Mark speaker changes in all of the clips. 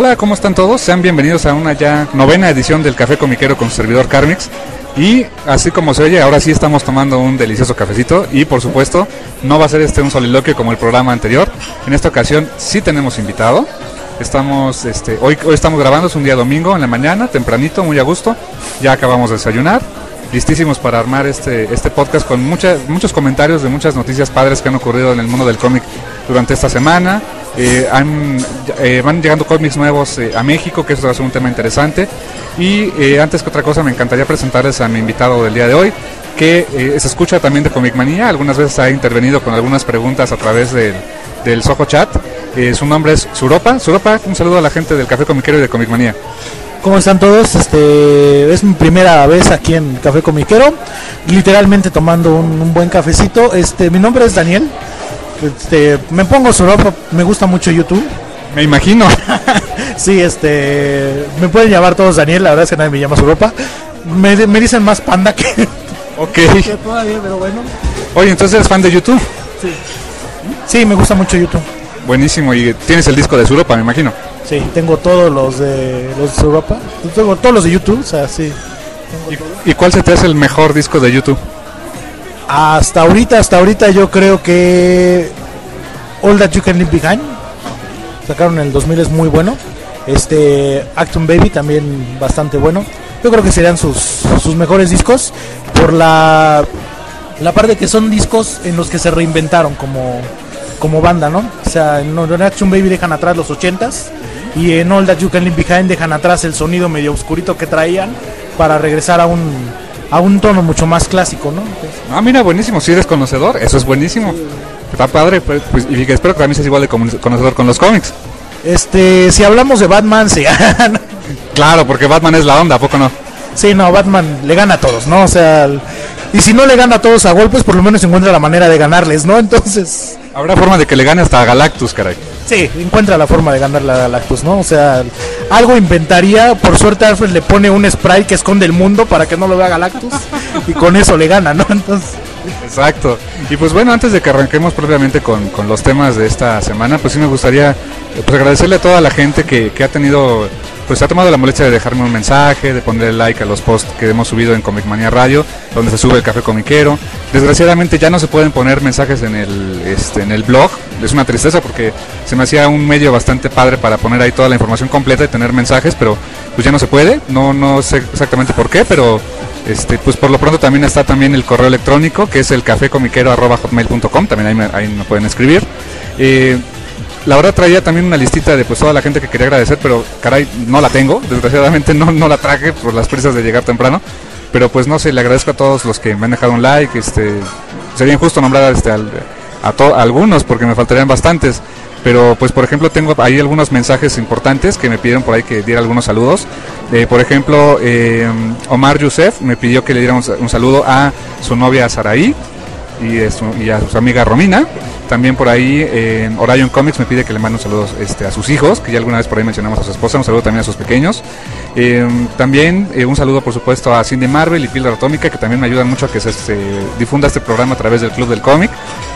Speaker 1: Hola, ¿cómo están todos? Sean bienvenidos a una ya novena edición del Café Comiquero con su servidor Carmix. Y así como se oye, ahora sí estamos tomando un delicioso cafecito y por supuesto no va a ser este un soliloquio como el programa anterior. En esta ocasión sí tenemos invitado. Estamos, este, hoy, hoy estamos grabando, es un día domingo en la mañana, tempranito, muy a gusto. Ya acabamos de desayunar, listísimos para armar este, este podcast con muchas muchos comentarios de muchas noticias padres que han ocurrido en el mundo del cómic durante esta semana. Eh, eh, van llegando cómics nuevos eh, a México, que eso va a ser un tema interesante. Y antes que otra cosa, me encantaría presentarles a mi invitado del día de hoy, que se escucha también de Comic Manía. Algunas veces ha intervenido con algunas preguntas a través del, del Soho Chat. Su nombre es Suropa. Suropa, un saludo a la gente del Café Comiquero y de Comic Manía.
Speaker 2: ¿Cómo están todos? Este es mi primera vez aquí en Café Comiquero, literalmente tomando un, un buen cafecito. Este, mi nombre es Daniel. Este, me pongo su ropa, me gusta mucho YouTube.
Speaker 1: Me imagino.
Speaker 2: Sí, este, me pueden llamar todos Daniel, la verdad es que nadie me llama su ropa. Me, me dicen más panda que,
Speaker 1: ok.
Speaker 2: que todavía, pero bueno.
Speaker 1: Oye, entonces eres fan de YouTube.
Speaker 2: Sí, me gusta mucho YouTube.
Speaker 1: Buenísimo. Y tienes el disco de Suropa, me imagino.
Speaker 2: Sí, tengo todos los de los de Europa. Tengo todos los de YouTube, o sea, sí.
Speaker 1: ¿Y cuál se te hace el mejor disco de YouTube?
Speaker 2: Hasta ahorita, hasta ahorita yo creo que All That You Can Leave Behind sacaron en el 2000 es muy bueno. Este Acton Baby también bastante bueno. Yo creo que serían sus, sus mejores discos por la la parte que son discos en los que se reinventaron como como banda, ¿no? O sea, en, Action Baby dejan atrás los 80s y en All That You Can Leave Behind dejan atrás el sonido medio oscurito que traían para regresar a un a un tono mucho más clásico, ¿no? Entonces,
Speaker 1: Ah, mira, buenísimo. Si eres conocedor, eso es buenísimo. Está padre. Pues, pues, y espero que también seas igual de conocedor con los cómics.
Speaker 2: Este, si hablamos de Batman, sí.
Speaker 1: Claro, porque Batman es la onda, ¿a poco no?
Speaker 2: sí, no, Batman le gana a todos, ¿no? O sea, el- y si no le gana a todos a golpes, por lo menos encuentra la manera de ganarles, ¿no? Entonces,
Speaker 1: Habrá forma de que le gane hasta a Galactus, caray.
Speaker 2: sí, encuentra la forma de ganarle a Galactus, ¿no? O sea, algo inventaría, por suerte Alfred le pone un spray que esconde el mundo para que no lo vea Galactus y con eso le gana, ¿no? Entonces,
Speaker 1: Exacto. Y pues bueno, antes de que arranquemos propiamente con, con los temas de esta semana, pues sí me gustaría eh, pues agradecerle a toda la gente que, que ha tenido, pues ha tomado la molestia de dejarme un mensaje, de ponerle like a los posts que hemos subido en Comic Manía Radio, donde se sube el café comiquero. Desgraciadamente ya no se pueden poner mensajes en el, este, en el blog. Es una tristeza porque se me hacía un medio bastante padre para poner ahí toda la información completa y tener mensajes, pero pues ya no se puede. No, no sé exactamente por qué, pero este, pues por lo pronto también está también el correo electrónico que es el cafecomiquero.hotmail.com, también ahí me, ahí me pueden escribir. Eh, la verdad traía también una listita de pues toda la gente que quería agradecer, pero caray, no la tengo, desgraciadamente no, no la traje por las prisas de llegar temprano. Pero pues no sé, le agradezco a todos los que me han dejado un like, este, sería injusto nombrar este, a, to- algunos porque me faltarían bastantes. Pero pues por ejemplo tengo ahí algunos mensajes importantes que me pidieron por ahí que diera algunos saludos. Eh, por ejemplo, eh, Omar Youssef me pidió que le diera un, un saludo a su novia Saraí y, a su- amiga Romina. También por ahí eh, Orion Comics me pide que le mande un saludo este, a sus hijos, que ya alguna vez por ahí mencionamos a su esposa, un saludo también a sus pequeños. Eh, también eh, un saludo por supuesto a Cindy Marvel y Píldora Atómica, que también me ayudan mucho a que se, se difunda este programa a través del Club del Cómic.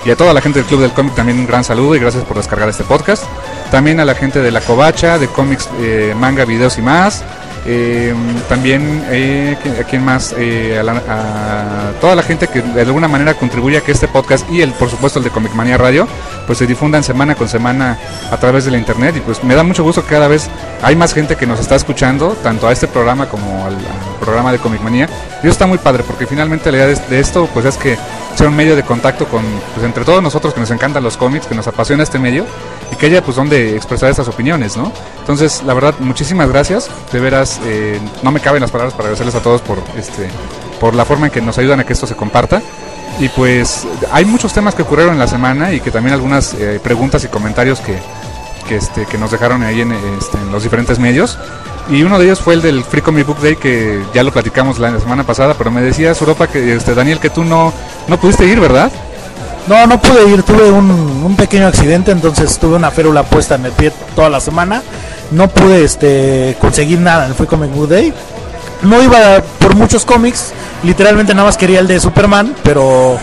Speaker 1: Y a toda la gente del Club del Cómic también un gran saludo y gracias por descargar este podcast. También a la gente de La Covacha, de cómics, eh, manga, videos y más. Eh, también, eh, ¿qui- ¿a quién más? Eh, a, la- a toda la gente que de alguna manera contribuye a que este podcast y el, por supuesto, el de Comic Manía Radio, pues se difundan semana con semana a través de la internet. Y pues me da mucho gusto que cada vez hay más gente que nos está escuchando, tanto a este programa como al programa de Comic Manía. Y eso está muy padre, porque finalmente la idea de, de esto, pues es que sea un medio de contacto con, pues entre todos nosotros que nos encantan los cómics, que nos apasiona este medio y que haya pues donde expresar estas opiniones, ¿no? Entonces, la verdad, muchísimas gracias. De veras, eh, no me caben las palabras para agradecerles a todos por este por la forma en que nos ayudan a que esto se comparta. Y pues hay muchos temas que ocurrieron en la semana y que también algunas eh, preguntas y comentarios que, que, este, que nos dejaron ahí en, este, en los diferentes medios. Y uno de ellos fue el del Free Comic Book Day que ya lo platicamos la semana pasada, pero me decías, Europa, que este, Daniel, que tú no, no pudiste ir, ¿verdad?
Speaker 2: No, no pude ir, tuve un, un pequeño accidente, entonces tuve una férula puesta en el pie toda la semana. No pude este, conseguir nada en el Free Comic Book Day. No iba por muchos cómics, literalmente nada más quería el de Superman, pero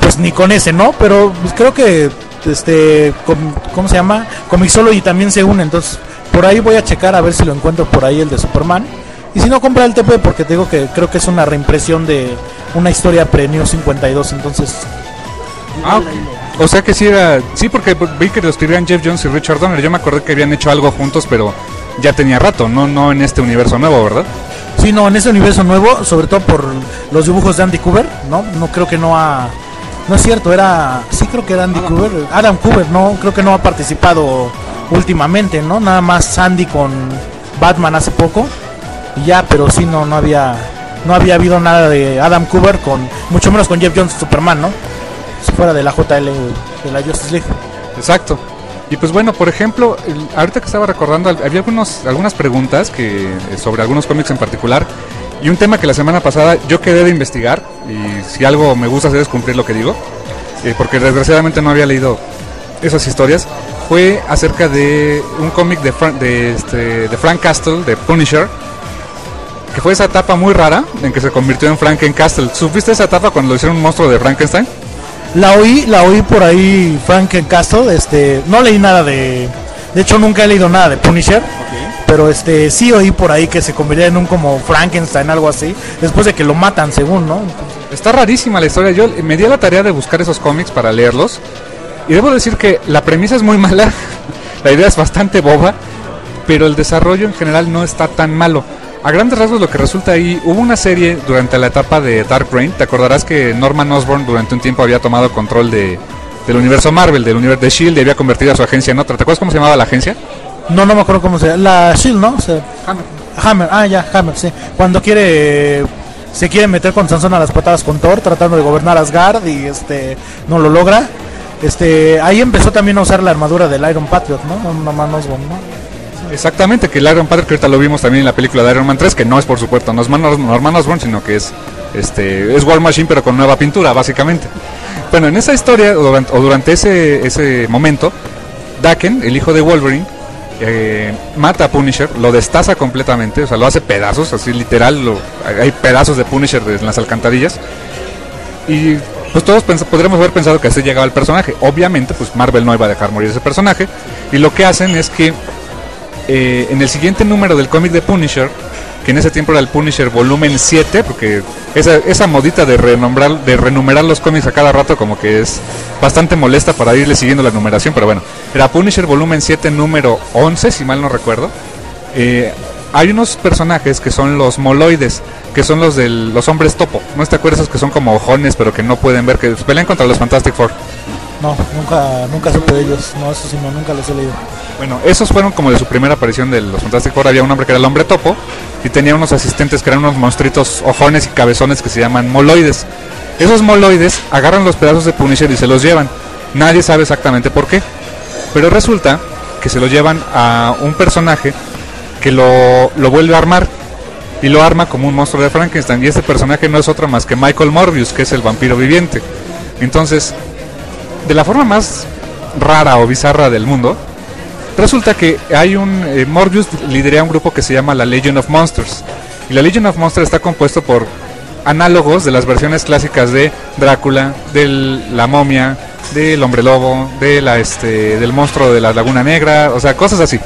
Speaker 2: pues ni con ese, ¿no? Pero pues, creo que este ¿cómo se llama? Comixology también se une, entonces Por ahí voy a checar a ver si lo encuentro por ahí el de Superman. Y si no, compra el TP porque te digo que creo que es una reimpresión de una historia pre-New 52. Entonces,
Speaker 1: Ah. O sea que sí era. Sí, porque vi que lo escribían Jeff Jones y Richard Donner. Yo me acordé que habían hecho algo juntos, pero ya tenía rato, no, no en este universo nuevo, ¿verdad?
Speaker 2: Sí, no, en ese universo nuevo, sobre todo por los dibujos de Andy Cooper, ¿no? No creo que no ha... No es cierto, era... Sí creo que era Andy Cooper. Adam Cooper, no, creo que no ha participado últimamente, ¿no? Nada más Andy con Batman hace poco. Y ya, pero sí, no, no había... No había habido nada de Adam Cooper con... Mucho menos con Jeff Jones Superman, ¿no? Si fuera de la JL de la Justice League.
Speaker 1: Exacto. Y pues bueno, por ejemplo, ahorita que estaba recordando, había algunos, algunas preguntas que eh, sobre algunos cómics en particular y un tema que la semana pasada yo quedé de investigar y si algo me gusta hacer es cumplir lo que digo, eh, porque desgraciadamente no había leído esas historias, fue acerca de un cómic de, de, este, de Frank Castle, de Punisher, que fue esa etapa muy rara en que se convirtió en Franken Castle. ¿Supiste esa etapa cuando lo hicieron un monstruo de Frankenstein?
Speaker 2: La oí, la oí por ahí Franken Castle, este, no leí nada de, de hecho nunca he leído nada de Punisher, pero este, sí oí por ahí que se convertía en un como Frankenstein, algo así, después de que lo matan según, ¿no?
Speaker 1: Está rarísima la historia. Yo me di a la tarea de buscar esos cómics para leerlos. Y debo decir que la premisa es muy mala. la idea es bastante boba. Pero el desarrollo en general no está tan malo. A grandes rasgos lo que resulta ahí, hubo una serie durante la etapa de Dark Reign. Te acordarás que Norman Osborn durante un tiempo había tomado control de, del universo Marvel, del universo de Shield, y había convertido a su agencia en otra. ¿Te acuerdas cómo se llamaba la agencia?
Speaker 2: No, no me acuerdo cómo se llama, la Shield, ¿no? Sea, Hammer, ah, ya, Hammer, sí. Cuando quiere, se quiere meter con Sansón a las patadas con Thor, tratando de gobernar Asgard y este, no lo logra. Este, ahí empezó también a usar la armadura del Iron Patriot, ¿no? Norman Osborn, ¿no?
Speaker 1: Exactamente, que el Iron Patriot, que ahorita lo vimos también en la película de Iron Man 3, que no es por supuesto no es Man- Norman Osborn, sino que es este es War Machine pero con nueva pintura, básicamente. Bueno, en esa historia, o durante, o ese, ese momento, Daken, el hijo de Wolverine, eh, mata a Punisher, lo destaza completamente, o sea, lo hace pedazos, así literal, hay pedazos de Punisher en las alcantarillas. Y pues todos podríamos haber pensado que así llegaba el personaje. Obviamente, pues Marvel no iba a dejar morir ese personaje. Y lo que hacen es que eh, en el siguiente número del cómic de Punisher, que en ese tiempo era el Punisher volumen 7, porque esa, esa modita de renombrar, de renumerar los cómics a cada rato como que es bastante molesta para irle siguiendo la numeración, pero bueno, era Punisher volumen 7 número 11, si mal no recuerdo. Eh, hay unos personajes que son los moloides, que son los de los hombres topo. ¿No te acuerdas que son como ojones, pero que no pueden ver, que pelean contra los Fantastic Four?
Speaker 2: No, nunca, nunca supe de ellos, no, eso sí, no, nunca los he leído.
Speaker 1: Bueno, esos fueron como de su primera aparición de los Fantastic Four. Había un hombre que era el hombre topo y tenía unos asistentes que eran unos monstruitos ojones y cabezones que se llaman moloides. Esos moloides agarran los pedazos de Punisher y se los llevan. Nadie sabe exactamente por qué. Pero resulta que se lo llevan a un personaje que lo, lo vuelve a armar y lo arma como un monstruo de Frankenstein. Y este personaje no es otro más que Michael Morbius, que es el vampiro viviente. Entonces, de la forma más rara o bizarra del mundo, resulta que hay un eh, Morbius lidera un grupo que se llama la Legion of Monsters. Y la Legion of Monsters está compuesto por análogos de las versiones clásicas de Drácula, de la momia, del hombre lobo, de la este del monstruo de la Laguna Negra, o sea, cosas así.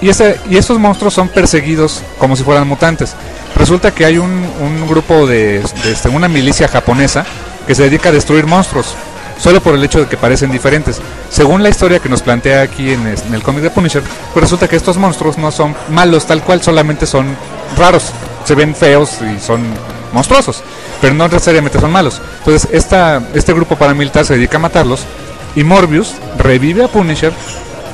Speaker 1: Y, ese, y estos monstruos son perseguidos como si fueran mutantes. Resulta que hay un, un grupo de, de este, una milicia japonesa que se dedica a destruir monstruos, solo por el hecho de que parecen diferentes. Según la historia que nos plantea aquí en, el cómic de Punisher, pues resulta que estos monstruos no son malos tal cual, solamente son raros. Se ven feos y son monstruosos, pero no necesariamente son malos. Entonces esta, este grupo paramilitar se dedica a matarlos y Morbius revive a Punisher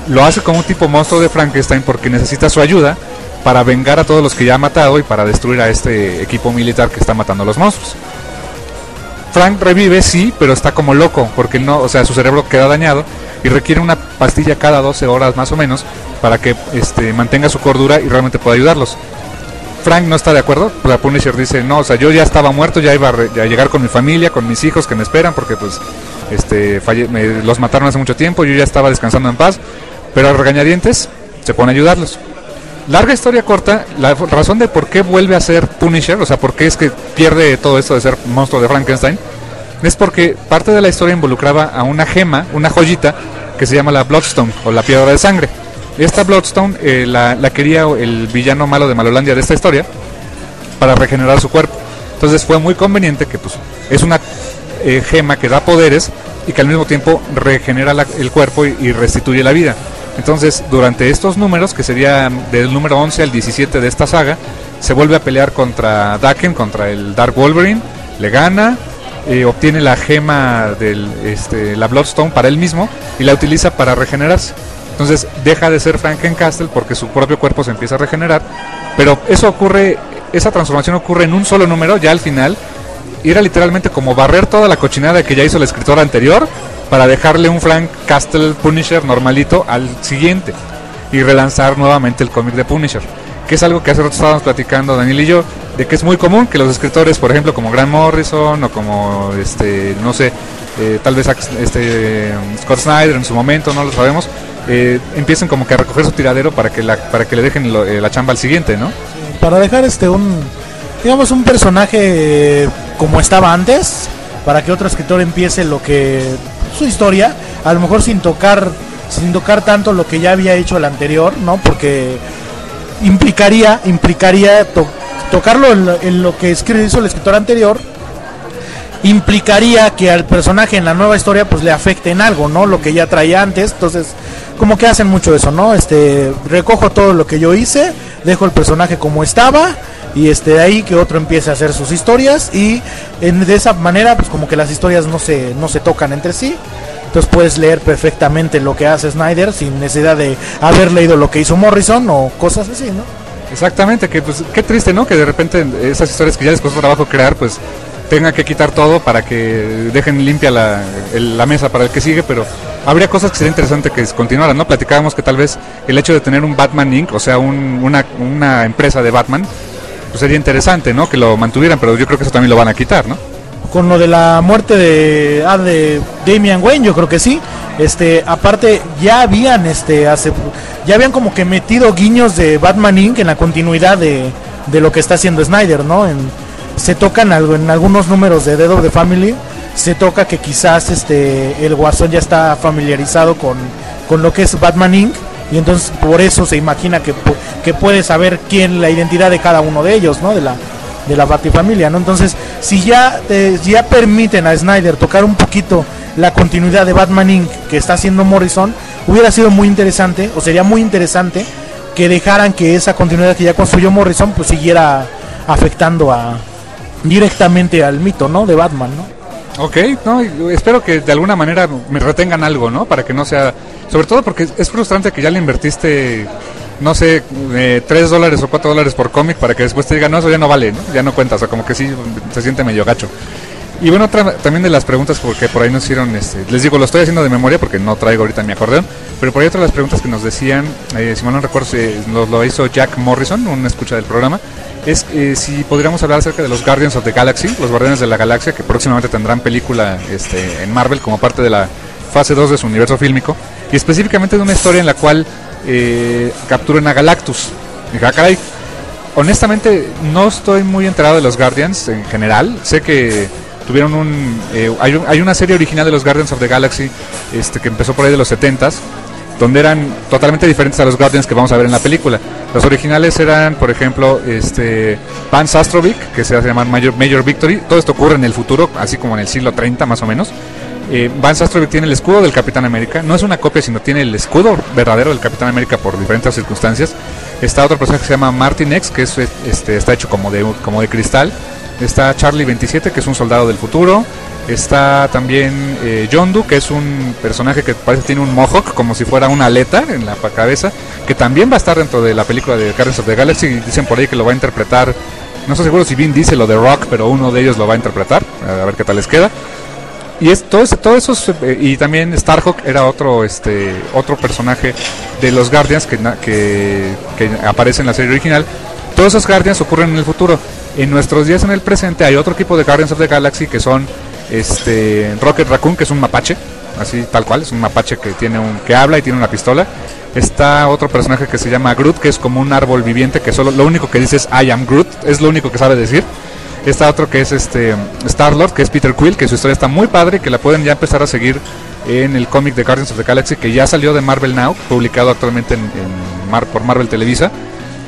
Speaker 1: lo hace como un tipo monstruo de Frankenstein porque necesita su ayuda para vengar a todos los que ya ha matado y para destruir a este equipo militar que está matando a los monstruos. Frank revive, sí, pero está como loco porque no, o sea, su cerebro queda dañado y requiere una pastilla cada 12 horas más o menos para que este, mantenga su cordura y realmente pueda ayudarlos. Frank no está de acuerdo, pues la Punisher dice, no, o sea, yo ya estaba muerto, ya iba a llegar con mi familia, con mis hijos que me esperan porque pues este, falle- me- los mataron hace mucho tiempo, yo ya estaba descansando en paz, pero a regañadientes se pone a ayudarlos. Larga historia corta, la razón de por qué vuelve a ser Punisher, o sea, por qué es que pierde todo esto de ser monstruo de Frankenstein, es porque parte de la historia involucraba a una gema, una joyita, que se llama la Bloodstone o la piedra de sangre. Esta Bloodstone eh, la, la quería el villano malo de Malolandia de esta historia para regenerar su cuerpo. Entonces fue muy conveniente que pues es una eh, gema que da poderes y que al mismo tiempo regenera el cuerpo y restituye la vida. Entonces, durante estos números, que sería del número 11 al 17 de esta saga, se vuelve a pelear contra Daken, contra el Dark Wolverine, le gana, eh, obtiene la gema del este, la Bloodstone para él mismo y la utiliza para regenerarse. Entonces deja de ser Frankencastle porque su propio cuerpo se empieza a regenerar, pero eso ocurre, esa transformación ocurre en un solo número, ya al final, era literalmente como barrer toda la cochinada que ya hizo el escritor anterior para dejarle un Frank Castle Punisher normalito al siguiente y relanzar nuevamente el cómic de Punisher, que es algo que hace rato estábamos platicando Daniel y yo, de que es muy común que los escritores, por ejemplo, como Grant Morrison o como, este, no sé, eh, tal vez este, Scott Snyder en su momento, no lo sabemos, eh, empiecen como que a recoger su tiradero para que, la, para que le dejen eh, la chamba al siguiente, ¿no?
Speaker 2: para dejar este un digamos un personaje como estaba antes para que otro escritor empiece lo que su historia a lo mejor sin tocar sin tocar tanto lo que ya había hecho el anterior no porque implicaría implicaría to- tocarlo en lo, que hizo el escritor anterior implicaría que al personaje en la nueva historia pues le afecte en algo, ¿no? Lo que ya traía antes, entonces como que hacen mucho eso, ¿no? Este, recojo todo lo que yo hice, dejo el personaje como estaba y este ahí que otro empiece a hacer sus historias y en, de esa manera pues como que las historias no se no se tocan entre sí. Entonces puedes leer perfectamente lo que hace Snyder sin necesidad de haber leído lo que hizo Morrison o cosas así, ¿no?
Speaker 1: Exactamente, que pues qué triste, ¿no? Que de repente esas historias que ya les costó trabajo crear, pues tenga que quitar todo para que dejen limpia la, la mesa para el que sigue, pero habría cosas que sería interesante que continuaran, ¿no? Platicábamos que tal vez el hecho de tener un Batman Inc., o sea, un- una, una empresa de Batman, pues sería interesante, ¿no? Que lo mantuvieran, pero yo creo que eso también lo van a quitar, ¿no?
Speaker 2: con lo de la muerte de ah, de Damian Wayne, yo creo que sí. Este, aparte ya habían este hace ya habían como que metido guiños de Batman Inc en la continuidad de, de lo que está haciendo Snyder, ¿no? En, se tocan algo en algunos números de Dead of the Family, se toca que quizás este el Guasón ya está familiarizado con, con lo que es Batman Inc y entonces por eso se imagina que, que puede saber quién la identidad de cada uno de ellos, ¿no? De la de la Batifamilia, ¿no? Entonces, si ya, eh, ya permiten a Snyder tocar un poquito la continuidad de Batman Inc. que está haciendo Morrison, hubiera sido muy interesante, o sería muy interesante que dejaran que esa continuidad que ya construyó Morrison, pues siguiera afectando a directamente al mito, ¿no? De Batman, ¿no?
Speaker 1: Ok, no, espero que de alguna manera me retengan algo, ¿no? Para que no sea, sobre todo porque es frustrante que ya le invertiste, no sé, eh, 3 dólares o 4 dólares por cómic para que después te digan, no, eso ya no vale, ¿no? Ya no cuenta, o sea, como que sí se siente medio gacho. Y bueno, otra también de las preguntas porque por ahí nos hicieron, este, les digo, lo estoy haciendo de memoria porque no traigo ahorita mi acordeón, pero por ahí otra de las preguntas que nos decían, eh, si mal no recuerdo, nos lo hizo Jack Morrison, un escucha del programa, es eh, si podríamos hablar acerca de los Guardians of the Galaxy, los Guardianes de la Galaxia, que próximamente tendrán película este, en Marvel como parte de la fase 2 de su universo fílmico, y específicamente de una historia en la cual eh, capturan a Galactus. Dije, "Ah, caray, honestamente no estoy muy enterado de los Guardians en general. Sé que tuvieron un, eh, hay, hay una serie original de los Guardians of the Galaxy este, que empezó por ahí de los 70s, donde eran totalmente diferentes a los Guardians que vamos a ver en la película. Los originales eran, por ejemplo, este Van Sastrovic, que se hace Major, Major Victory. Todo esto ocurre en el futuro, así como en el siglo 30 más o menos. Eh, Van Sastrovic tiene el escudo del Capitán América. No es una copia, sino tiene el escudo verdadero del Capitán América por diferentes circunstancias. Está otro personaje que se llama Martin X, que es, este, está hecho como de, como de cristal. Está Charlie 27, que es un soldado del futuro. Está también eh, Yondu, que es un personaje que parece que tiene un mohawk, como si fuera una aleta en la cabeza, que también va a estar dentro de la película de Guardians of the Galaxy. Dicen por ahí que lo va a interpretar, no estoy seguro si Vin dice lo de Rock, pero uno de ellos lo va a interpretar, a ver qué tal les queda. Y es todo, todo eso es, eh, y también Starhawk era otro este otro personaje de los Guardians que, que, que aparece en la serie original. Todos esos Guardians ocurren en el futuro. En nuestros días en el presente hay otro tipo de Guardians of the Galaxy que son este Rocket Raccoon, que es un mapache, así tal cual, es un mapache que tiene un que habla y tiene una pistola. Está otro personaje que se llama Groot, que es como un árbol viviente que solo lo único que dice es I am Groot, es lo único que sabe decir. Está otro que es este Star Lord, que es Peter Quill, que su historia está muy padre, que la pueden ya empezar a seguir en el cómic de Guardians of the Galaxy que ya salió de Marvel Now, publicado actualmente en, por Marvel Televisa.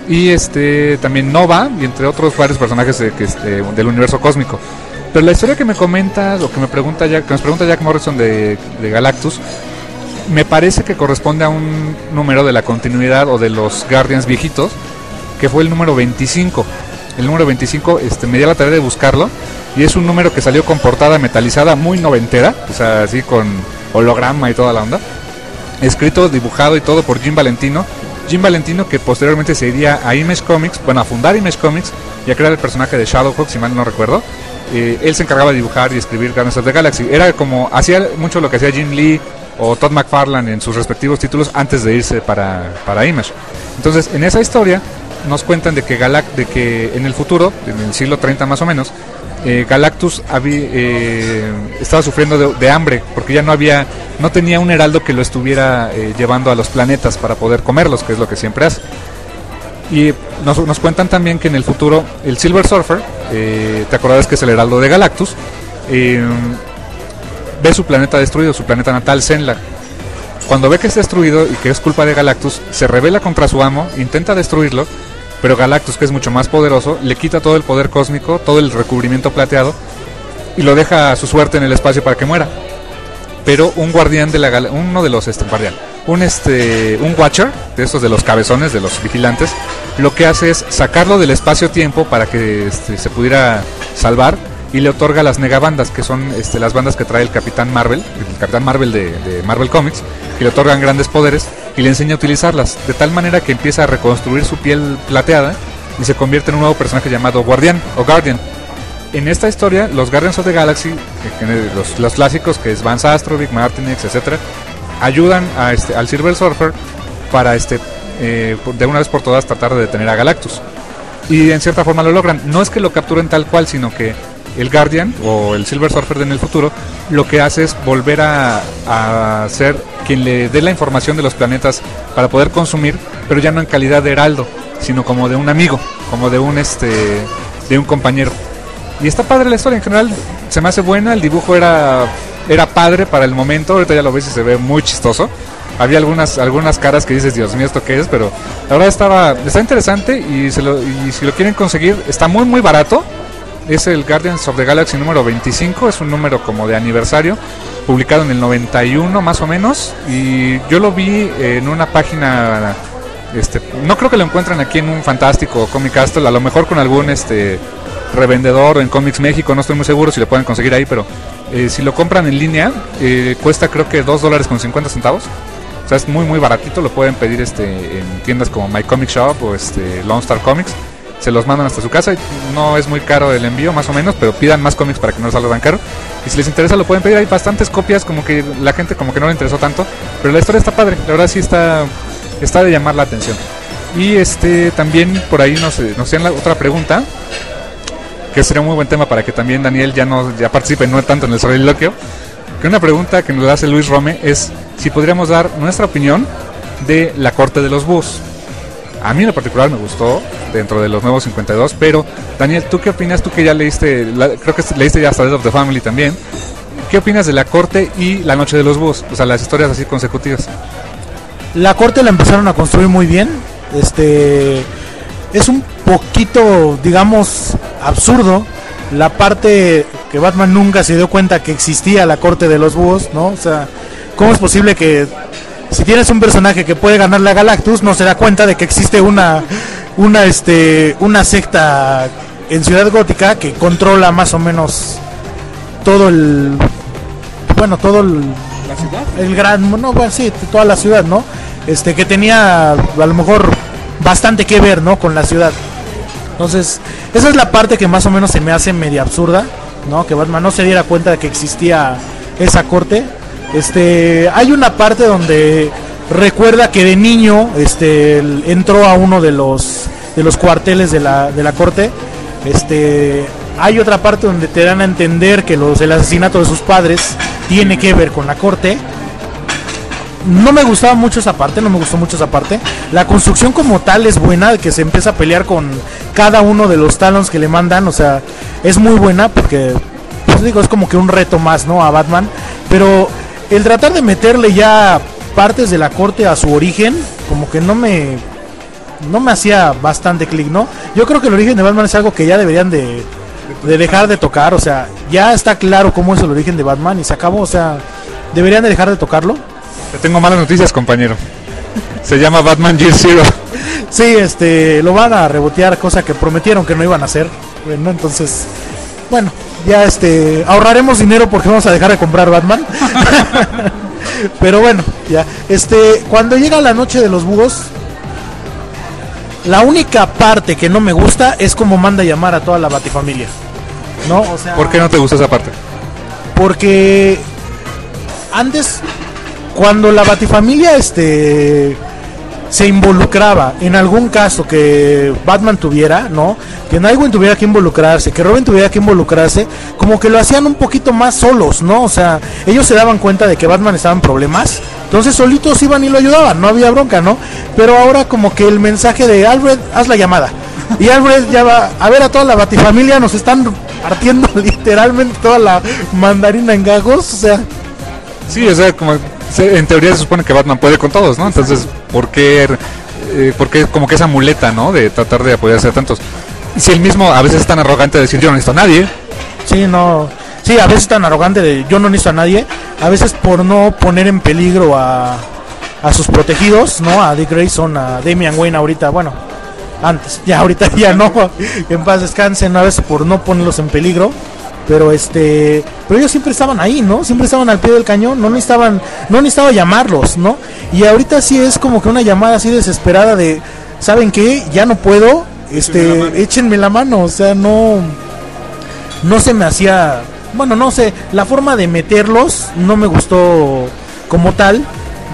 Speaker 1: Y este también Nova y entre otros varios personajes que, este, del universo cósmico. Pero la historia que me comentas o que me pregunta ya, que nos pregunta Jack Morrison de, de Galactus, me parece que corresponde a un número de la continuidad o de los Guardians viejitos, que fue el número 25. El número 25, este, me di la tarea de buscarlo, y es un número que salió con portada metalizada muy noventera, o sea, así con holograma y toda la onda. Escrito, dibujado y todo por Jim Valentino. Jim Valentino que posteriormente se iría a Image Comics, bueno, a fundar Image Comics y a crear el personaje de Shadowhawk, si mal no recuerdo. Eh, él se encargaba de dibujar y escribir Guardians of the Galaxy. Era como, hacía mucho lo que hacía Jim Lee o Todd McFarlane en sus respectivos títulos antes de irse para, para Image. Entonces, en esa historia nos cuentan de que, Galact de que en el futuro, en el siglo 30 más o menos, eh, Galactus eh, estaba sufriendo de, hambre porque ya no había, no tenía un heraldo que lo estuviera eh, llevando a los planetas para poder comerlos, que es lo que siempre hace. Y nos, cuentan también que en el futuro el Silver Surfer, te acordarás que es el heraldo de Galactus, ve su planeta destruido, su planeta natal, Zenla. Cuando ve que es destruido y que es culpa de Galactus, se revela contra su amo, intenta destruirlo, pero Galactus, que es mucho más poderoso, le quita todo el poder cósmico, todo el recubrimiento plateado y lo deja a su suerte en el espacio para que muera. Pero un guardián de la uno de los este guardián, un este un watcher de estos de los cabezones de los vigilantes, lo que hace es sacarlo del espacio-tiempo para que este, se pudiera salvar y le otorga las negabandas, que son este, las bandas que trae el Capitán Marvel, el Capitán Marvel de, Marvel Comics, que le otorgan grandes poderes y le enseña a utilizarlas, de tal manera que empieza a reconstruir su piel plateada y se convierte en un nuevo personaje llamado Guardián o Guardian. En esta historia, los Guardians of the Galaxy, los, clásicos que es Vance Astrovic, Martinex, etc., ayudan este, al Silver Surfer para este, eh, de una vez por todas tratar de detener a Galactus. Y en cierta forma lo logran. No es que lo capturen tal cual, sino que el Guardian o el Silver Surfer en el futuro lo que hace es volver a, ser quien le dé la información de los planetas para poder consumir, pero ya no en calidad de heraldo, sino como de un amigo, como de un este de un compañero. Y está padre la historia en general, se me hace buena, el dibujo era era padre para el momento, ahorita ya lo ves y se ve muy chistoso. Había algunas algunas caras que dices, "Dios mío, esto qué es", pero la verdad estaba está interesante y si lo quieren conseguir está muy muy barato es el Guardians of the Galaxy número 25, es un número como de aniversario, publicado en el 91 más o menos, y yo lo vi en una página, este, no creo que lo encuentren aquí en un fantástico Comic Castle, a lo mejor con algún este revendedor en Comics México, no estoy muy seguro si lo pueden conseguir ahí, pero eh, si lo compran en línea, eh, cuesta creo que 2 dólares con 50 centavos. O sea, es muy muy baratito, lo pueden pedir este en tiendas como My Comic Shop o este Lone Star Comics se los mandan hasta su casa. Y no es muy caro el envío, más o menos, pero pidan más cómics para que no les salga tan caro. Y si les interesa, lo pueden pedir. Hay bastantes copias, como que la gente como que no le interesó tanto. Pero la historia está padre, la verdad sí está, está de llamar la atención. Y este también por ahí nos, nos hacían la otra pregunta, que sería un muy buen tema para que también Daniel ya no ya participe no tanto en el soliloquio. Que una pregunta que nos hace Luis Rome es si podríamos dar nuestra opinión de la corte de los búhos. A mí en lo particular me gustó dentro de los nuevos 52, pero Daniel, ¿tú qué opinas? Tú que ya leíste, creo que leíste ya hasta Dead of the Family también. ¿Qué opinas de la corte y la noche de los búhos? O sea, las historias así consecutivas.
Speaker 2: La corte la empezaron a construir muy bien. Este es un poquito, digamos, absurdo la parte que Batman nunca se dio cuenta que existía la corte de los búhos, ¿no? O sea, ¿cómo es posible que si tienes un personaje que puede ganarle a Galactus, no se da cuenta de que existe una, una, este, una secta en Ciudad Gótica que controla más o menos todo el, bueno, todo el,
Speaker 1: la ciudad,
Speaker 2: el gran, no, bueno, sí, toda la ciudad, ¿no? Este, que tenía a lo mejor bastante que ver, ¿no? Con la ciudad. Entonces, esa es la parte que más o menos se me hace media absurda, ¿no? Que Batman no se diera cuenta de que existía esa corte este, hay una parte donde recuerda que de niño este, entró a uno de los, de los cuarteles de la, de la corte. Este, hay otra parte donde te dan a entender que los, el asesinato de sus padres tiene que ver con la corte. No me gustaba mucho esa parte, no me gustó mucho esa parte. La construcción como tal es buena, que se empieza a pelear con cada uno de los talons que le mandan, o sea, es muy buena porque, pues digo, es como que un reto más, ¿no? A Batman. Pero el tratar de meterle ya partes de la corte a su origen, como que no me no me hacía bastante clic, ¿no? Yo creo que el origen de Batman es algo que ya deberían de, de dejar de tocar, o sea, ya está claro cómo es el origen de Batman y se acabó, o sea, deberían de dejar de tocarlo.
Speaker 1: Te tengo malas noticias, compañero. Se llama Batman Year Zero.
Speaker 2: Sí, este, lo van a rebotear, cosa que prometieron que no iban a hacer, bueno, entonces, bueno, ya este, ahorraremos dinero porque vamos a dejar de comprar Batman. Pero bueno, ya, este, cuando llega la noche de los búhos, la única parte que no me gusta es como manda llamar a toda la Batifamilia. ¿No? O sea,
Speaker 1: ¿Por qué no te gusta esa parte?
Speaker 2: porque antes cuando la Batifamilia este se involucraba en algún caso que Batman tuviera, ¿no? Que Nightwing tuviera que involucrarse, que Robin tuviera que involucrarse, como que lo hacían un poquito más solos, ¿no? O sea, ellos se daban cuenta de que Batman estaba en problemas, entonces solitos iban y lo ayudaban, no había bronca, ¿no? Pero ahora como que el mensaje de Alfred, haz la llamada. Y Alfred ya va a ver a toda la Batifamilia, nos están partiendo literalmente toda la mandarina en gagos, o sea,
Speaker 1: Sí, o sea, como en teoría se supone que Batman puede con todos, ¿no? Entonces, ¿por qué, eh, por qué como que esa muleta, ¿no? De tratar de apoyarse a tantos. Si él mismo a veces es tan arrogante de decir yo no necesito a nadie,
Speaker 2: Sí, no. Sí, a veces tan arrogante de yo no necesito a nadie. A veces por no poner en peligro a, a sus protegidos, ¿no? A Dick Grayson, a Damian Wayne ahorita, bueno, antes, ya ahorita ya no. en paz descansen, a veces por no ponerlos en peligro. Pero este, pero ellos siempre estaban ahí, ¿no? Siempre estaban al pie del cañón, no necesitaban, no necesitaba llamarlos, ¿no? Y ahorita sí es como que una llamada así desesperada de, ¿saben qué? Ya no puedo, este, échenme la mano, o sea, no no se me hacía, bueno, no sé, la forma de meterlos no me gustó como tal.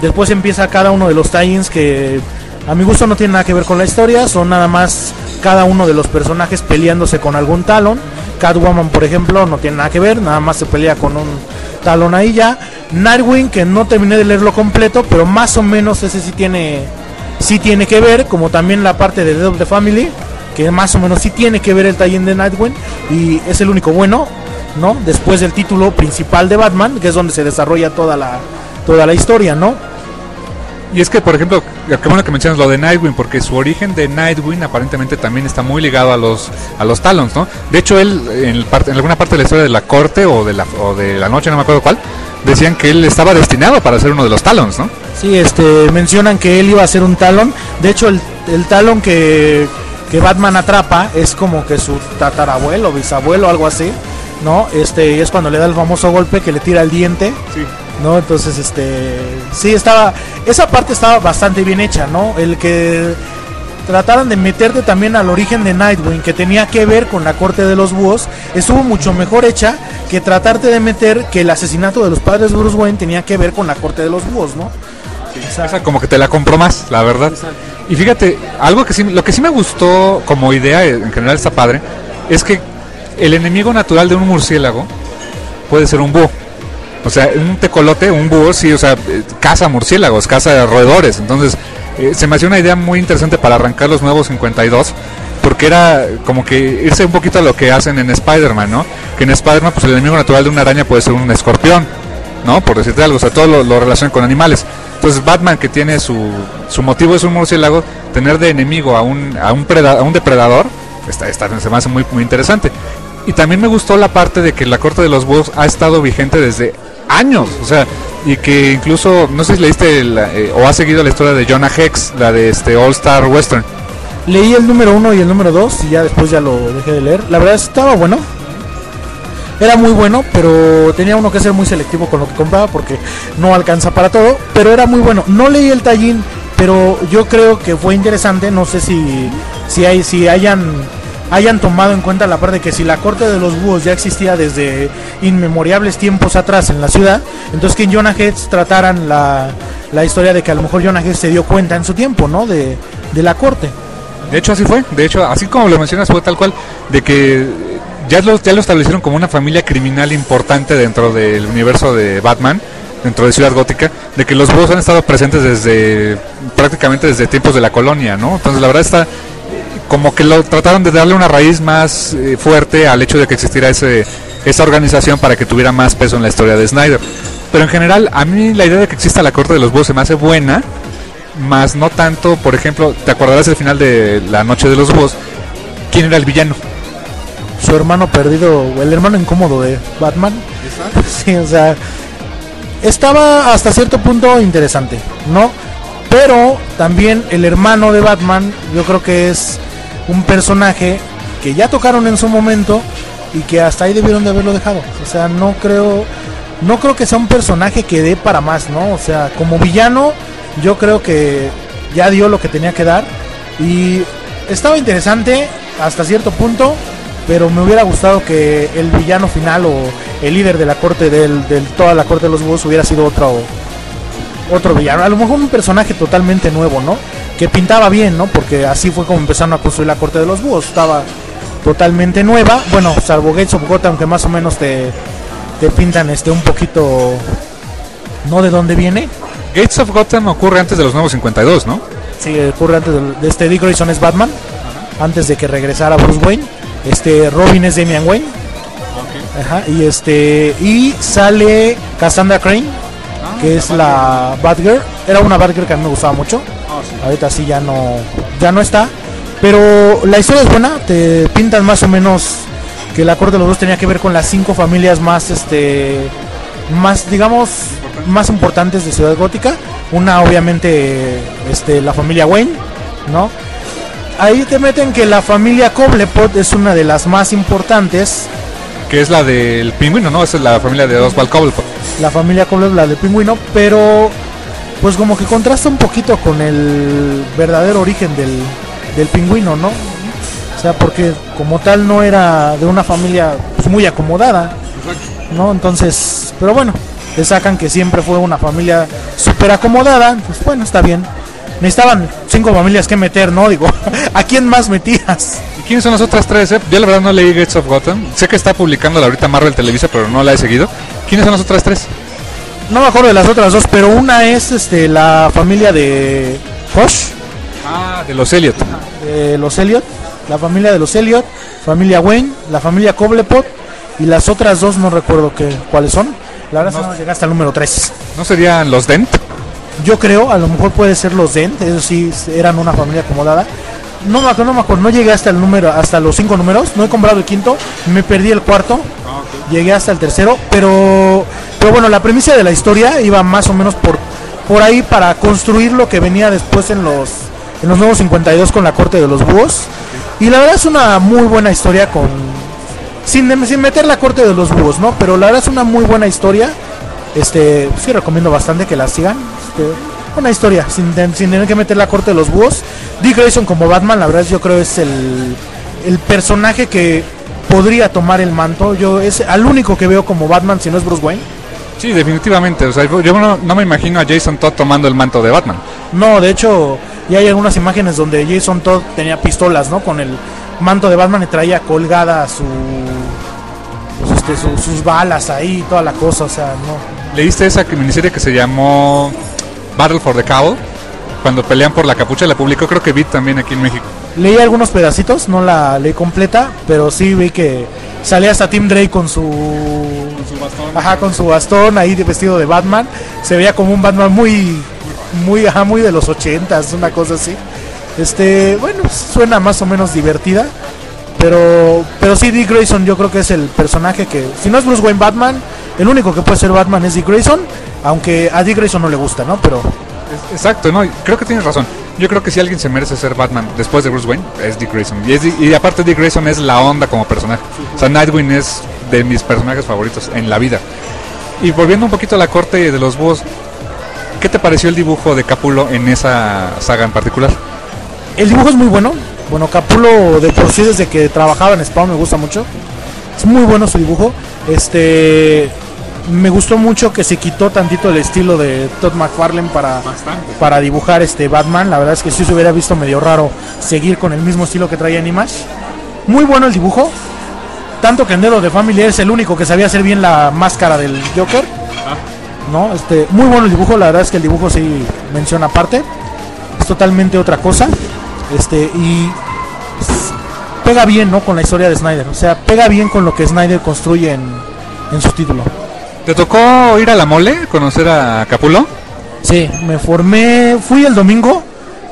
Speaker 2: Después empieza cada uno de los tie-ins que a mi gusto no tienen nada que ver con la historia, son nada más cada uno de los personajes peleándose con algún talón. Catwoman, por ejemplo, no tiene nada que ver, nada más se pelea con un talón ahí ya. Nightwing, que no terminé de leerlo completo, pero más o menos ese sí tiene sí tiene que ver, como también la parte de Dead of the Family, que más o menos sí tiene que ver el tie de Nightwing y es el único bueno, ¿no? Después del título principal de Batman, que es donde se desarrolla toda la toda la historia, ¿no?
Speaker 1: Y es que, por ejemplo, qué bueno que mencionas lo de Nightwing, porque su origen de Nightwing aparentemente también está muy ligado a los a los Talons, ¿no? De hecho, él en, el parte- en alguna parte de la historia de la corte o de la, o de la noche, no me acuerdo cuál, decían que él estaba destinado para ser uno de los Talons, ¿no?
Speaker 2: Sí, este mencionan que él iba a ser un talón. De hecho, el, el talón que, que Batman atrapa es como que su tatarabuelo, bisabuelo, algo así, ¿no? Este y es cuando le da el famoso golpe que le tira el diente.
Speaker 1: Sí.
Speaker 2: ¿No? Entonces, este, sí estaba, esa parte estaba bastante bien hecha, ¿no? El que trataran de meterte también al origen de Nightwing, que tenía que ver con la corte de los búhos, estuvo mucho mejor hecha que tratarte de meter que el asesinato de los padres de Bruce Wayne tenía que ver con la corte de los búhos, ¿no?
Speaker 1: Esa como que te la compro más, la verdad. Y fíjate, algo que sí, lo que sí me gustó como idea, eh, en general está padre, es que el enemigo natural de un murciélago puede ser un búho. O sea, un tecolote, un búho, sí, o sea, eh, caza murciélagos, caza roedores. Entonces, eh, se me hacía una idea muy interesante para arrancar los nuevos 52, porque era como que irse un poquito a lo que hacen en Spider-Man, ¿no? Que en Spider-Man, pues el enemigo natural de una araña puede ser un escorpión, ¿no? Por decirte algo, o sea, todo lo, lo relacionan con animales. Entonces, Batman, que tiene su, su motivo es un murciélago, tener de enemigo a un, a un, preda- a un depredador, está, está, se me hace muy, muy interesante. Y también me gustó la parte de que la corte de los búhos ha estado vigente desde años, o sea, y que incluso, no sé si leíste eh, o has seguido la historia de Jonah Hex, la de este All Star Western.
Speaker 2: leí el número uno y el número dos y ya después ya lo dejé de leer. La verdad estaba bueno. Era muy bueno, pero tenía uno que ser muy selectivo con lo que compraba porque no alcanza para todo. Pero era muy bueno. No leí el tallín, pero yo creo que fue interesante. No sé si, si, hay, si hayan, hayan tomado en cuenta la parte de que si la corte de los búhos ya existía desde inmemorables tiempos atrás en la ciudad, entonces que en Jonah Hex trataran la, la historia de que a lo mejor Jonah Hex se dio cuenta en su tiempo, ¿no? De, de la corte.
Speaker 1: De hecho, así fue. De hecho, así como lo mencionas, fue tal cual. De que ya lo, ya lo establecieron como una familia criminal importante dentro del universo de Batman, dentro de Ciudad Gótica. De que los búhos han estado presentes desde prácticamente desde tiempos de la colonia, ¿no? Entonces, la verdad está. Como que lo trataron de darle una raíz más eh, fuerte al hecho de que existiera ese, esa organización para que tuviera más peso en la historia de Snyder. Pero en general, a mí la idea de que exista la corte de los búhos se me hace buena, más no tanto, por ejemplo, ¿te acordarás del final de La Noche de los Búhos? ¿Quién era el villano?
Speaker 2: Su hermano perdido, el hermano incómodo de Batman. Sí, o sea, estaba hasta cierto punto interesante, ¿no? Pero también el hermano de Batman, yo creo que es un personaje que ya tocaron en su momento y que hasta ahí debieron de haberlo dejado. O sea, no creo, no creo que sea un personaje que dé para más, ¿no? O sea, como villano, yo creo que ya dio lo que tenía que dar y estaba interesante hasta cierto punto, pero me hubiera gustado que el villano final o el líder de la corte del, del toda la corte de los búhos hubiera sido otro otro villano, a lo mejor un personaje totalmente nuevo, ¿no? Que pintaba bien, ¿no? Porque así fue como empezaron a construir la corte de los búhos, estaba totalmente nueva, bueno, salvo Gates of Gotham aunque más o menos te, te pintan este un poquito no de dónde viene.
Speaker 1: Gates of Gotham ocurre antes de los nuevos 52, ¿no?
Speaker 2: Sí, ocurre antes de, de este Dick Grayson es Batman, antes de que regresara Bruce Wayne. Este Robin es Damian Wayne. Ajá, y este y sale Cassandra Crane, que es la Batgirl. Era una Batgirl que a mí me gustaba mucho. Ahorita sí ya no ya no está, pero la historia es buena, te pintan más o menos que la corte de los dos tenía que ver con las cinco familias más este más digamos más importantes de Ciudad Gótica. Una obviamente este la familia Wayne, ¿no? Ahí te meten que la familia Cobblepot es una de las más importantes
Speaker 1: Que es la del pingüino, ¿no? Esa es la familia de Oswald Cobblepot.
Speaker 2: la familia Cobblepot, la del pingüino, pero pues como que contrasta un poquito con el verdadero origen del, del pingüino, ¿no? O sea, porque como tal no era de una familia pues, muy acomodada, ¿no? Entonces, pero bueno, le sacan que siempre fue una familia súper acomodada, pues bueno, está bien. Necesitaban cinco familias que meter, ¿no? Digo, ¿a quién más metías?
Speaker 1: ¿Y quiénes son las otras tres? Yo la verdad no leí Gates of Gotham. Sé que está publicando ahorita Marvel Televisa, pero no la he seguido. ¿Quiénes son las otras tres?
Speaker 2: No me acuerdo de las otras dos, pero una es este la familia de Josh,
Speaker 1: Ah, de los Elliot.
Speaker 2: de los Elliot, la familia de los Elliot, familia Wayne, la familia Cobblepot y las otras dos no recuerdo que, cuáles son. La verdad es que no llegué hasta el número 3.
Speaker 1: ¿No serían los Dent?
Speaker 2: Yo creo, a lo mejor puede ser los Dent, ellos sí eran una familia acomodada. No me acuerdo, no me acuerdo, no llegué hasta el número, hasta los cinco números, no he comprado el quinto, me perdí el cuarto, llegué hasta el tercero, pero, pero bueno, la premisa de la historia iba más o menos por, por ahí para construir lo que venía después en los, en los nuevos 52 con la corte de los búhos. Y la verdad es una muy buena historia con, sin, sin meter la corte de los búhos, ¿no? Pero la verdad es una muy buena historia. Este, sí recomiendo bastante que la sigan. Este, una historia, sin, sin tener que meter la corte de los búhos. Dick Grayson como Batman, la verdad yo creo es el, el personaje que podría tomar el manto. Yo es al único que veo como Batman, si no es Bruce Wayne.
Speaker 1: Sí, definitivamente. O sea, yo no, no me imagino a Jason Todd tomando el manto de Batman.
Speaker 2: No, de hecho, ya hay algunas imágenes donde Jason Todd tenía pistolas, ¿no? Con el manto de Batman y traía colgada su, pues, este, su- sus balas ahí, toda la cosa, o sea, no.
Speaker 1: ¿Leíste esa miniserie que se llamó Battle for the Cowl? Cuando pelean por la capucha, la publicó creo que vi también aquí en México.
Speaker 2: Leí algunos pedacitos, no la leí completa, pero sí vi que salía hasta Tim Drake con su ajá, con su bastón ahí de vestido de Batman. Se veía como un Batman muy muy ajá, muy de los ochentas, una cosa así. Este, bueno, suena más o menos divertida, pero pero sí Dick Grayson yo creo que es el personaje que si no es Bruce Wayne Batman, el único que puede ser Batman es Dick Grayson, aunque a Dick Grayson no le gusta, ¿no? Pero
Speaker 1: Exacto, no, creo que tienes razón. Yo creo que si alguien se merece ser Batman después de Bruce Wayne, es Dick Grayson. Y, es y aparte Dick Grayson es la onda como personaje. O sea, Nightwing es de mis personajes favoritos en la vida. Y volviendo un poquito a la corte de los búhos, ¿qué te pareció el dibujo de Capulo en esa saga en particular?
Speaker 2: El dibujo es muy bueno. Bueno, Capulo de por sí desde que trabajaba en Spawn me gusta mucho. Es muy bueno su dibujo. Este me gustó mucho que se quitó tantito el estilo de Todd McFarlane para, para dibujar este Batman. La verdad es que sí se hubiera visto medio raro seguir con el mismo estilo que traía en Image. Muy bueno el dibujo. Tanto que en Dedo de Family es el único que sabía hacer bien la máscara del Joker. ¿No? Este, muy bueno el dibujo, la verdad es que el dibujo sí menciona aparte. Es totalmente otra cosa. Este, y pega bien, ¿no? Con la historia de Snyder. O sea, pega bien con lo que Snyder construye en, en su título.
Speaker 1: ¿Te tocó ir a la mole, conocer a Capulo?
Speaker 2: Sí, me formé, fui el domingo,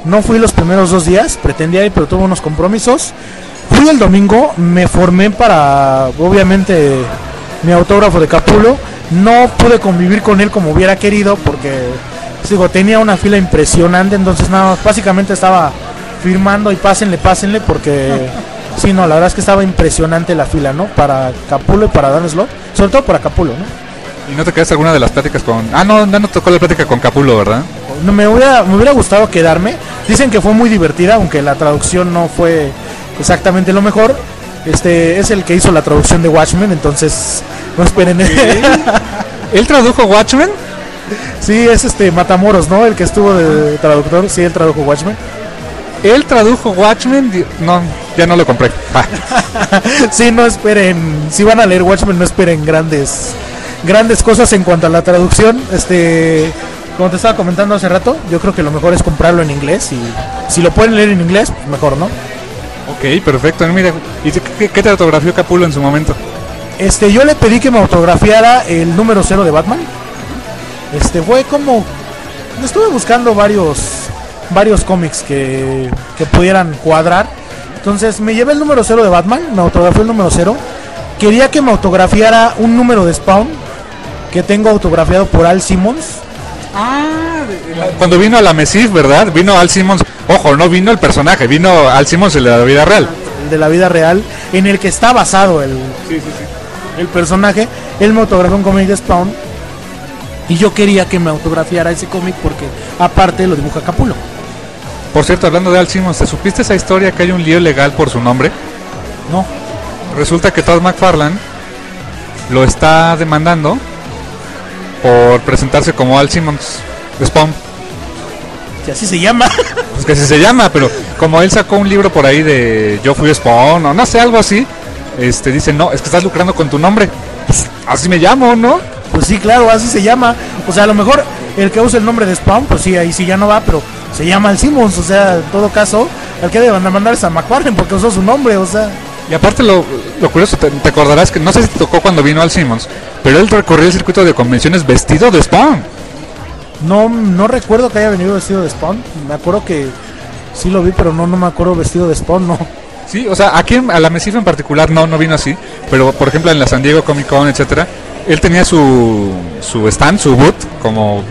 Speaker 2: no fui los primeros dos días, pretendía ir, pero tuve unos compromisos. Fui el domingo, me formé para, obviamente, mi autógrafo de Capulo. No pude convivir con él como hubiera querido porque, digo, tenía una fila impresionante, entonces nada, más, básicamente estaba firmando y pásenle, pásenle, porque, sí, no, la verdad es que estaba impresionante la fila, ¿no? Para Capulo y para Dan Slot, sobre todo para Capulo, ¿no?
Speaker 1: ¿Y no te quedaste alguna de las pláticas con.? Ah, no, no, no tocó la plática con Capulo, ¿verdad?
Speaker 2: No, me, hubiera, me hubiera gustado quedarme. Dicen que fue muy divertida, aunque la traducción no fue exactamente lo mejor. Este es el que hizo la traducción de Watchmen, entonces no esperen.
Speaker 1: ¿Él tradujo Watchmen?
Speaker 2: Sí, es este Matamoros, ¿no? El que estuvo de traductor. Sí, él tradujo Watchmen.
Speaker 1: Él tradujo Watchmen. No, ya no lo compré. Ah.
Speaker 2: sí, no esperen. Si van a leer Watchmen, no esperen grandes grandes cosas en cuanto a la traducción. Este, como te estaba comentando hace rato, yo creo que lo mejor es comprarlo en inglés y si lo pueden leer en inglés, pues mejor, ¿no?
Speaker 1: Ok, perfecto. Mira, ¿y qué, qué te autografió Capulo en su momento?
Speaker 2: Este, yo le pedí que me autografiara el número cero de Batman. Este, fue como estuve buscando varios varios cómics que, que pudieran cuadrar. Entonces me llevé el número cero de Batman, me autografió el número cero. Quería que me autografiara un número de Spawn que tengo autografiado por Al Simmons.
Speaker 1: Ah, cuando vino a la Mesif, ¿verdad? Vino Al Simmons. Ojo, no vino el personaje, vino Al Simmons el de la vida real.
Speaker 2: El de la vida real, en el que está basado el, el personaje. Él me autografió un cómic de Spawn. Y yo quería que me autografiara ese cómic porque aparte lo dibuja Capulo.
Speaker 1: Por cierto, hablando de Al Simmons, ¿te supiste esa historia que hay un lío legal por su nombre?
Speaker 2: No.
Speaker 1: Resulta que Todd McFarlane lo está demandando por presentarse como Al Simmons de Spawn.
Speaker 2: Si así se llama.
Speaker 1: Pues que así se llama, pero como él sacó un libro por ahí de Yo fui Spawn o no sé, algo así, este dice, no, es que estás lucrando con tu nombre. Pues, así me llamo, ¿no?
Speaker 2: Pues sí, claro, así se llama. O sea, a lo mejor el que usa el nombre de Spawn, pues sí, ahí sí ya no va, pero se llama Al Simmons. O sea, en todo caso, al que deben mandar es a McFarlane porque usó su nombre, o sea.
Speaker 1: Y aparte lo, lo curioso, te, te, acordarás que no sé si te tocó cuando vino Al Simmons, pero él recorrió el circuito de convenciones vestido de Spawn.
Speaker 2: No, no recuerdo que haya venido vestido de Spawn. Me acuerdo que sí lo vi, pero no, no me acuerdo vestido de Spawn, no.
Speaker 1: Sí, o sea, aquí en, a la Mesif en particular no, no vino así, pero por ejemplo en la San Diego Comic Con, etcétera, él tenía su, su stand, su boot, como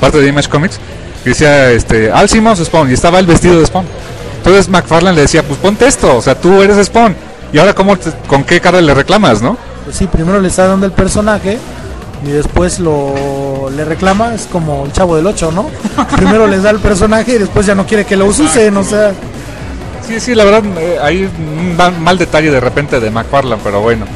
Speaker 1: parte de Image Comics, que decía este, Al Simmons Spawn, y estaba el vestido de Spawn. Entonces McFarlane le decía, pues ponte esto, o sea, tú eres Spawn. ¿Y ahora cómo te, con qué cara le reclamas, no?
Speaker 2: Pues sí, primero le está dando el personaje y después lo le reclama, es como el chavo del 8, ¿no? primero les da el personaje y después ya no quiere que lo usen, o sea.
Speaker 1: Sí, sí, la verdad, eh, hay un mal detalle de repente de McFarlane, pero bueno.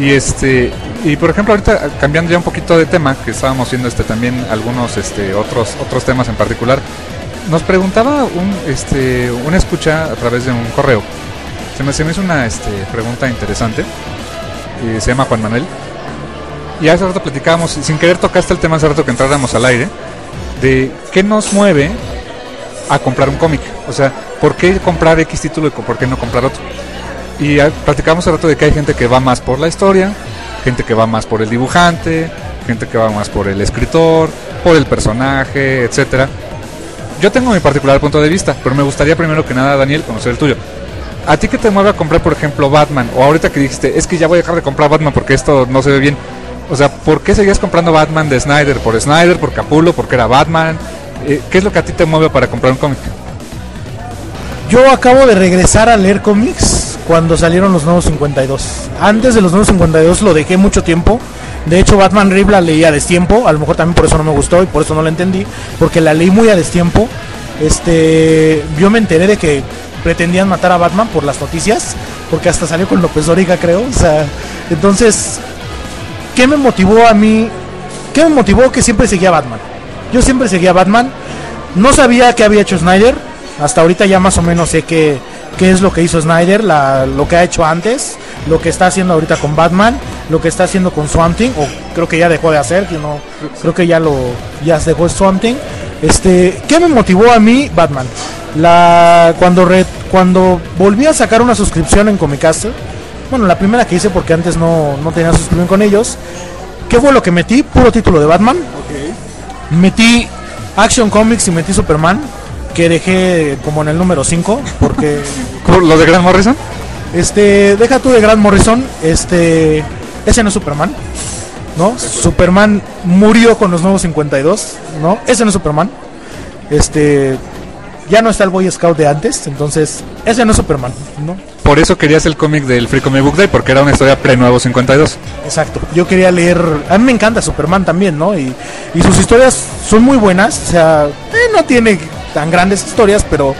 Speaker 1: Y este, y por ejemplo, ahorita cambiando ya un poquito de tema, que estábamos viendo este también algunos este otros otros temas en particular. Nos preguntaba un este una escucha a través de un correo se me, se hizo una este, pregunta interesante. Y se llama Juan Manuel. Y hace rato platicábamos, sin querer tocaste el tema hace rato que entráramos al aire, de qué nos mueve a comprar un cómic. O sea, ¿por qué comprar X título y por qué no comprar otro? Y platicamos hace rato de que hay gente que va más por la historia, gente que va más por el dibujante, gente que va más por el escritor, por el personaje, etcétera. Yo tengo mi particular punto de vista, pero me gustaría primero que nada, Daniel, conocer el tuyo. ¿A ti qué te mueve a comprar, por ejemplo, Batman? O ahorita que dijiste, es que ya voy a dejar de comprar Batman porque esto no se ve bien. O sea, ¿por qué seguías comprando Batman de Snyder? ¿Por Snyder? ¿Por Capullo? ¿Porque era Batman? Eh, ¿Qué es lo que a ti te mueve para comprar un cómic?
Speaker 2: Yo acabo de regresar a leer cómics cuando salieron los nuevos 52. Antes de los nuevos 52 lo dejé mucho tiempo. De hecho, Batman Rib la leí a destiempo. A lo mejor también por eso no me gustó y por eso no la entendí. Porque la leí muy a destiempo. Este, yo me enteré de que pretendían matar a Batman por las noticias, porque hasta salió con López Dóriga, creo. O sea, entonces, ¿qué me motivó a mí? ¿Qué me motivó que siempre seguía a Batman? Yo siempre seguía a Batman. No sabía qué había hecho Snyder. Hasta ahorita ya más o menos sé qué, qué es lo que hizo Snyder, la, lo que ha hecho antes, lo que está haciendo ahorita con Batman, lo que está haciendo con Swamp Thing, o creo que ya dejó de hacer, que no, creo que ya lo ya dejó Swamp Thing. Este, ¿qué me motivó a mí Batman? La cuando re, cuando volví a sacar una suscripción en Comicast, bueno, la primera que hice porque antes no, no tenía suscripción con ellos, ¿Qué fue lo que metí? Puro título de Batman. Metí Action Comics y metí Superman, que dejé como en el número 5, porque
Speaker 1: ¿Lo de Grant Morrison?
Speaker 2: este, deja tú de Grant Morrison, este, ese no es Superman, ¿no? Superman murió con los nuevos 52, ¿no? Ese no es Superman. Este, ya no está el Boy Scout de antes, entonces ese no es Superman, ¿no?
Speaker 1: Por eso querías el cómic del Free Comic Book Day, porque era una historia pre-nuevo 52.
Speaker 2: Exacto. Yo quería leer. A mí me encanta Superman también, ¿no? Y, y sus historias son muy buenas. O sea, eh, no tiene tan grandes historias, pero.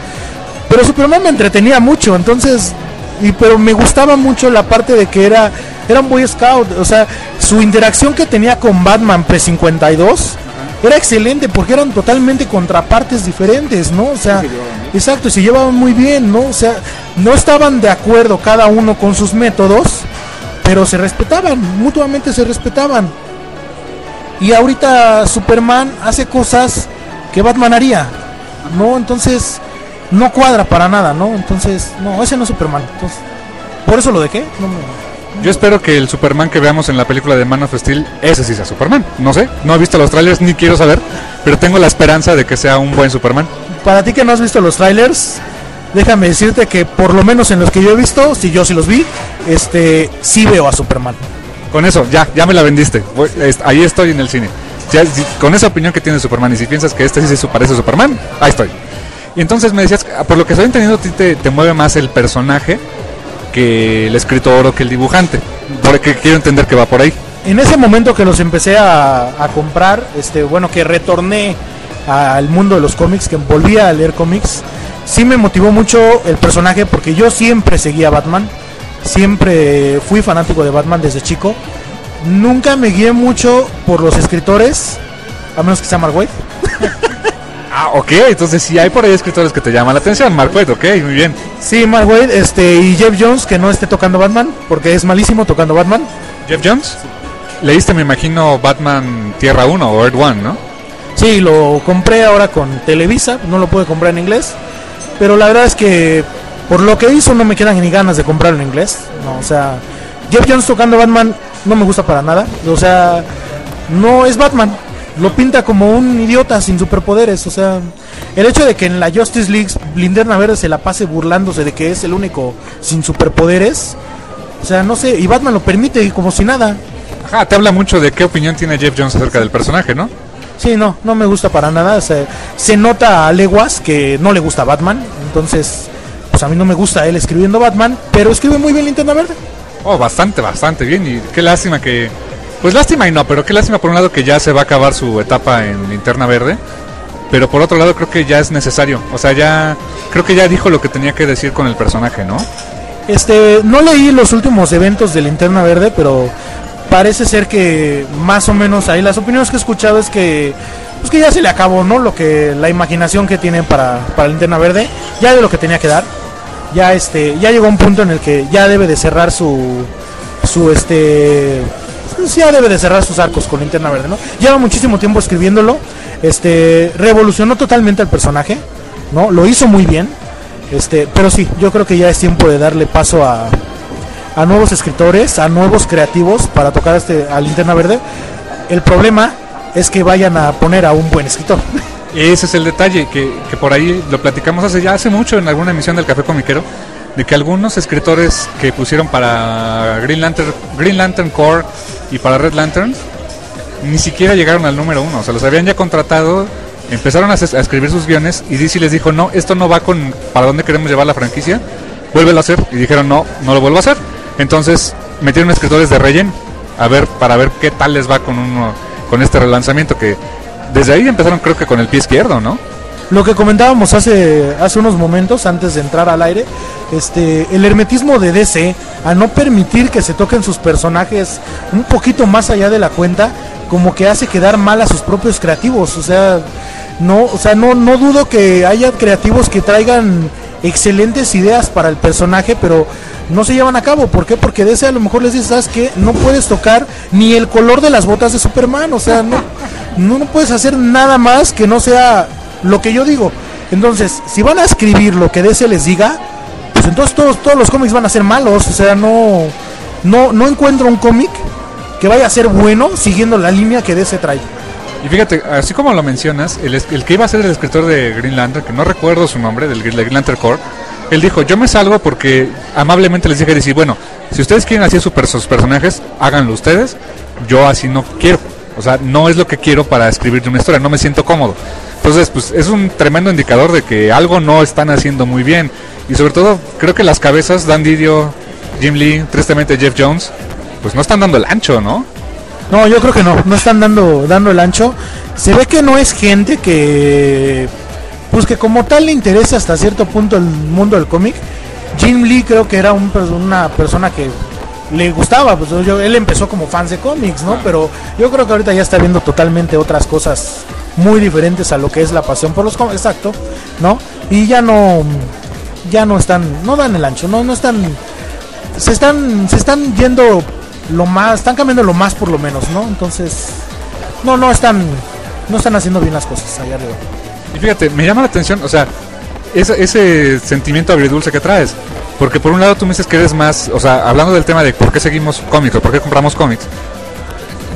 Speaker 2: Pero Superman me entretenía mucho. Entonces. Y, pero me gustaba mucho la parte de que era. Era un Boy Scout. O sea, su interacción que tenía con Batman P52 era excelente porque eran totalmente contrapartes diferentes, ¿no? O sea, exacto, y se llevaban muy bien, ¿no? O sea, no estaban de acuerdo cada uno con sus métodos, pero se respetaban, mutuamente se respetaban. Y ahorita Superman hace cosas que Batman haría, ¿no? Entonces, no cuadra para nada, ¿no? Entonces, no, ese no es Superman. Entonces, por eso lo dejé. No me-
Speaker 1: Yo espero que el Superman que veamos en la película de Man of Steel, ese sí sea Superman. No sé, no he visto los trailers ni quiero saber, pero tengo la esperanza de que sea un buen Superman.
Speaker 2: Para ti que no has visto los trailers, déjame decirte que por lo menos en los que yo he visto, si yo sí los vi, este, sí veo a Superman.
Speaker 1: Con eso, ya, ya me la vendiste. Voy- es- ahí estoy en el cine. Ya, si- con esa opinión que tiene Superman, y si piensas que este sí se parece a Superman, ahí estoy. Y entonces me decías, ah, por lo que estoy entendiendo, a ti te, te mueve más el personaje que el escritor o que el dibujante. Porque quiero entender que va por ahí.
Speaker 2: En ese momento que los empecé a, a comprar, este, bueno, que retorné al mundo de los cómics, que volví a leer cómics, sí me motivó mucho el personaje porque yo siempre seguía a Batman, siempre fui fanático de Batman desde chico. Nunca me guié mucho por los escritores, a menos que sea Mark.
Speaker 1: Ah, ok, entonces sí hay por ahí escritores que te llaman la atención. Mark Waid, ok, muy bien.
Speaker 2: Sí, Mark Waid, este, y Jeff Jones, que no esté tocando Batman, porque es malísimo tocando Batman.
Speaker 1: Jeff Jones, leíste, me imagino, Batman Tierra 1 o Earth 1, ¿no?
Speaker 2: Sí, lo compré ahora con Televisa, no lo pude comprar en inglés, pero la verdad es que por lo que hizo no me quedan ni ganas de comprarlo en inglés. No, o sea, Jeff Jones tocando Batman no me gusta para nada. O sea, no es Batman. Lo pinta como un idiota sin superpoderes. O sea, el hecho de que en la Justice League Linterna Verde se la pase burlándose de que es el único sin superpoderes. O sea, no sé, y Batman lo permite como si nada.
Speaker 1: Ajá, te habla mucho de qué opinión tiene Jeff Jones acerca del personaje, ¿no?
Speaker 2: Sí, no, no me gusta para nada. o sea, se nota a leguas que no le gusta Batman. Entonces, pues a mí no me gusta él escribiendo Batman, pero escribe muy bien Linterna Verde.
Speaker 1: Oh, bastante, bastante bien. Y qué lástima que. Pues lástima y no, pero qué lástima por un lado que ya se va a acabar su etapa en Linterna Verde. Pero por otro lado creo que ya es necesario. O sea, ya. Creo que ya dijo lo que tenía que decir con el personaje, ¿no?
Speaker 2: Este, no leí los últimos eventos de Linterna Verde, pero parece ser que más o menos ahí las opiniones que he escuchado es que pues que ya se le acabó, ¿no? Lo que la imaginación que tienen para para Linterna Verde, ya de lo que tenía que dar. Ya este, ya llegó un punto en el que ya debe de cerrar su su este ya debe de cerrar sus arcos con Linterna Verde, ¿no? Lleva muchísimo tiempo escribiéndolo. Este, revolucionó totalmente al personaje, ¿no? Lo hizo muy bien. Este, pero sí, yo creo que ya es tiempo de darle paso a, a nuevos escritores, a nuevos creativos para tocar este a Linterna Verde. El problema es que vayan a poner a un buen escritor.
Speaker 1: Ese es el detalle, que, que por ahí lo platicamos hace ya hace mucho en alguna emisión del Café Comiquero, de que algunos escritores que pusieron para Green Lantern, Green Lantern Corps y para Red Lantern, ni siquiera llegaron al número uno, o sea, los habían ya contratado, empezaron a, escribir sus guiones y DC les dijo, no, esto no va con para dónde queremos llevar la franquicia, vuélvelo a hacer, y dijeron, no, no lo vuelvo a hacer. Entonces metieron escritores de relleno, a ver, para ver qué tal les va con uno, con este relanzamiento que desde ahí empezaron creo que con el pie izquierdo, ¿no?
Speaker 2: Lo que comentábamos hace, hace unos momentos antes de entrar al aire, este, el hermetismo de DC a no permitir que se toquen sus personajes un poquito más allá de la cuenta, como que hace quedar mal a sus propios creativos. O sea, no, o sea, no, no dudo que haya creativos que traigan excelentes ideas para el personaje, pero no se llevan a cabo. ¿Por qué? Porque DC a lo mejor les dice, ¿sabes qué? No puedes tocar ni el color de las botas de Superman. O sea, no, no, no puedes hacer nada más que no sea lo que yo digo. Entonces, si van a escribir lo que DC les diga, pues entonces todos, todos los cómics van a ser malos. O sea, no, no, no encuentro un cómic que vaya a ser bueno siguiendo la línea que DC trae.
Speaker 1: Y fíjate, así como lo mencionas, el, el que iba a ser el escritor de Green Lantern, que no recuerdo su nombre, del, Green Lantern Corps, él dijo, yo me salgo porque amablemente les dije, decir, bueno, si ustedes quieren hacer sus personajes, háganlo ustedes, yo así no quiero. O sea, no es lo que quiero para escribir una historia, no me siento cómodo. Entonces, pues es un tremendo indicador de que algo no están haciendo muy bien. Y sobre todo, creo que las cabezas, Dan Didio, Jim Lee, tristemente Jeff Jones, pues no están dando el ancho, ¿no?
Speaker 2: No, yo creo que no, no están dando, dando el ancho. Se ve que no es gente que, pues que como tal le interesa hasta cierto punto el mundo del cómic. Jim Lee creo que era un, una persona que le gustaba, pues él empezó como fans de cómics, ¿no? Pero yo creo que ahorita ya está viendo totalmente otras cosas muy diferentes a lo que es la pasión por los cómics, exacto, ¿no? Y ya no, ya no están, no dan el ancho, no, no están, se están, se están yendo lo más, están cambiando lo más por lo menos, ¿no? Entonces, no, no están, no están haciendo bien las cosas allá arriba.
Speaker 1: Y fíjate, me llama la atención, o sea, ese, ese sentimiento agridulce que traes, porque por un lado tú me dices que eres más, o sea, hablando del tema de por qué seguimos cómics o por qué compramos cómics,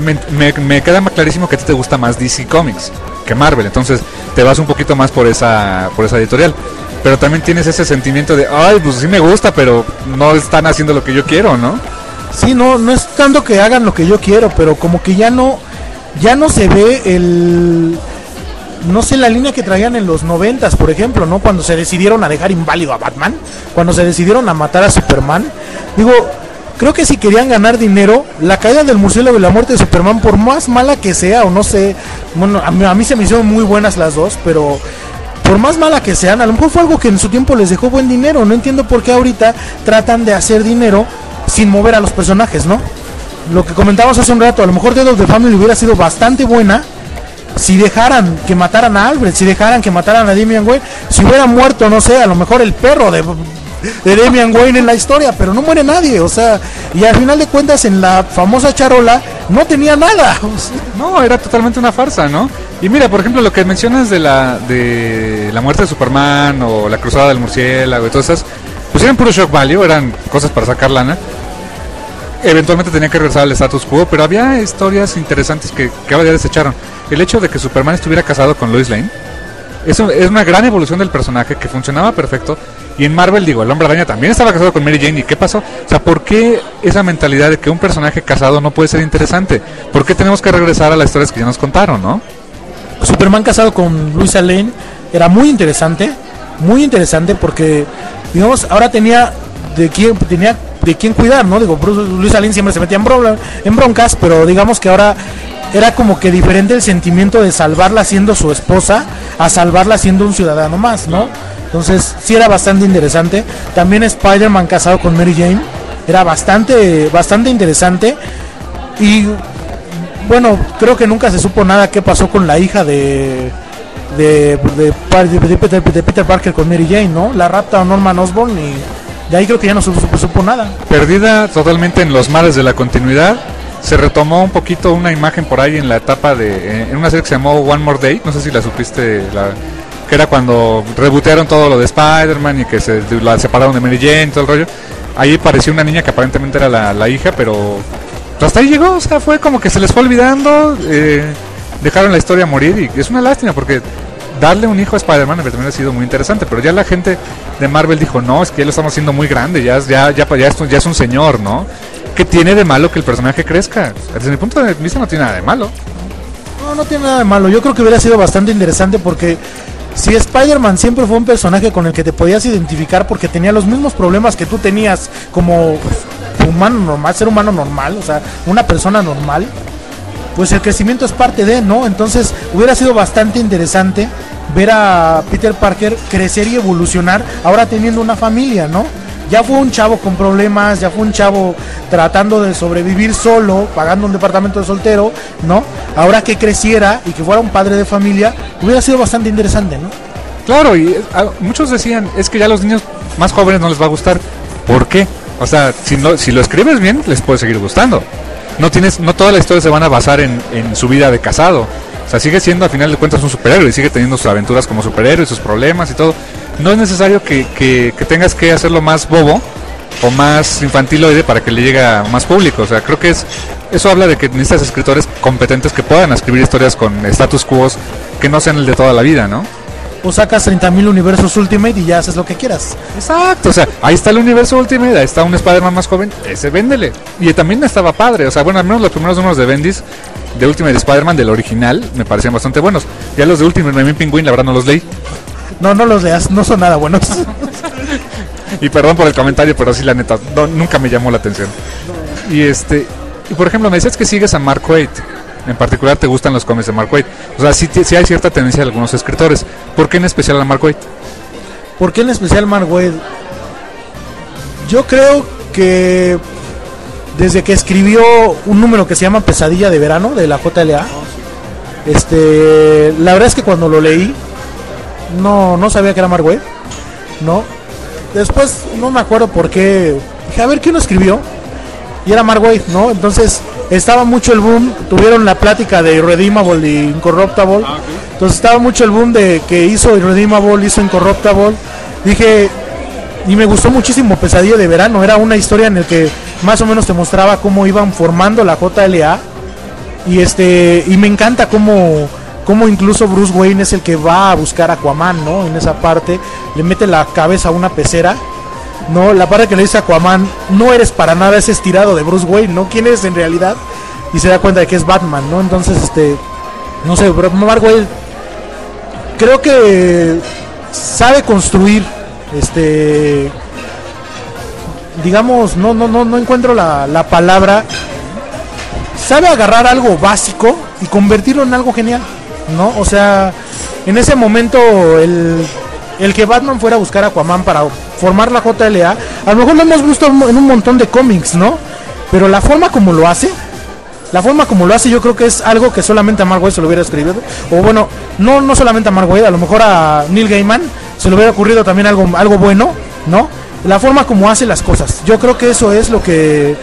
Speaker 1: me, me, queda más clarísimo que a ti te gusta más DC Comics que Marvel, entonces te vas un poquito más por esa, por esa editorial. Pero también tienes ese sentimiento de, ay, pues sí me gusta, pero no están haciendo lo que yo quiero, ¿no?
Speaker 2: Sí, no, no es tanto que hagan lo que yo quiero, pero como que ya no, ya no se ve el, no sé, la línea que traían en los noventas, por ejemplo, ¿no? Cuando se decidieron a dejar inválido a Batman, cuando se decidieron a matar a Superman. Digo, creo que si querían ganar dinero, la caída del murciélago y la muerte de Superman, por más mala que sea, o no sé, bueno, a mí, se me hicieron muy buenas las dos, pero por más mala que sean, a lo mejor fue algo que en su tiempo les dejó buen dinero. No entiendo por qué ahorita tratan de hacer dinero sin mover a los personajes, ¿no? Lo que comentábamos hace un rato, a lo mejor Dead of the Family hubiera sido bastante buena si dejaran que mataran a Alfred, si dejaran que mataran a Damian Wayne, si hubiera muerto, no sé, a lo mejor el perro de, de Damian Wayne en la historia, pero no muere nadie, o sea, y al final de cuentas en la famosa charola no tenía nada.
Speaker 1: No, era totalmente una farsa, ¿no? Y mira, por ejemplo, lo que mencionas de la de la muerte de Superman o la cruzada del murciélago y todas esas, pues eran puro shock value, eran cosas para sacar lana eventualmente tenía que regresar al status quo, pero había historias interesantes que, ahora ya desecharon. El hecho de que Superman estuviera casado con Lois Lane, eso es una gran evolución del personaje que funcionaba perfecto. Y en Marvel, digo, el hombre araña también estaba casado con Mary Jane. ¿Y qué pasó? O sea, ¿por qué esa mentalidad de que un personaje casado no puede ser interesante? ¿Por qué tenemos que regresar a las historias que ya nos contaron, no?
Speaker 2: Superman casado con Luisa Lane era muy interesante, muy interesante porque, digamos, ahora tenía de quién tenía de quién cuidar, ¿no? Digo, Luis Alín siempre se metía en, en broncas, pero digamos que ahora era como que diferente el sentimiento de salvarla siendo su esposa a salvarla siendo un ciudadano más, ¿no? Entonces, sí era bastante interesante. También Spider-Man casado con Mary Jane era bastante bastante interesante y bueno, creo que nunca se supo nada qué pasó con la hija de de, de, Peter, Parker con Mary Jane, ¿no? La rapta Norman Osborn y de ahí creo que ya no supo, nada.
Speaker 1: Perdida totalmente en los mares de la continuidad. Se retomó un poquito una imagen por ahí en la etapa de. En una serie que se llamó One More Day. No sé si la supiste. La, que era cuando rebotearon todo lo de Spider-Man y que se la separaron de Mary Jane todo el rollo. Ahí apareció una niña que aparentemente era la, hija, pero hasta ahí llegó. O sea, fue como que se les fue olvidando. Eh, dejaron la historia morir y es una lástima porque darle un hijo a Spider-Man también ha sido muy interesante, pero ya la gente de Marvel dijo, no, es que ya lo estamos haciendo muy grande, ya, ya, ya, ya, esto, ya es un señor, ¿no? ¿Qué tiene de malo que el personaje crezca? Desde mi punto de vista no tiene nada de malo.
Speaker 2: No, no tiene nada de malo. Yo creo que hubiera sido bastante interesante porque si Spider-Man siempre fue un personaje con el que te podías identificar porque tenía los mismos problemas que tú tenías como humano normal, ser humano normal, o sea, una persona normal, pues el crecimiento es parte de, ¿no? Entonces hubiera sido bastante interesante ver a Peter Parker crecer y evolucionar ahora teniendo una familia, ¿no? Ya fue un chavo con problemas, ya fue un chavo tratando de sobrevivir solo, pagando un departamento de soltero, ¿no? Ahora que creciera y que fuera un padre de familia, hubiera sido bastante interesante, ¿no?
Speaker 1: Claro, y eh, muchos decían, es que ya a los niños más jóvenes no les va a gustar. ¿Por qué? O sea, si, no, si lo escribes bien, les puede seguir gustando. No, tienes, no toda la historia se van a basar en, en su vida de casado o sea, sigue siendo a final de cuentas un superhéroe y sigue teniendo sus aventuras como superhéroe, sus problemas y todo. No es necesario que, que, tengas que hacerlo más bobo o más infantiloide para que le llegue a más público. O sea, creo que es eso habla de que necesitas escritores competentes que puedan escribir historias con status quo que no sean el de toda la vida, ¿no?
Speaker 2: O sacas 30.000 universos Ultimate y ya haces lo que quieras.
Speaker 1: Exacto, o sea, ahí está el universo Ultimate, ahí está un Spider-Man más joven, ese véndele. Y también estaba padre, o sea, bueno, al menos los primeros números de Bendis de Ultimate Spider-Man, del original, me parecían bastante buenos. Ya los de Ultimate Memin Penguin, la verdad no los leí.
Speaker 2: No, no los leas, no son nada buenos.
Speaker 1: y perdón por el comentario, pero sí, la neta, nunca me llamó la atención. Y este, y por ejemplo, me decías que sigues a Mark Waid. En particular te gustan los cómics de Mark Waid. O sea, sí, hay cierta tendencia de algunos escritores. ¿Por qué en especial a Mark Waid?
Speaker 2: ¿Por qué en especial Mark Waid? Yo creo que desde que escribió un número que se llama Pesadilla de Verano de la JLA, este, la verdad es que cuando lo leí no, no sabía que era Mark Waid, ¿no? Después no me acuerdo por qué, dije, a ver, ¿quién lo escribió? Y era Mark Waid, ¿no? Entonces estaba mucho el boom, tuvieron la plática de Irredeemable y Incorruptible. Ah, Entonces estaba mucho el boom de que hizo Irredeemable, hizo Incorruptible. Dije, y me gustó muchísimo Pesadilla de Verano, era una historia en la que más o menos te mostraba cómo iban formando la JLA. Y este y me encanta cómo, cómo incluso Bruce Wayne es el que va a buscar a Aquaman, ¿no? En esa parte le mete la cabeza a una pecera no, la parte que le dice Aquaman, no eres para nada ese estirado de Bruce Wayne, ¿no? ¿Quién eres en realidad? Y se da cuenta de que es Batman, ¿no? Entonces, este, no sé, pero Mark Wayne creo que sabe construir, este, digamos, no, no, no, no encuentro la, la palabra, sabe agarrar algo básico y convertirlo en algo genial, ¿no? O sea, en ese momento el, el que Batman fuera a buscar a Aquaman para formar la JLA, a lo mejor lo hemos visto en un montón de cómics, ¿no? Pero la forma como lo hace, la forma como lo hace yo creo que es algo que solamente a Mark se lo hubiera escrito. O bueno, no, no solamente a Mark a lo mejor a Neil Gaiman se le hubiera ocurrido también algo, algo bueno, ¿no? La forma como hace las cosas. Yo creo que eso es lo que,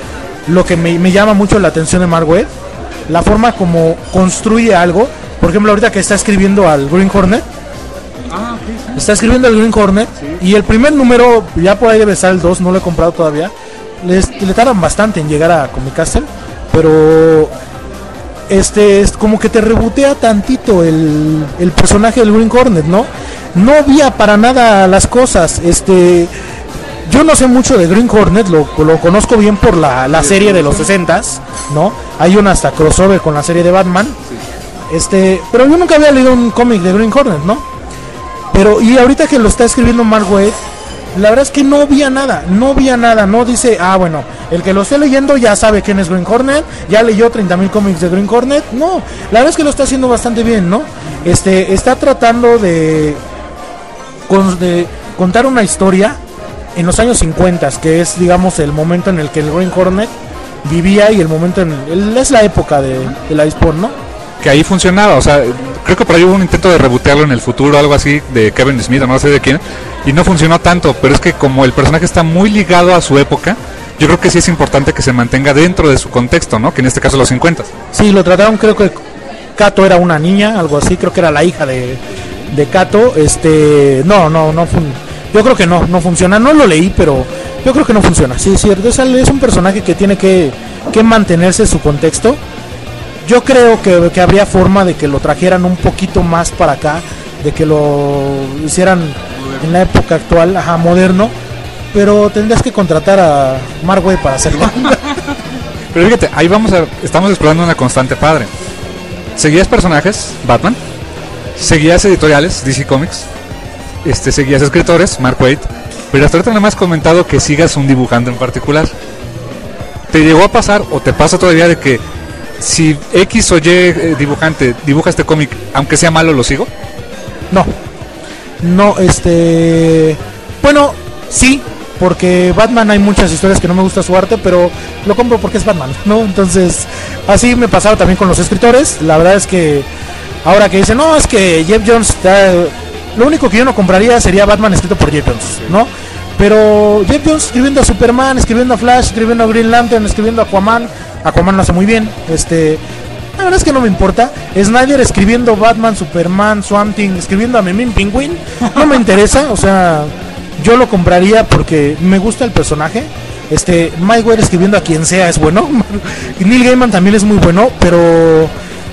Speaker 2: lo que me, llama mucho la atención de Mark La forma como construye algo. Por ejemplo, ahorita que está escribiendo al Green Hornet, Está escribiendo el Green Hornet y el primer número, ya por ahí debe estar el 2, no lo he comprado todavía. Les, le tardan bastante en llegar a Comic Castle, pero este es como que te rebotea tantito el, el personaje del Green Hornet, ¿no? No había para nada las cosas, este yo no sé mucho de Green Hornet, lo, lo conozco bien por la, la serie de los 60 ¿no? Hay una hasta crossover con la serie de Batman. Este, pero yo nunca había leído un cómic de Green Hornet, ¿no? Pero, y ahorita que lo está escribiendo Mark Waid, la verdad es que no había nada, no había nada, no dice, ah, bueno, el que lo esté leyendo ya sabe quién es Green Hornet, ya leyó 30.000 cómics de Green Hornet, no, la verdad es que lo está haciendo bastante bien, ¿no? Este, está tratando de, de contar una historia en los años 50, que es, digamos, el momento en el que el Green Hornet vivía y el momento en, es la época de, de la Spawn, ¿no?
Speaker 1: Que ahí funcionaba, o sea, creo que por ahí hubo un intento de rebotearlo en el futuro, algo así, de Kevin Smith o no sé de quién, y no funcionó tanto, pero es que como el personaje está muy ligado a su época, yo creo que sí es importante que se mantenga dentro de su contexto, ¿no? Que en este caso los 50.
Speaker 2: Sí, lo trataron, creo que Kato era una niña, algo así, creo que era la hija de, de Kato, este, no, no, no, yo creo que no, no funciona, no lo leí, pero yo creo que no funciona, sí, es cierto, es, es un personaje que tiene que, que mantenerse su contexto, yo creo que, habría forma de que lo trajeran un poquito más para acá, de que lo hicieran en la época actual, ajá, moderno, pero tendrías que contratar a Marway para hacerlo.
Speaker 1: pero fíjate, ahí vamos a, estamos explorando una constante padre. Seguías personajes, Batman, seguías editoriales, DC Comics, este, seguías escritores, Mark Waid, pero hasta ahorita me has comentado que sigas un dibujante en particular. ¿Te llegó a pasar o te pasa todavía de que si X o Y eh, dibujante dibuja este cómic, aunque sea malo, ¿lo sigo?
Speaker 2: No. No, este. Bueno, sí, porque Batman hay muchas historias que no me gusta su arte, pero lo compro porque es Batman, ¿no? Entonces, así me pasaba también con los escritores. La verdad es que ahora que dicen, no, es que Jeff Jones está. Lo único que yo no compraría sería Batman escrito por Jeff Jones, ¿no? Pero Jeff Jones escribiendo a Superman, escribiendo a Flash, escribiendo a Green Lantern, escribiendo a Aquaman, Aquaman lo hace muy bien. Este, la verdad es que no me importa. Snyder escribiendo Batman, Superman, Swamp Thing, escribiendo a Memín Penguin, no me interesa. O sea, yo lo compraría porque me gusta el personaje. Este, Mike escribiendo a quien sea es bueno. Neil Gaiman también es muy bueno, pero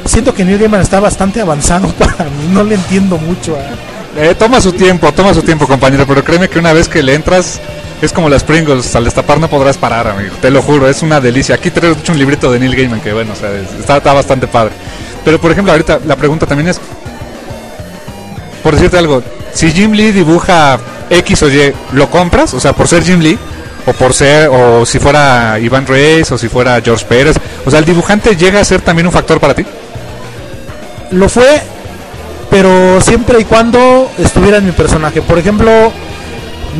Speaker 2: siento que Neil Gaiman está bastante avanzado para mí. No le entiendo mucho.
Speaker 1: Toma su tiempo, toma su tiempo, compañero. Pero créeme que una vez que le entras, es como las Pringles. Al destapar no podrás parar, amigo. Te lo juro, es una delicia. Aquí traigo un librito de Neil Gaiman que, bueno, o sea, está, está bastante padre. Pero, por ejemplo, ahorita la pregunta también es: por decirte algo, si Jim Lee dibuja X o Y, ¿lo compras? O sea, por ser Jim Lee o por ser, o si fuera Iván Reyes, o si fuera George Pérez. O sea, el dibujante llega a ser también un factor para ti.
Speaker 2: Lo fue, pero siempre y cuando estuviera en mi personaje. Por ejemplo,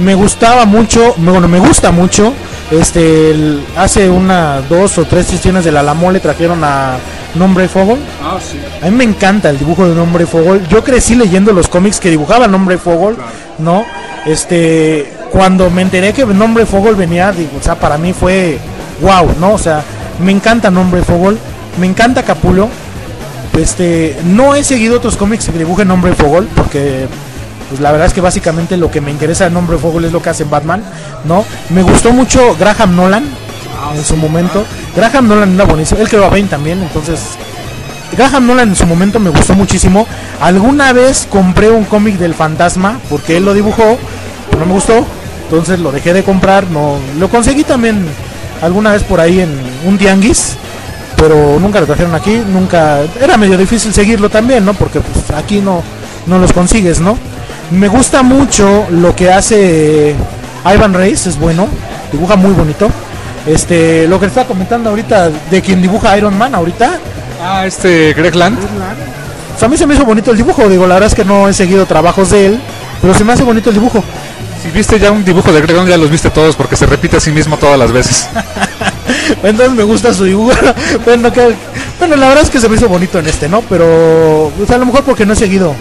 Speaker 2: me gustaba mucho, bueno, me gusta mucho. Este, hace una, dos o tres sesiones de la Lamole trajeron a Nombre Fogol. Ah, sí. A mí me encanta el dibujo de Nombre Fogol. Yo crecí leyendo los cómics que dibujaba Nombre Fogol, ¿no? Este, cuando me enteré que nombre Fogol venía, digo, o sea, para mí fue wow, ¿no? O sea, me encanta nombre Fogol, me encanta Capulo. Este, no he seguido otros cómics que dibujen nombre Fogol porque pues la verdad es que básicamente lo que me interesa del nombre Fogol es lo que hace Batman, ¿no? Me gustó mucho Graham Nolan en su momento. Graham Nolan era buenísimo, él creó a Bane también, entonces Graham Nolan en su momento me gustó muchísimo. Alguna vez compré un cómic del fantasma porque él lo dibujó, pero no me gustó. Entonces lo dejé de comprar, no lo conseguí también alguna vez por ahí en un tianguis, pero nunca lo trajeron aquí, nunca era medio difícil seguirlo también, ¿no? Porque pues, aquí no no los consigues, ¿no? Me gusta mucho lo que hace Ivan Reis, es bueno, dibuja muy bonito. Este, lo que está comentando ahorita de quien dibuja Iron Man ahorita.
Speaker 1: Ah, este Greg Land.
Speaker 2: a mí se me hizo bonito el dibujo, digo, la verdad es que no he seguido trabajos de él, pero se me hace bonito el dibujo.
Speaker 1: Si viste ya un dibujo de Gregón, ya los viste todos porque se repite a sí mismo todas las veces.
Speaker 2: Entonces me gusta su dibujo. bueno, que, bueno, la verdad es que se me hizo bonito en este, ¿no? Pero o sea, a lo mejor porque no he seguido.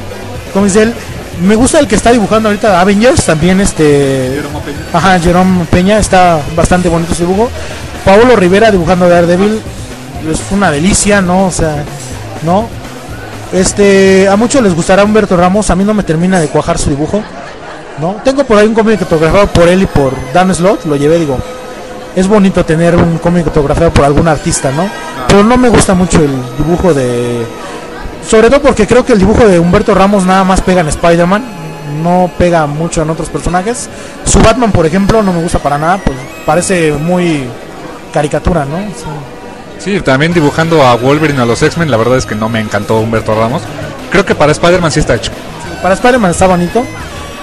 Speaker 2: Como dice él, me gusta el que está dibujando ahorita Avengers, también este... Jerome Peña. Ajá, Jerome Peña, está bastante bonito su dibujo. Paulo Rivera dibujando Daredevil, es una delicia, ¿no? O sea, ¿no? Este, a muchos les gustará Humberto Ramos, a mí no me termina de cuajar su dibujo. ¿no? Tengo por ahí un cómic fotografiado por él y por Dan Slot, lo llevé, digo, es bonito tener un cómic fotografiado por algún artista, ¿no? Pero no me gusta mucho el dibujo de... Sobre todo porque creo que el dibujo de Humberto Ramos nada más pega en Spider-Man, no pega mucho en otros personajes. Su Batman, por ejemplo, no me gusta para nada, pues parece muy caricatura, ¿no?
Speaker 1: Sí. también dibujando a Wolverine a los X-Men, la verdad es que no me encantó Humberto Ramos. Creo que para Spider-Man sí está hecho.
Speaker 2: para Spider-Man está bonito.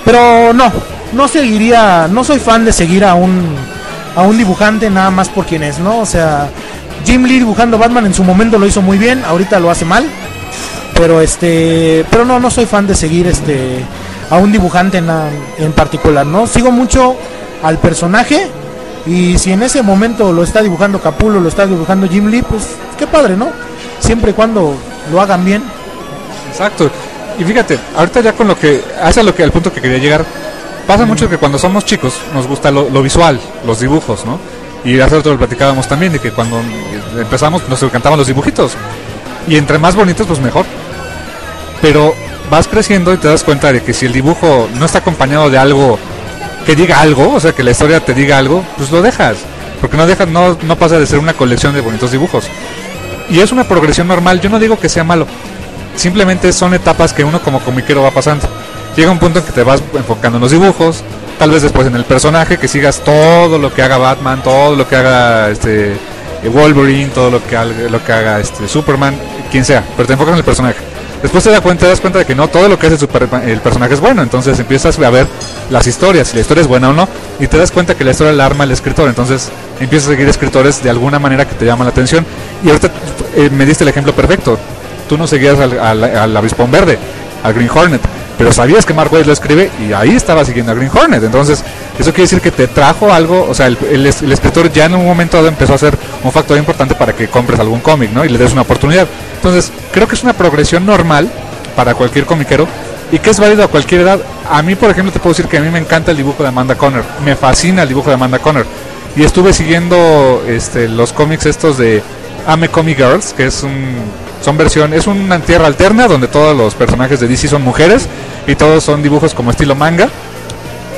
Speaker 2: Pero no, no seguiría, no soy fan de seguir a un, a un dibujante nada más por quien es, ¿no? O sea, Jim Lee dibujando Batman en su momento lo hizo muy bien, ahorita lo hace mal. Pero este, pero no, no soy fan de seguir este a un dibujante en, en particular, ¿no? Sigo mucho al personaje y si en ese momento lo está dibujando Capulo, lo está dibujando Jim Lee, pues qué padre, ¿no? Siempre y cuando lo hagan bien.
Speaker 1: Exacto. Y fíjate, ahorita ya con lo que, hace lo que al punto que quería llegar, pasa mucho que cuando somos chicos nos gusta lo, visual, los dibujos, ¿no? Y hace rato lo platicábamos también de que cuando empezamos nos encantaban los dibujitos. Y entre más bonitos, pues mejor. Pero vas creciendo y te das cuenta de que si el dibujo no está acompañado de algo que diga algo, o sea, que la historia te diga algo, pues lo dejas. Porque no, dejas, no, no pasa de ser una colección de bonitos dibujos. Y es una progresión normal, yo no digo que sea malo, simplemente son etapas que uno como comiquero va pasando. Llega un punto en que te vas enfocando en los dibujos, tal vez después en el personaje, que sigas todo lo que haga Batman, todo lo que haga este Wolverine, todo lo que haga, este Superman, quien sea, pero te enfocas en el personaje. Después te das cuenta, te das cuenta de que no todo lo que hace el personaje es bueno, entonces empiezas a ver las historias, si la historia es buena o no, y te das cuenta que la historia la arma el escritor, entonces empiezas a seguir escritores de alguna manera que te llaman la atención. Y ahorita eh, me diste el ejemplo perfecto tú no seguías al, al, avispón verde, al Green Hornet, pero sabías que Mark Waid lo escribe y ahí estaba siguiendo a Green Hornet. Entonces, eso quiere decir que te trajo algo, o sea, el, el, escritor ya en un momento dado empezó a ser un factor importante para que compres algún cómic, ¿no? Y le des una oportunidad. Entonces, creo que es una progresión normal para cualquier comiquero y que es válido a cualquier edad. A mí, por ejemplo, te puedo decir que a mí me encanta el dibujo de Amanda Conner, me fascina el dibujo de Amanda Conner. Y estuve siguiendo este, los cómics estos de Ame Comic Girls, que es un son versión, es una tierra alterna donde todos los personajes de DC son mujeres y todos son dibujos como estilo manga.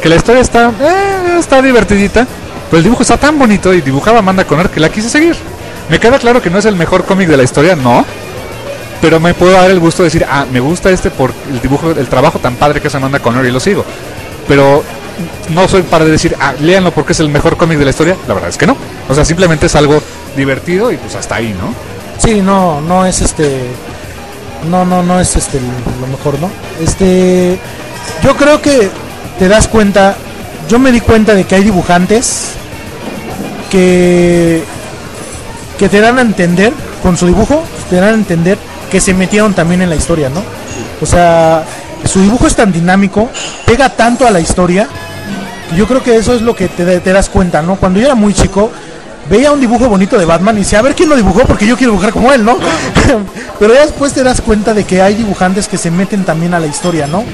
Speaker 1: Que la historia está, eh, está divertidita, Pero el dibujo está tan bonito y dibujaba Amanda Conner que la quise seguir. Me queda claro que no es el mejor cómic de la historia, no. Pero me puedo dar el gusto de decir, ah, me gusta este por el dibujo, el trabajo tan padre que es Amanda Conner y lo sigo. Pero no soy para decir, ah, léanlo porque es el mejor cómic de la historia. La verdad es que no. O sea, simplemente es algo divertido y pues hasta ahí, ¿no?
Speaker 2: Sí, no, no es este. No, no, no es este lo mejor, ¿no? Este. Yo creo que te das cuenta. Yo me di cuenta de que hay dibujantes que. que te dan a entender con su dibujo, te dan a entender que se metieron también en la historia, ¿no? O sea, su dibujo es tan dinámico, pega tanto a la historia. Yo creo que eso es lo que te, te das cuenta, ¿no? Cuando yo era muy chico, veía un dibujo bonito de Batman y decía, a ver quién lo dibujó porque yo quiero dibujar como él, ¿no? Pero después te das cuenta de que hay dibujantes que se meten también a la historia, ¿no?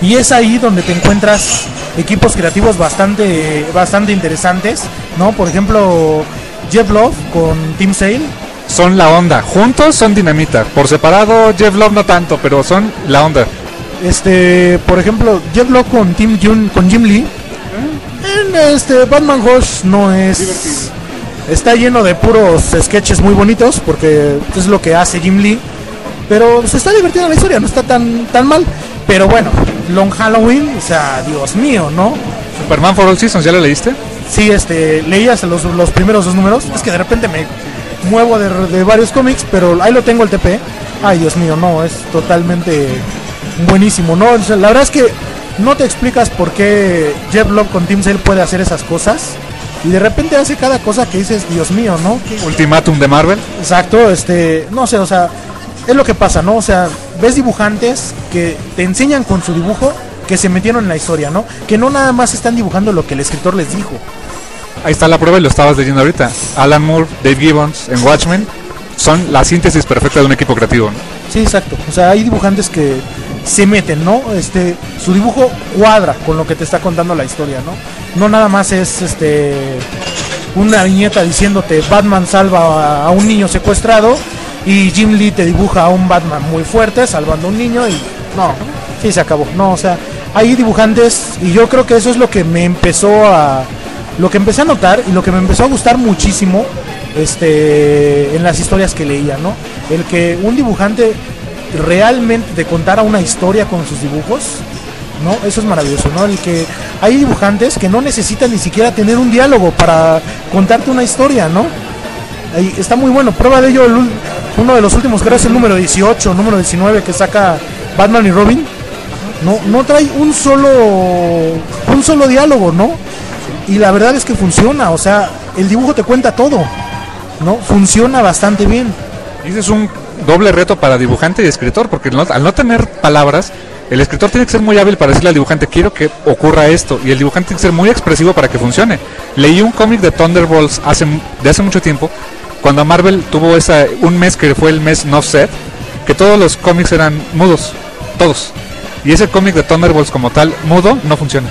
Speaker 2: Y es ahí donde te encuentras equipos creativos bastante, bastante interesantes, ¿no? Por ejemplo, Jeff Love con Team Sale.
Speaker 1: Son la onda. Juntos son dinamita. Por separado, Jeff Love no tanto, pero son la onda.
Speaker 2: Este, por ejemplo, Jeff Love con Team Jun, con Jim Lee. En este Batman Hush no es está lleno de puros sketches muy bonitos porque es lo que hace Jim Lee, pero se está divirtiendo la historia, no está tan tan mal. Pero bueno, Long Halloween, o sea, Dios mío, ¿no?
Speaker 1: Superman for All Seasons, ¿ya lo leíste?
Speaker 2: Sí, este, leías los, los primeros dos números. Es que de repente me muevo de, de varios cómics, pero ahí lo tengo el TP. Ay, Dios mío, no, es totalmente buenísimo, ¿no? O sea, la verdad es que no te explicas por qué Jeff Love con Team Sale puede hacer esas cosas. Y de repente hace cada cosa que dices, Dios mío, ¿no? ¿Qué-
Speaker 1: Ultimátum de Marvel.
Speaker 2: Exacto, este, no sé, o sea, es lo que pasa, ¿no? O sea, ves dibujantes que te enseñan con su dibujo que se metieron en la historia, ¿no? Que no nada más están dibujando lo que el escritor les dijo.
Speaker 1: Ahí está la prueba y lo estabas leyendo ahorita. Alan Moore, Dave Gibbons en Watchmen son la síntesis perfecta de un equipo creativo. ¿no?
Speaker 2: Sí, exacto. O sea, hay dibujantes que se meten, ¿no? Este, su dibujo cuadra con lo que te está contando la historia, ¿no? No nada más es este una viñeta diciéndote Batman salva a, un niño secuestrado y Jim Lee te dibuja a un Batman muy fuerte salvando a un niño y no, sí se acabó. No, o sea, hay dibujantes y yo creo que eso es lo que me empezó a lo que empecé a notar y lo que me empezó a gustar muchísimo este en las historias que leía, ¿no? El que un dibujante realmente te contara una historia con sus dibujos, ¿no? Eso es maravilloso, ¿no? El que hay dibujantes que no necesitan ni siquiera tener un diálogo para contarte una historia, ¿no? Está muy bueno. Prueba de ello uno de los últimos, creo es el número 18, número 19 que saca Batman y Robin. No, no trae un solo un solo diálogo, ¿no? Y la verdad es que funciona, o sea, el dibujo te cuenta todo, ¿no? Funciona bastante bien.
Speaker 1: Ese es un doble reto para dibujante y escritor, porque al no tener palabras, el escritor tiene que ser muy hábil para decirle al dibujante, quiero que ocurra esto, y el dibujante tiene que ser muy expresivo para que funcione. Leí un cómic de Thunderbolts hace, de hace mucho tiempo, cuando Marvel tuvo esa, un mes que fue el mes no set, que todos los cómics eran mudos, todos. Y ese cómic de Thunderbolts como tal, mudo, no funciona.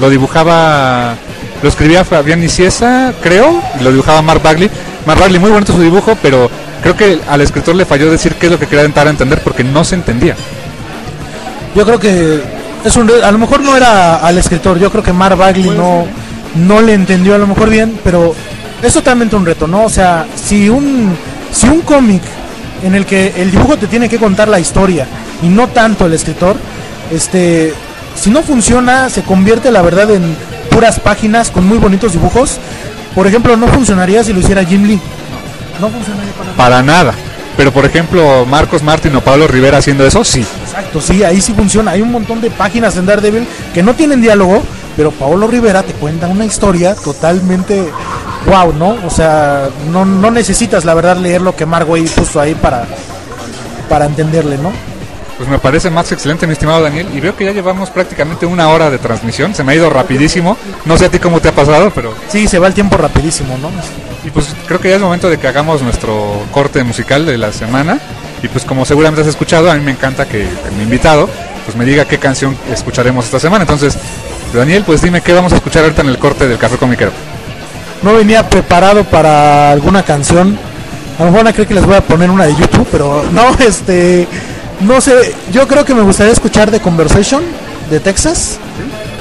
Speaker 1: Lo dibujaba, lo escribía Fabián Niciesa, creo, y lo dibujaba Mark Bagley. Mark Bagley, muy bonito su dibujo, pero creo que al escritor le falló decir qué es lo que quería a entender porque no se entendía.
Speaker 2: Yo creo que es un a lo mejor no era al escritor, yo creo que Mark Bagley no no le entendió a lo mejor bien, pero es totalmente un reto, ¿no? O sea, si un si un cómic en el que el dibujo te tiene que contar la historia y no tanto el escritor, este si no funciona, se convierte la verdad en puras páginas con muy bonitos dibujos. Por ejemplo, no funcionaría si lo hiciera Jim Lee. No funcionaría para nada.
Speaker 1: Para nada. Pero por ejemplo, Marcos Martín o Pablo Rivera haciendo eso, sí.
Speaker 2: Exacto, sí, ahí sí funciona. Hay un montón de páginas en Daredevil que no tienen diálogo, pero Paolo Rivera te cuenta una historia totalmente wow, ¿no? O sea, no, no necesitas la verdad leer lo que Marway puso ahí para, para entenderle, ¿no?
Speaker 1: Pues me parece más excelente, mi estimado Daniel. Y veo que ya llevamos prácticamente una hora de transmisión. Se me ha ido rapidísimo. No sé a ti cómo te ha pasado, pero
Speaker 2: Sí, se va el tiempo rapidísimo, ¿no?
Speaker 1: Y pues creo que ya es momento de que hagamos nuestro corte musical de la semana. Y pues como seguramente has escuchado, a mí me encanta que mi invitado pues me diga qué canción escucharemos esta semana. Entonces, Daniel, pues dime qué vamos a escuchar ahorita en el corte del Café Comiquero.
Speaker 2: No venía preparado para alguna canción. A lo mejor creo que les voy a poner una de YouTube, pero no, este, no sé, yo creo que me gustaría escuchar The Conversation de Texas.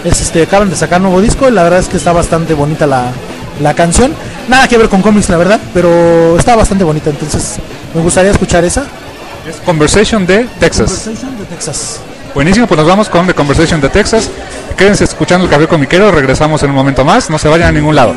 Speaker 2: Es este, acaban de sacar nuevo disco y la verdad es que está bastante bonita la, la canción. Nada que ver con cómics, la verdad, pero está bastante bonita, entonces me gustaría escuchar esa.
Speaker 3: Es Conversation de Texas.
Speaker 2: Conversation de Texas.
Speaker 3: Buenísimo, pues nos vamos con The Conversation de Texas. Quédense escuchando el café comiquero, regresamos en un momento más, no se vayan a ningún lado.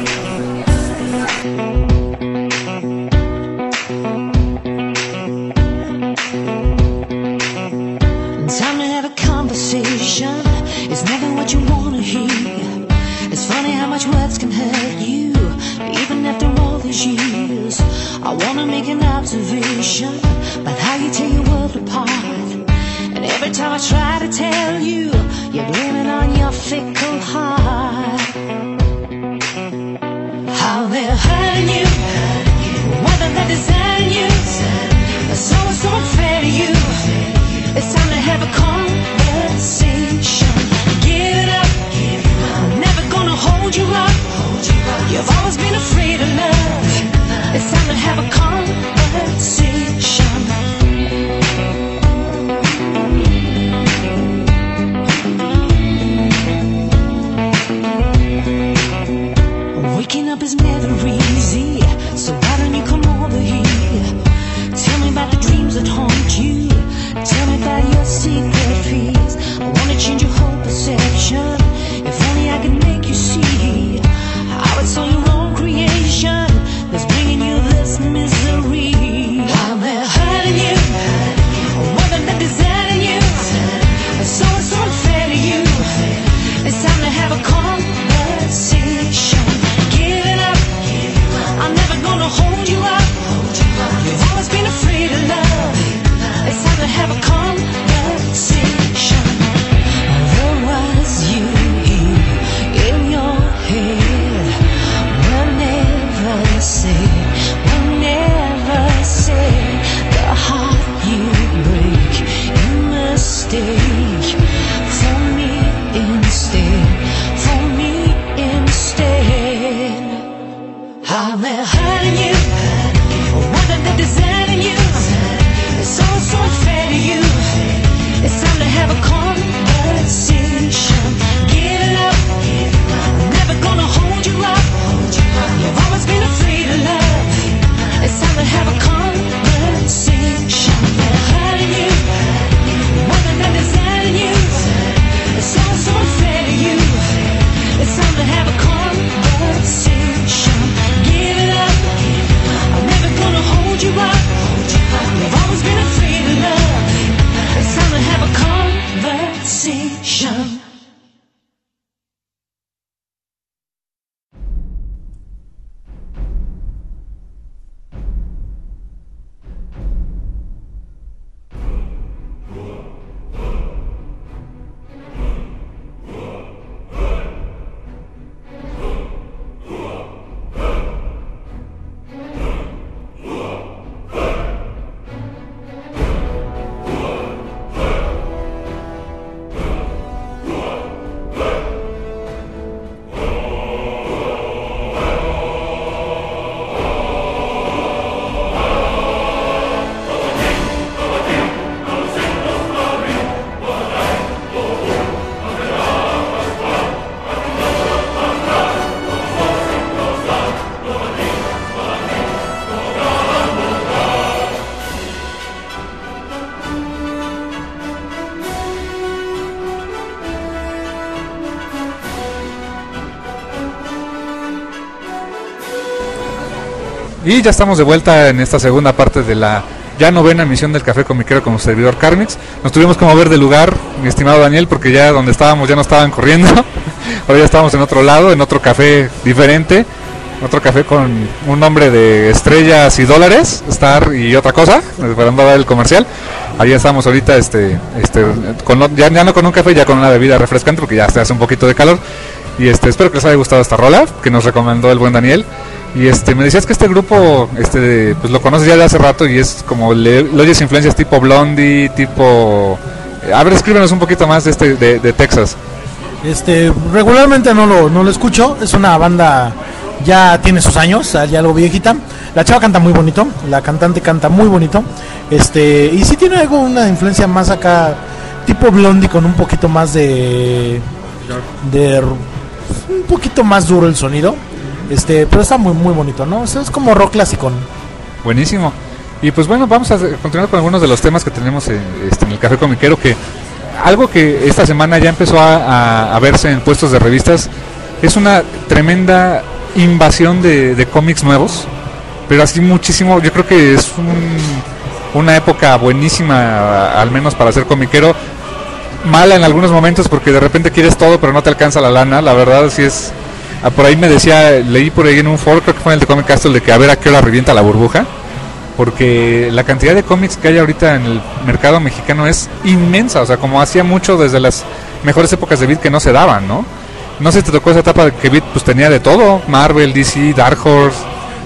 Speaker 3: Y ya estamos de vuelta en esta segunda parte de la ya novena emisión del Café Comiquero como servidor Carmix. Nos tuvimos que mover de lugar, mi estimado Daniel, porque ya donde estábamos ya no estaban corriendo. Ahora ya estábamos en otro lado, en otro café diferente. Otro café con un nombre de estrellas y dólares, Star y otra cosa, esperando a dar el comercial. Ahí estamos ahorita, este, este, con, ya, ya no con un café, ya con una bebida refrescante, porque ya se hace un poquito de calor. Y este, espero que les haya gustado esta rola que nos recomendó el buen Daniel. Y este, me decías que este grupo, este, pues lo conoces ya de hace rato y es como le, le oyes influencias tipo Blondie, tipo, a ver, escríbenos un poquito más de este, de, de Texas.
Speaker 2: Este, regularmente no lo, no lo escucho, es una banda ya tiene sus años, ya algo viejita. La chava canta muy bonito, la cantante canta muy bonito. Este, y sí tiene algo una influencia más acá tipo Blondie con un poquito más de de un poquito más duro el sonido. Este, pero está muy muy bonito, ¿no? O es como rock clásico.
Speaker 1: Buenísimo. Y pues bueno, vamos a continuar con algunos de los temas que tenemos en, este, el Café Comiquero, que algo que esta semana ya empezó a, verse en puestos de revistas es una tremenda invasión de, de cómics nuevos, pero así muchísimo, yo creo que es un- una época buenísima, al menos para ser comiquero, mala en algunos momentos porque de repente quieres todo pero no te alcanza la lana, la verdad sí es... ah, Por ahí me decía, leí por ahí en un foro, creo que fue en el de Comic Castle, de que a ver a qué hora revienta la burbuja porque la cantidad de cómics que hay ahorita en el mercado mexicano es inmensa, o sea, como hacía mucho desde las mejores épocas de Beat que no se daban, ¿no? No sé si te tocó esa etapa de que Beat pues tenía de todo, Marvel, DC, Dark Horse,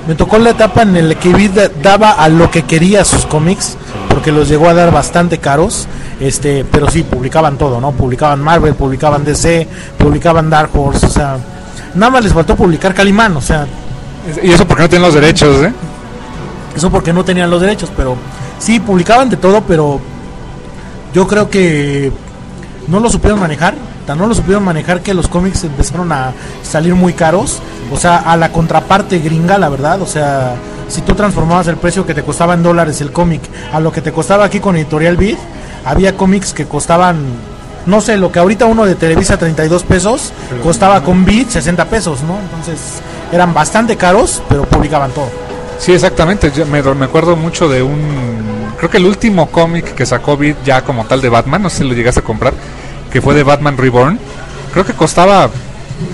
Speaker 2: Me tocó la etapa en la que Vid daba a lo que quería sus cómics, porque los llegó a dar bastante caros, este, pero sí, publicaban todo, ¿no? Publicaban Marvel, publicaban DC, publicaban Dark Horse, o sea, nada más les faltó publicar Calimán, o sea,
Speaker 1: y eso porque no tienen los derechos, ¿eh?
Speaker 2: eso porque no tenían los derechos, pero sí, publicaban de todo, pero yo creo que no lo supieron manejar, tan no lo supieron manejar que los cómics empezaron a salir muy caros, o sea, a la contraparte gringa, la verdad, o sea, si tú transformabas el precio que te costaba en dólares el cómic a lo que te costaba aquí con Editorial Beat, había cómics que costaban, no sé, lo que ahorita uno de Televisa 32 pesos, costaba con Beat 60 pesos, ¿no? Entonces eran bastante caros, pero publicaban todo.
Speaker 1: Sí, exactamente. Yo me, me acuerdo mucho de un. Creo que el último cómic que sacó Beat ya como tal de Batman, no sé si lo llegaste a comprar, que fue de Batman Reborn. Creo que costaba,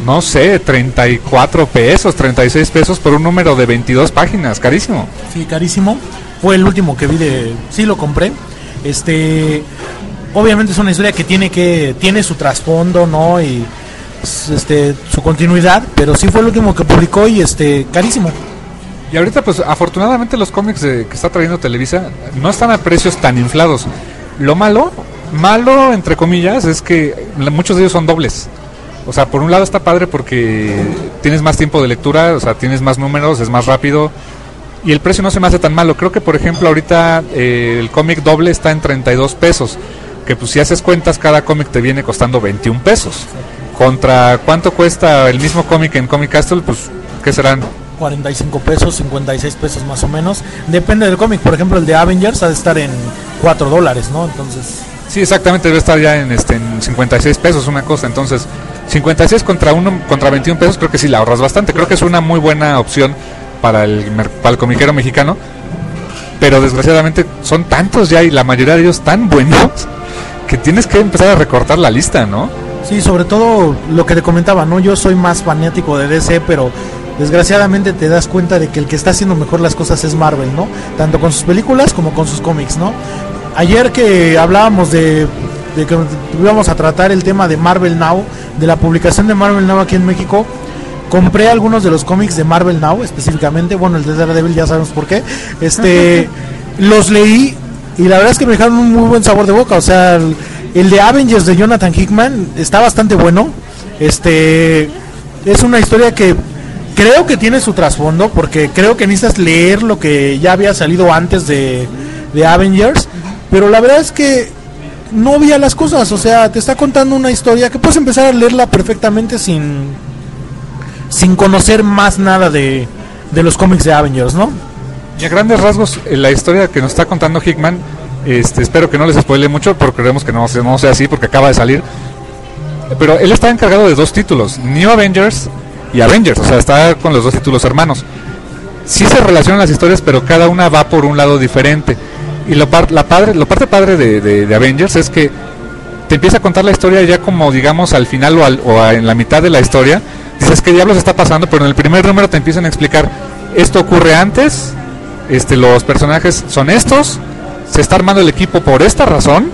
Speaker 1: no sé, 34 pesos, 36 pesos por un número de 22 páginas. Carísimo.
Speaker 2: Sí, carísimo. Fue el último que vi de. Sí, lo compré. Este. Obviamente es una historia que tiene que. Tiene su trasfondo, ¿no? Y. s- Este, su continuidad, pero sí fue el último que publicó y este, carísimo.
Speaker 1: Y ahorita, pues afortunadamente los cómics que está trayendo Televisa no están a precios tan inflados. Lo malo, malo entre comillas, es que muchos de ellos son dobles. O sea, por un lado está padre porque tienes más tiempo de lectura, o sea, tienes más números, es más rápido. Y el precio no se me hace tan malo. Creo que, por ejemplo, ahorita eh, el cómic doble está en 32 pesos. Que pues si haces cuentas, cada cómic te viene costando 21 pesos. Contra cuánto cuesta el mismo cómic en Comic Castle, pues, ¿qué serán?
Speaker 2: 45 pesos, 56 pesos más o menos. Depende del cómic. Por ejemplo, el de Avengers ha de estar en 4 dólares, ¿no? Entonces,
Speaker 1: Sí, exactamente, debe estar ya en, este, en 56 pesos una cosa. Entonces, 56 contra, uno, contra 21 pesos, creo que sí la ahorras bastante. Creo que es una muy buena opción para el, para el comiquero mexicano. Pero desgraciadamente son tantos ya y la mayoría de ellos tan buenos que tienes que empezar a recortar la lista, ¿no?
Speaker 2: Sí, sobre todo lo que te comentaba, ¿no? Yo soy más fanático de DC, pero desgraciadamente te das cuenta de que el que está haciendo mejor las cosas es Marvel, ¿no? Tanto con sus películas como con sus cómics, ¿no? Ayer que hablábamos de, de que íbamos a tratar el tema de Marvel Now, de la publicación de Marvel Now aquí en México, compré algunos de los cómics de Marvel Now específicamente, bueno, el de Daredevil ya sabemos por qué, este, los leí y la verdad es que me dejaron un muy buen sabor de boca, o sea, el, de Avengers de Jonathan Hickman está bastante bueno, este, es una historia que creo que tiene su trasfondo, porque creo que necesitas leer lo que ya había salido antes de, de Avengers, pero la verdad es que no veía las cosas, o sea, te está contando una historia que puedes empezar a leerla perfectamente sin sin conocer más nada de, de los cómics de Avengers, ¿no?
Speaker 1: Y a grandes rasgos, eh, la historia que nos está contando Hickman, este, espero que no les spoile mucho, porque creemos que no, no sea así, porque acaba de salir. Pero él está encargado de dos títulos, New Avengers y Avengers, o sea, está con los dos títulos hermanos. Sí se relacionan las historias, pero cada una va por un lado diferente. Y lo, par- la padre, lo parte padre de, de- de Avengers es que te empieza a contar la historia ya como digamos al final o, al- o a- en la mitad de la historia. Dices qué diablos está pasando, pero en el primer número te empiezan a explicar esto ocurre antes, este, los personajes son estos, se está armando el equipo por esta razón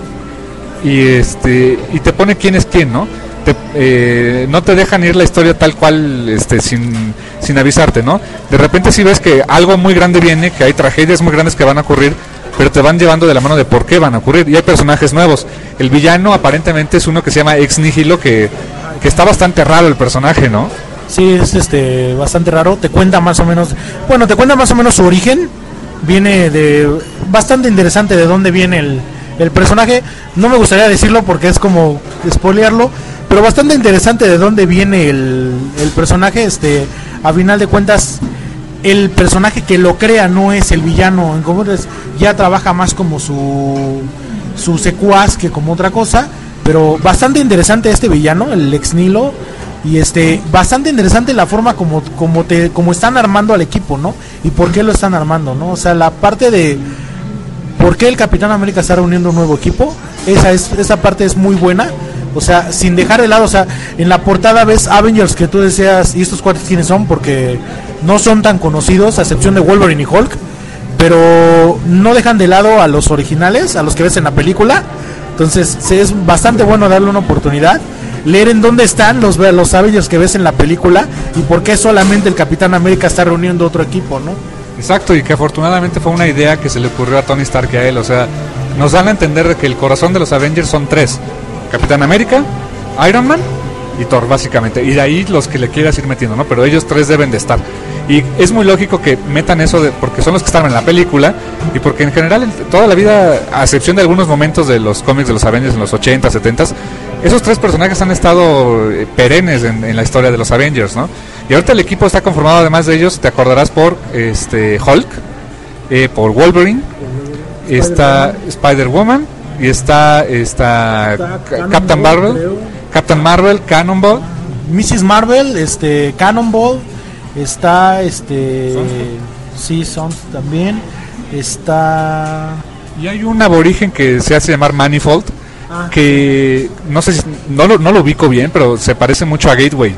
Speaker 1: y este y te pone quién es quién, ¿no? Te- eh, no te dejan ir la historia tal cual este sin, sin avisarte, ¿no? De repente si ves que algo muy grande viene, que hay tragedias muy grandes que van a ocurrir, pero te van llevando de la mano de por qué van a ocurrir y hay personajes nuevos. El villano aparentemente es uno que se llama Ex Nihilo que, que está bastante raro el personaje, ¿no?
Speaker 2: Sí, es este bastante raro. Te cuenta más o menos, bueno, te cuenta más o menos su origen. Viene de bastante interesante de dónde viene el, el personaje. No me gustaría decirlo porque es como spoilearlo, pero bastante interesante de dónde viene el, el personaje. Este, a final de cuentas, el personaje que lo crea no es el villano. En Commodores ya trabaja más como su, su secuaz que como otra cosa. Pero bastante interesante este villano, el ex Nilo. Y este, bastante interesante la forma como, como te, como están armando al equipo, ¿no? Y por qué lo están armando, ¿no? O sea, la parte de por qué el Capitán América está reuniendo un nuevo equipo, esa es, esa parte es muy buena. O sea, sin dejar de lado, o sea, en la portada ves Avengers que tú deseas, y estos cuates quiénes son, porque no son tan conocidos, a excepción de Wolverine y Hulk, pero no dejan de lado a los originales, a los que ves en la película. Entonces, es bastante bueno darle una oportunidad, leer en dónde están los, los Avengers que ves en la película y por qué solamente el Capitán América está reuniendo otro equipo, ¿no?
Speaker 1: Exacto, y que afortunadamente fue una idea que se le ocurrió a Tony Stark y a él. O sea, nos dan a entender de que el corazón de los Avengers son tres: Capitán América, Iron Man y Thor, básicamente. Y de ahí los que le quieras ir metiendo, ¿no? Pero ellos tres deben de estar. Y es muy lógico que metan eso de, porque son los que estaban en la película y porque en general en toda la vida, a excepción de algunos momentos de los cómics de los Avengers en los 80, 70, esos tres personajes han estado eh, perennes en, en la historia de los Avengers, ¿no? Y ahorita el equipo está conformado además de ellos, te acordarás por este Hulk, eh, por Wolverine, está Spider-Woman y está, está
Speaker 2: Está
Speaker 1: Captain Marvel. Captain Marvel, Cannonball,
Speaker 2: Mrs. Marvel, este Cannonball, está este sí, Sons también, está
Speaker 1: y hay un aborigen que se hace llamar Manifold,
Speaker 2: Ah.
Speaker 1: que no sé si, no lo, no lo ubico bien, pero se parece mucho a Gateway.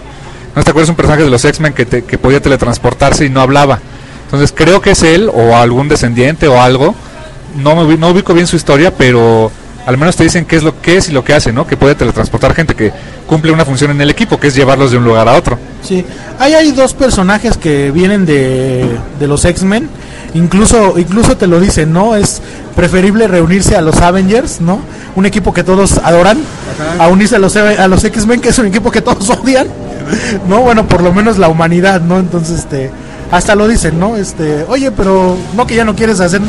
Speaker 1: ¿No te acuerdas un personaje de los X-Men que, te- que podía teletransportarse y no hablaba? Entonces creo que es él o algún descendiente o algo. No, me, no ubico bien su historia, pero al menos te dicen qué es lo que es y lo que hace, ¿no? Que puede teletransportar gente, que cumple una función en el equipo, que es llevarlos de un lugar a otro.
Speaker 2: Sí, ahí hay dos personajes que vienen de, de los X-Men. Incluso, incluso te lo dicen, ¿no? Es preferible reunirse a los Avengers, ¿no? Un equipo que todos adoran, a unirse a los, a los X-Men, que es un equipo que todos odian, ¿no? Bueno, por lo menos la humanidad, ¿no? Entonces, este, hasta lo dicen, ¿no? Este, oye, pero no que ya no quieres hacer,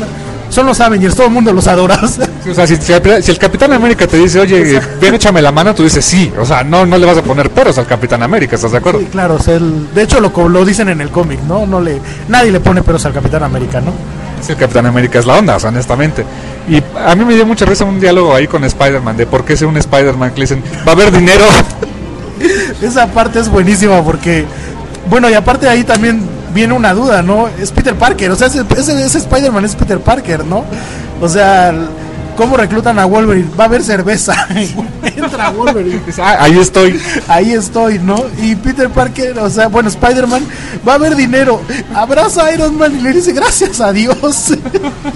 Speaker 2: son los Avengers, todo el mundo los adora. O sea,
Speaker 1: si, si el si el Capitán América te dice, oye, ven, échame la mano, tú dices sí. O sea, no, no le vas a poner peros al Capitán América, ¿estás de acuerdo?
Speaker 2: Sí, claro, o sea, el- de hecho lo, dicen en el cómic, ¿no? No le, nadie le pone peros al Capitán América, ¿no?
Speaker 1: Sí, el Capitán América es la onda, o sea, honestamente. Y a mí me dio mucha risa un diálogo ahí con Spider-Man, de por qué ser un Spider-Man que le dicen, va a haber dinero.
Speaker 2: Esa parte es buenísima porque, bueno, y aparte de ahí también viene una duda, ¿no? Es Peter Parker, o sea, ese, ese, ese Spider-Man es Peter Parker, ¿no? O sea, ¿cómo reclutan a Wolverine? Va a haber cerveza. Entra Wolverine.
Speaker 1: "Ah, ahí estoy.
Speaker 2: Ahí estoy, ¿no? Y Peter Parker, o sea, bueno, Spider-Man, va a haber dinero. Abraza a Iron Man y le dice gracias a Dios.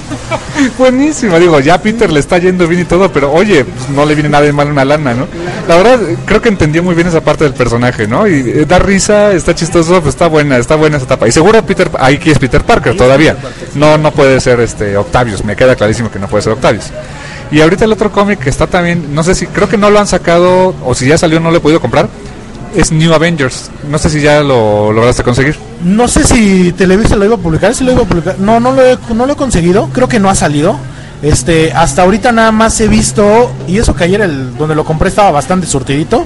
Speaker 1: Buenísimo, digo, ya Peter le está yendo bien y todo, pero oye, pues, no le viene nada de mal una lana, ¿no? La verdad, creo que entendió muy bien esa parte del personaje, ¿no? Y eh, da risa, está chistoso, pues está buena, está buena esa etapa. Y seguro Peter, ahí que es Peter Parker todavía. No, no puede ser este Octavius, me queda clarísimo que no puede ser Octavius. Y ahorita el otro cómic que está también, no sé si, creo que no lo han sacado, o si ya salió no lo he podido comprar, es New Avengers. No sé si ya lo lograste conseguir.
Speaker 2: No sé si Televisa lo iba a publicar, si lo iba a publicar. No, no lo he, no lo he conseguido, creo que no ha salido. Este, hasta ahorita nada más he visto, y eso que ayer el, donde lo compré estaba bastante surtidito.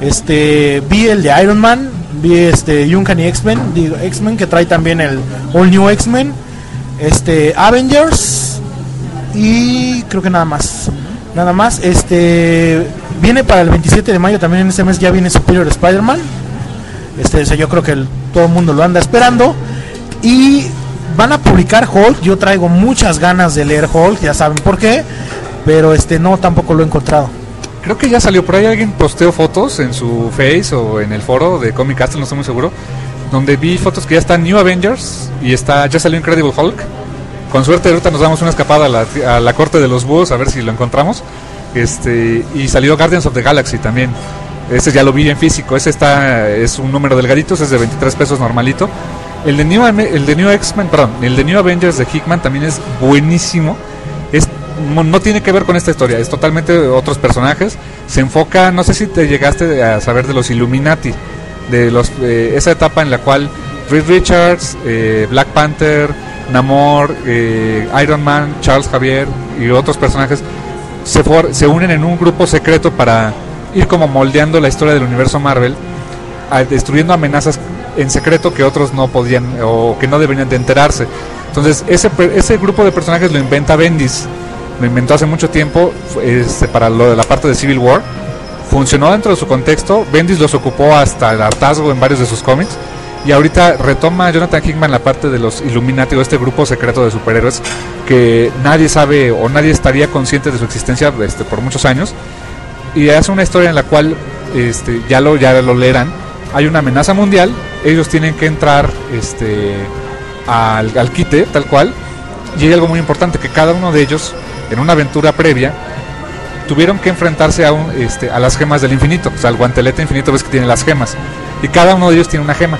Speaker 2: Este, vi el de Iron Man, vi este Uncanny X-Men, digo X-Men que trae también el All New X-Men, este Avengers y creo que nada más. Nada más, este viene para el 27 de mayo también en ese mes ya viene Superior Spider-Man. Este, o yo creo que todo el mundo lo anda esperando. Y van a publicar Hulk. Yo traigo muchas ganas de leer Hulk, ya saben por qué. Pero este no, tampoco lo he encontrado.
Speaker 1: Creo que ya salió por ahí alguien posteó fotos en su face o en el foro de Comic Castle, no estoy muy seguro, donde vi fotos que ya está New Avengers y está ya salió Incredible Hulk. Con suerte ahorita nos damos una escapada a la, corte de los búhos a ver si lo encontramos. Este y salió Guardians of the Galaxy también. Ese ya lo vi en físico. Ese está es un número delgadito, ese es de 23 pesos normalito. El de New el de New X-Men, perdón, el de New Avengers de Hickman también es buenísimo. Es no, no tiene que ver con esta historia, es totalmente otros personajes. Se enfoca, no sé si te llegaste a saber de los Illuminati, de los eh, esa etapa en la cual Reed Richards, eh, Black Panther, Namor, eh, Iron Man, Charles Javier y otros personajes se, unen en un grupo secreto para ir como moldeando la historia del universo Marvel, destruyendo amenazas en secreto que otros no podían o que no deberían de enterarse. Entonces, ese, grupo de personajes lo inventa Bendis, lo inventó hace mucho tiempo este, para de la parte de Civil War. Funcionó dentro de su contexto, Bendis los ocupó hasta el hartazgo en varios de sus cómics. Y ahorita retoma Jonathan Hickman la parte de los Illuminati o este grupo secreto de superhéroes que nadie sabe o nadie estaría consciente de su existencia este, por muchos años. Y hace una historia en la cual este, ya, lo, ya lo leerán. Hay una amenaza mundial, ellos tienen que entrar este, al, al quite, tal cual. Y hay algo muy importante, que cada uno de ellos, en una aventura previa, tuvieron que enfrentarse a, un, este, a las gemas del infinito. O sea, el guantelete infinito ves que tiene las gemas. Y cada uno de ellos tiene una gema.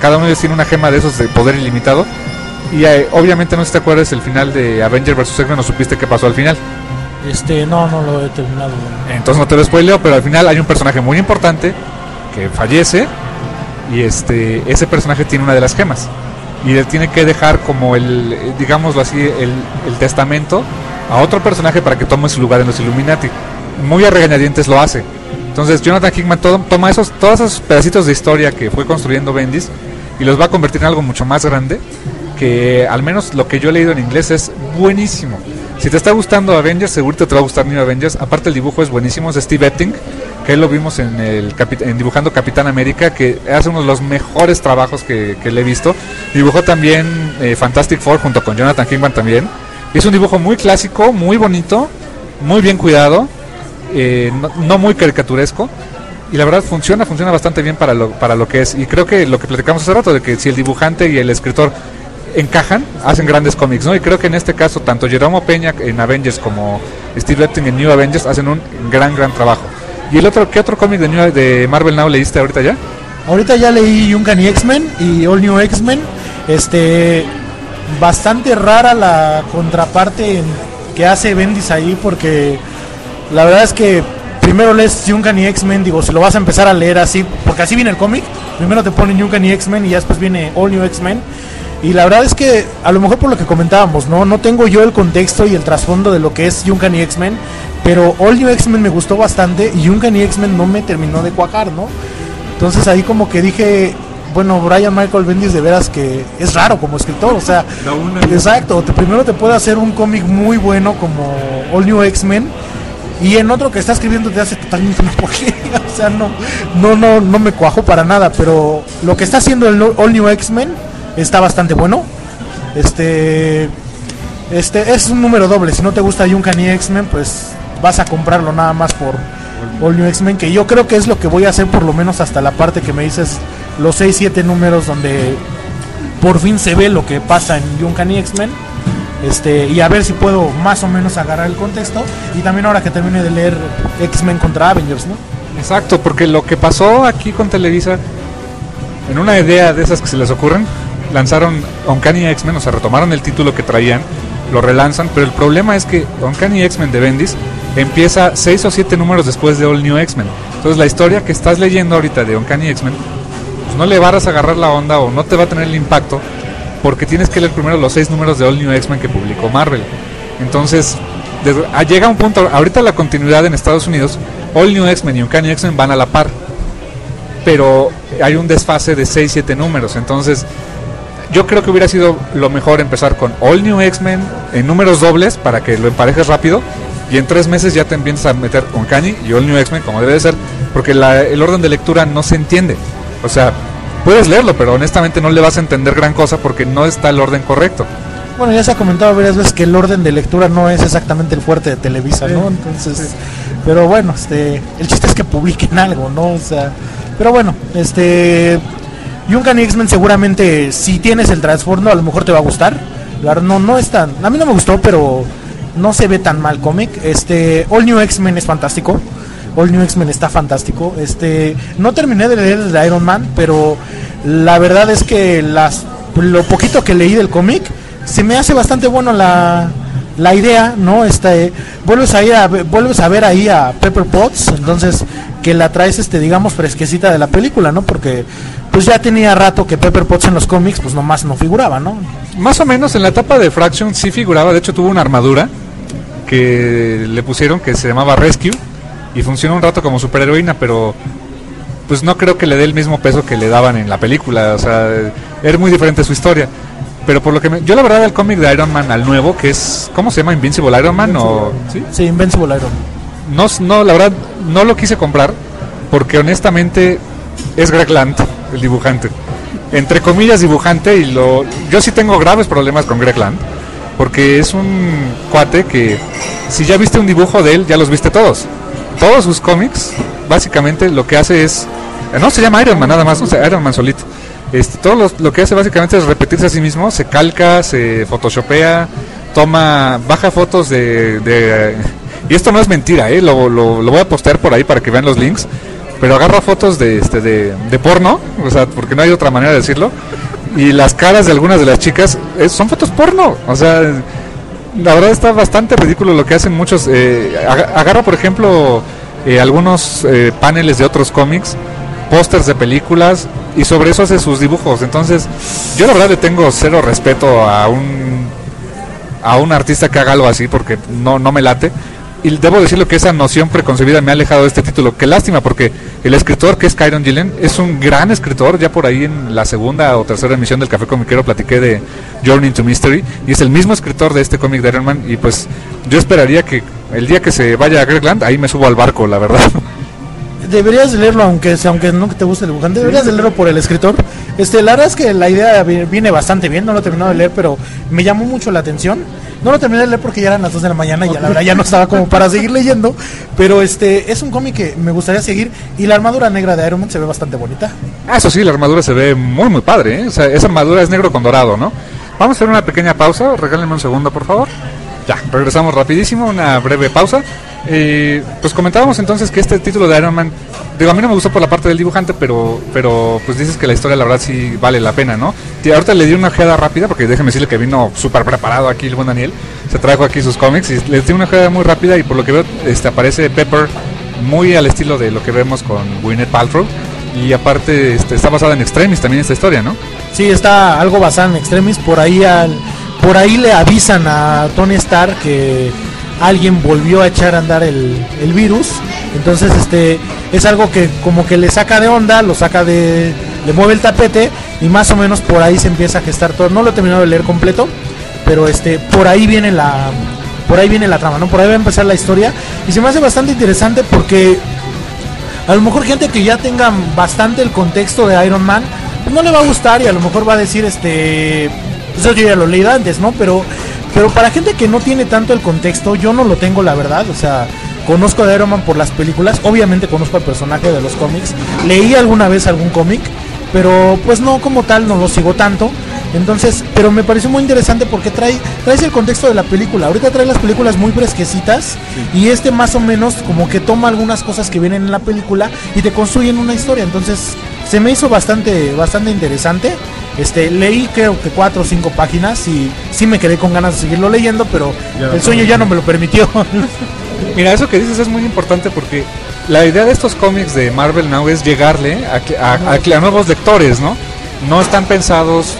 Speaker 1: Cada uno de ellos tiene una gema de esos de poder ilimitado. Y eh, obviamente no sé si te acuerdas el final de Avenger vs. X-Men, no supiste qué pasó al final.
Speaker 2: Este, no, no lo he terminado.
Speaker 1: Entonces no te lo spoileo, pero al final hay un personaje muy importante que fallece y este ese personaje tiene una de las gemas y le tiene que dejar como el eh, digámoslo así el, el testamento a otro personaje para que tome su lugar en los Illuminati. Muy a regañadientes lo hace. Entonces Jonathan Hickman todo- toma esos todos esos pedacitos de historia que fue construyendo Bendis y los va a convertir en algo mucho más grande que al menos lo que yo he leído en inglés es buenísimo. Si te está gustando Avengers, seguro te va a gustar New Avengers. Aparte el dibujo es buenísimo, es Steve Epting, que lo vimos en el en dibujando Capitán América, que hace uno de los mejores trabajos que, que le he visto. Dibujó también eh, Fantastic Four junto con Jonathan Hickman también. Es un dibujo muy clásico, muy bonito, muy bien cuidado, eh, no, muy caricaturesco. Y la verdad funciona, funciona bastante bien para lo, para lo que es. Y creo que lo que platicamos hace rato, de que si el dibujante y el escritor encajan, hacen grandes cómics, ¿no? Y creo que en este caso, tanto Jeromo Peña en Avengers como Steve Epting en New Avengers hacen un gran, gran trabajo. ¿Y el otro, qué otro cómic de, New- de Marvel Now leíste ahorita ya?
Speaker 2: Ahorita ya leí Uncanny X-Men y All New X-Men. Este, bastante rara la contraparte que hace Bendis ahí porque la verdad es que primero lees Uncanny X-Men, digo, si lo vas a empezar a leer así, porque así viene el cómic, primero te ponen Uncanny X-Men y ya después viene All New X-Men. Y la verdad es que, a lo mejor por lo que comentábamos, ¿no? No tengo yo el contexto y el trasfondo de lo que es Uncanny X-Men, pero All New X-Men me gustó bastante y Uncanny X-Men no me terminó de cuajar, ¿no? Entonces ahí como que dije, bueno, Brian Michael Bendis de veras que es raro como escritor, o sea, exacto, te- primero te puede hacer un cómic muy bueno como All New X-Men y en otro que está escribiendo te hace totalmente una porquería, o sea, no, no, no, no me cuajo para nada, pero lo que está haciendo el All New X-Men está bastante bueno, este, este es un número doble, si no te gusta Uncanny X-Men, pues vas a comprarlo nada más por All New X-Men, que yo creo que es lo que voy a hacer por lo menos hasta la parte que me dices los 6, 7 números donde por fin se ve lo que pasa en Uncanny X-Men. Este, y a ver si puedo más o menos agarrar el contexto. Y también ahora que termine de leer X-Men contra Avengers, ¿no?
Speaker 1: Exacto, porque lo que pasó aquí con Televisa, en una idea de esas que se les ocurren, lanzaron Uncanny X-Men, o sea, retomaron el título que traían, lo relanzan, pero el problema es que Uncanny X-Men de Bendis empieza seis o siete números después de All New X-Men. Entonces la historia que estás leyendo ahorita de Uncanny X-Men, pues no le vas a agarrar la onda o no te va a tener el impacto, porque tienes que leer primero los seis números de All New X-Men que publicó Marvel. Entonces, desde- ah, llega un punto, ahorita la continuidad en Estados Unidos, All New X-Men y Uncanny X-Men van a la par, pero hay un desfase de 6-7 números, entonces yo creo que hubiera sido lo mejor empezar con All New X-Men en números dobles para que lo emparejes rápido y en tres meses ya te empiezas a meter Kanye y All New X-Men como debe de ser, porque el orden de lectura no se entiende. O sea, puedes leerlo, pero honestamente no le vas a entender gran cosa porque no está el orden correcto.
Speaker 2: Bueno, ya se ha comentado varias veces que el orden de lectura no es exactamente el fuerte de Televisa, ¿no? Entonces, pero bueno, este, el chiste es que publiquen algo, ¿no? O sea, pero bueno, este, Uncanny X-Men seguramente si tienes el trasfondo a lo mejor te va a gustar. No, no es tan, a mí no me gustó, pero no se ve tan mal cómic. Este, All New X-Men es fantástico. All New X-Men está fantástico. Este, no terminé de leer el de Iron Man, pero la verdad es que las lo poquito que leí del cómic se me hace bastante bueno la, la idea, ¿no? Este, vuelves a ir vuelves a ver ahí a Pepper Potts, entonces que la traes este digamos fresquecita de la película, ¿no? Porque pues ya tenía rato que Pepper Potts en los cómics pues nomás no figuraba, ¿no?
Speaker 1: Más o menos en la etapa de Fraction sí figuraba, de hecho tuvo una armadura que le pusieron que se llamaba Rescue y funciona un rato como superheroína, pero pues no creo que le dé el mismo peso que le daban en la película, o sea, es muy diferente su historia. Pero por lo que me, yo la verdad el cómic de Iron Man al nuevo, que es ¿cómo se llama? Invincible Iron Man o ¿sí?
Speaker 2: Sí, Invincible Iron.
Speaker 1: No no, la verdad no lo quise comprar porque honestamente es Greg Land el dibujante. Entre comillas dibujante y lo yo sí tengo graves problemas con Greg Land porque es un cuate que si ya viste un dibujo de él, ya los viste todos. Todos sus cómics básicamente lo que hace es no se llama Iron Man nada más, no sé, Iron Man solito. Este, todo lo, que hace básicamente es repetirse a sí mismo, se calca, se photoshopea, toma, baja fotos de, y esto no es mentira, ¿eh? lo, lo, voy a postear por ahí para que vean los links, pero agarra fotos de, este, de, de porno, o sea, porque no hay otra manera de decirlo, y las caras de algunas de las chicas eh, son fotos porno, o sea, la verdad está bastante ridículo lo que hacen muchos, eh, aga- agarra por ejemplo eh, algunos eh, paneles de otros cómics, pósters de películas y sobre eso hace sus dibujos. Entonces, yo la verdad le tengo cero respeto a un a un artista que haga algo así porque no no me late. Y debo decirlo que esa noción preconcebida me ha alejado de este título. Qué lástima porque el escritor que es Kyron Gillen es un gran escritor. Ya por ahí en la segunda o tercera emisión del Café Comiquero platiqué de Journey into Mystery y es el mismo escritor de este cómic de Iron Man y pues yo esperaría que el día que se vaya a Gregland ahí me subo al barco, la verdad.
Speaker 2: Deberías de leerlo, aunque, aunque no te guste el dibujante, deberías de leerlo por el escritor. Este, la verdad es que la idea vi- viene bastante bien, no lo he terminado de leer, pero me llamó mucho la atención. No lo terminé de leer porque ya eran las 2 de la mañana y ya la verdad ya no estaba como para seguir leyendo, pero este es un cómic que me gustaría seguir y la armadura negra de Iron Man se ve bastante bonita.
Speaker 1: Ah, eso sí, la armadura se ve muy, muy padre, ¿eh? Esa armadura es negro con dorado, ¿no? Vamos a hacer una pequeña pausa, regálenme un segundo, por favor. Ya, regresamos rapidísimo, una breve pausa. Pues comentábamos entonces que este título de Iron Man, digo, a mí no me gustó por la parte del dibujante, pero, pero pues dices que la historia la verdad sí vale la pena, ¿no? Y ahorita le di una ojeada rápida, porque déjeme decirle que vino súper preparado aquí el buen Daniel, se trajo aquí sus cómics y le di una ojeada muy rápida y por lo que veo este, aparece Pepper muy al estilo de lo que vemos con Gwyneth Paltrow y aparte este, está basada en Extremis también esta historia, ¿no?
Speaker 2: Sí, está algo basado en Extremis. Por ahí, al, por ahí le avisan a Tony Stark que alguien volvió a echar a andar el, el virus. Entonces, este es algo que como que le saca de onda, lo saca de. le mueve el tapete y más o menos por ahí se empieza a gestar todo. No lo he terminado de leer completo, pero este por ahí viene la. Por ahí viene la trama, ¿no? Por ahí va a empezar la historia. Y se me hace bastante interesante porque a lo mejor gente que ya tenga bastante el contexto de Iron Man, pues no le va a gustar y a lo mejor va a decir, este, eso yo ya lo leí antes, ¿no? Pero, pero para gente que no tiene tanto el contexto, yo no lo tengo, la verdad, o sea, conozco a Iron Man por las películas, obviamente conozco al personaje de los cómics, leí alguna vez algún cómic, pero pues no como tal no lo sigo tanto. Entonces, pero me pareció muy interesante porque trae traes el contexto de la película. Ahorita trae las películas muy fresquecitas y este más o menos como que toma algunas cosas que vienen en la película y te construyen una historia. Entonces, se me hizo bastante bastante interesante. Este, leí creo que cuatro o cinco páginas y sí me quedé con ganas de seguirlo leyendo, pero el sueño ya no me lo permitió.
Speaker 1: Mira, eso que dices es muy importante porque la idea de estos cómics de Marvel Now es llegarle a, a- a nuevos lectores, ¿no? No están pensados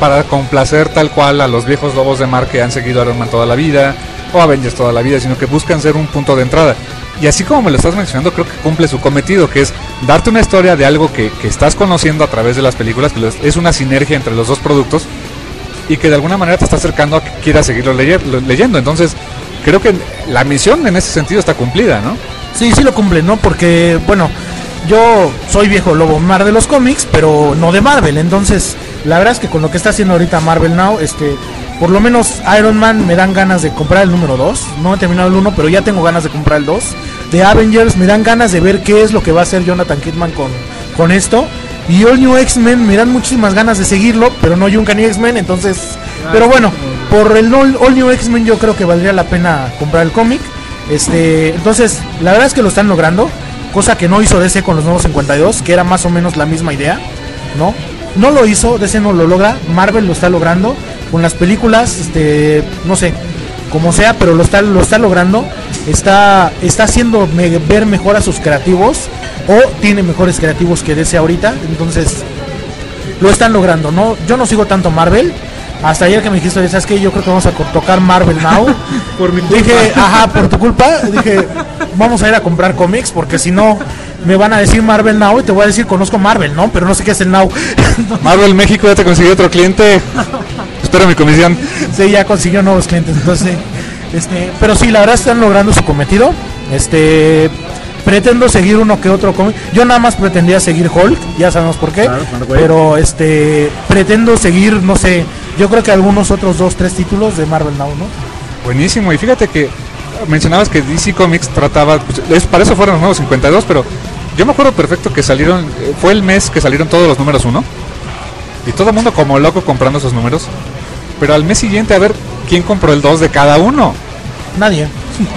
Speaker 1: para complacer tal cual a los viejos lobos de mar que han seguido a Iron Man toda la vida o Avengers toda la vida, sino que buscan ser un punto de entrada. Y así como me lo estás mencionando, creo que cumple su cometido, que es darte una historia de algo que, que estás conociendo a través de las películas, que es una sinergia entre los dos productos y que de alguna manera te está acercando a que quieras seguirlo leyendo. Entonces, creo que la misión en ese sentido está cumplida, ¿no?
Speaker 2: Sí, sí lo cumple, ¿no? Porque, bueno, yo soy viejo lobo mar de los cómics, pero no de Marvel. Entonces, la verdad es que con lo que está haciendo ahorita Marvel Now, este, por lo menos Iron Man me dan ganas de comprar el número 2. No he terminado el 1, pero ya tengo ganas de comprar el 2. De Avengers me dan ganas de ver qué es lo que va a hacer Jonathan Kidman con, con esto. Y All New X-Men me dan muchísimas ganas de seguirlo, pero no Uncanny X-Men, entonces... Pero bueno, por el All, All New X-Men yo creo que valdría la pena comprar el cómic. Este, entonces, la verdad es que lo están logrando, cosa que no hizo DC con los nuevos 52, que era más o menos la misma idea, ¿no? No lo hizo, DC no lo logra, Marvel lo está logrando con las películas, este, no sé, como sea, pero lo está lo está logrando, está está haciendo me- ver mejor a sus creativos o tiene mejores creativos que DC ahorita, entonces lo están logrando, ¿no? Yo no sigo tanto Marvel. Hasta ayer que me dijiste, ¿sabes qué? Yo creo que vamos a tocar Marvel Now.
Speaker 1: Por mi
Speaker 2: Dije, ajá, por tu culpa. Dije, vamos a ir a comprar cómics porque si no me van a decir Marvel Now y te voy a decir conozco Marvel, ¿no? Pero no sé qué es el Now.
Speaker 1: Marvel México ya te consiguió otro cliente. Espero mi comisión.
Speaker 2: sí, ya consiguió nuevos clientes, entonces este, pero sí, la verdad están logrando su cometido. Este pretendo seguir uno que otro cómic. Yo nada más pretendía seguir Hulk, ya sabemos por qué.
Speaker 4: Claro,
Speaker 2: pero este pretendo seguir, no sé, yo creo que algunos otros dos, tres títulos de Marvel Now, ¿no?
Speaker 1: Buenísimo. Y fíjate que mencionabas que DC Comics trataba, pues, es- para eso fueron los nuevos 52, pero yo me acuerdo perfecto que salieron, eh, fue el mes que salieron todos los números uno. Y todo el mundo como loco comprando esos números. Pero al mes siguiente a ver quién compró el 2 de cada uno.
Speaker 2: Nadie.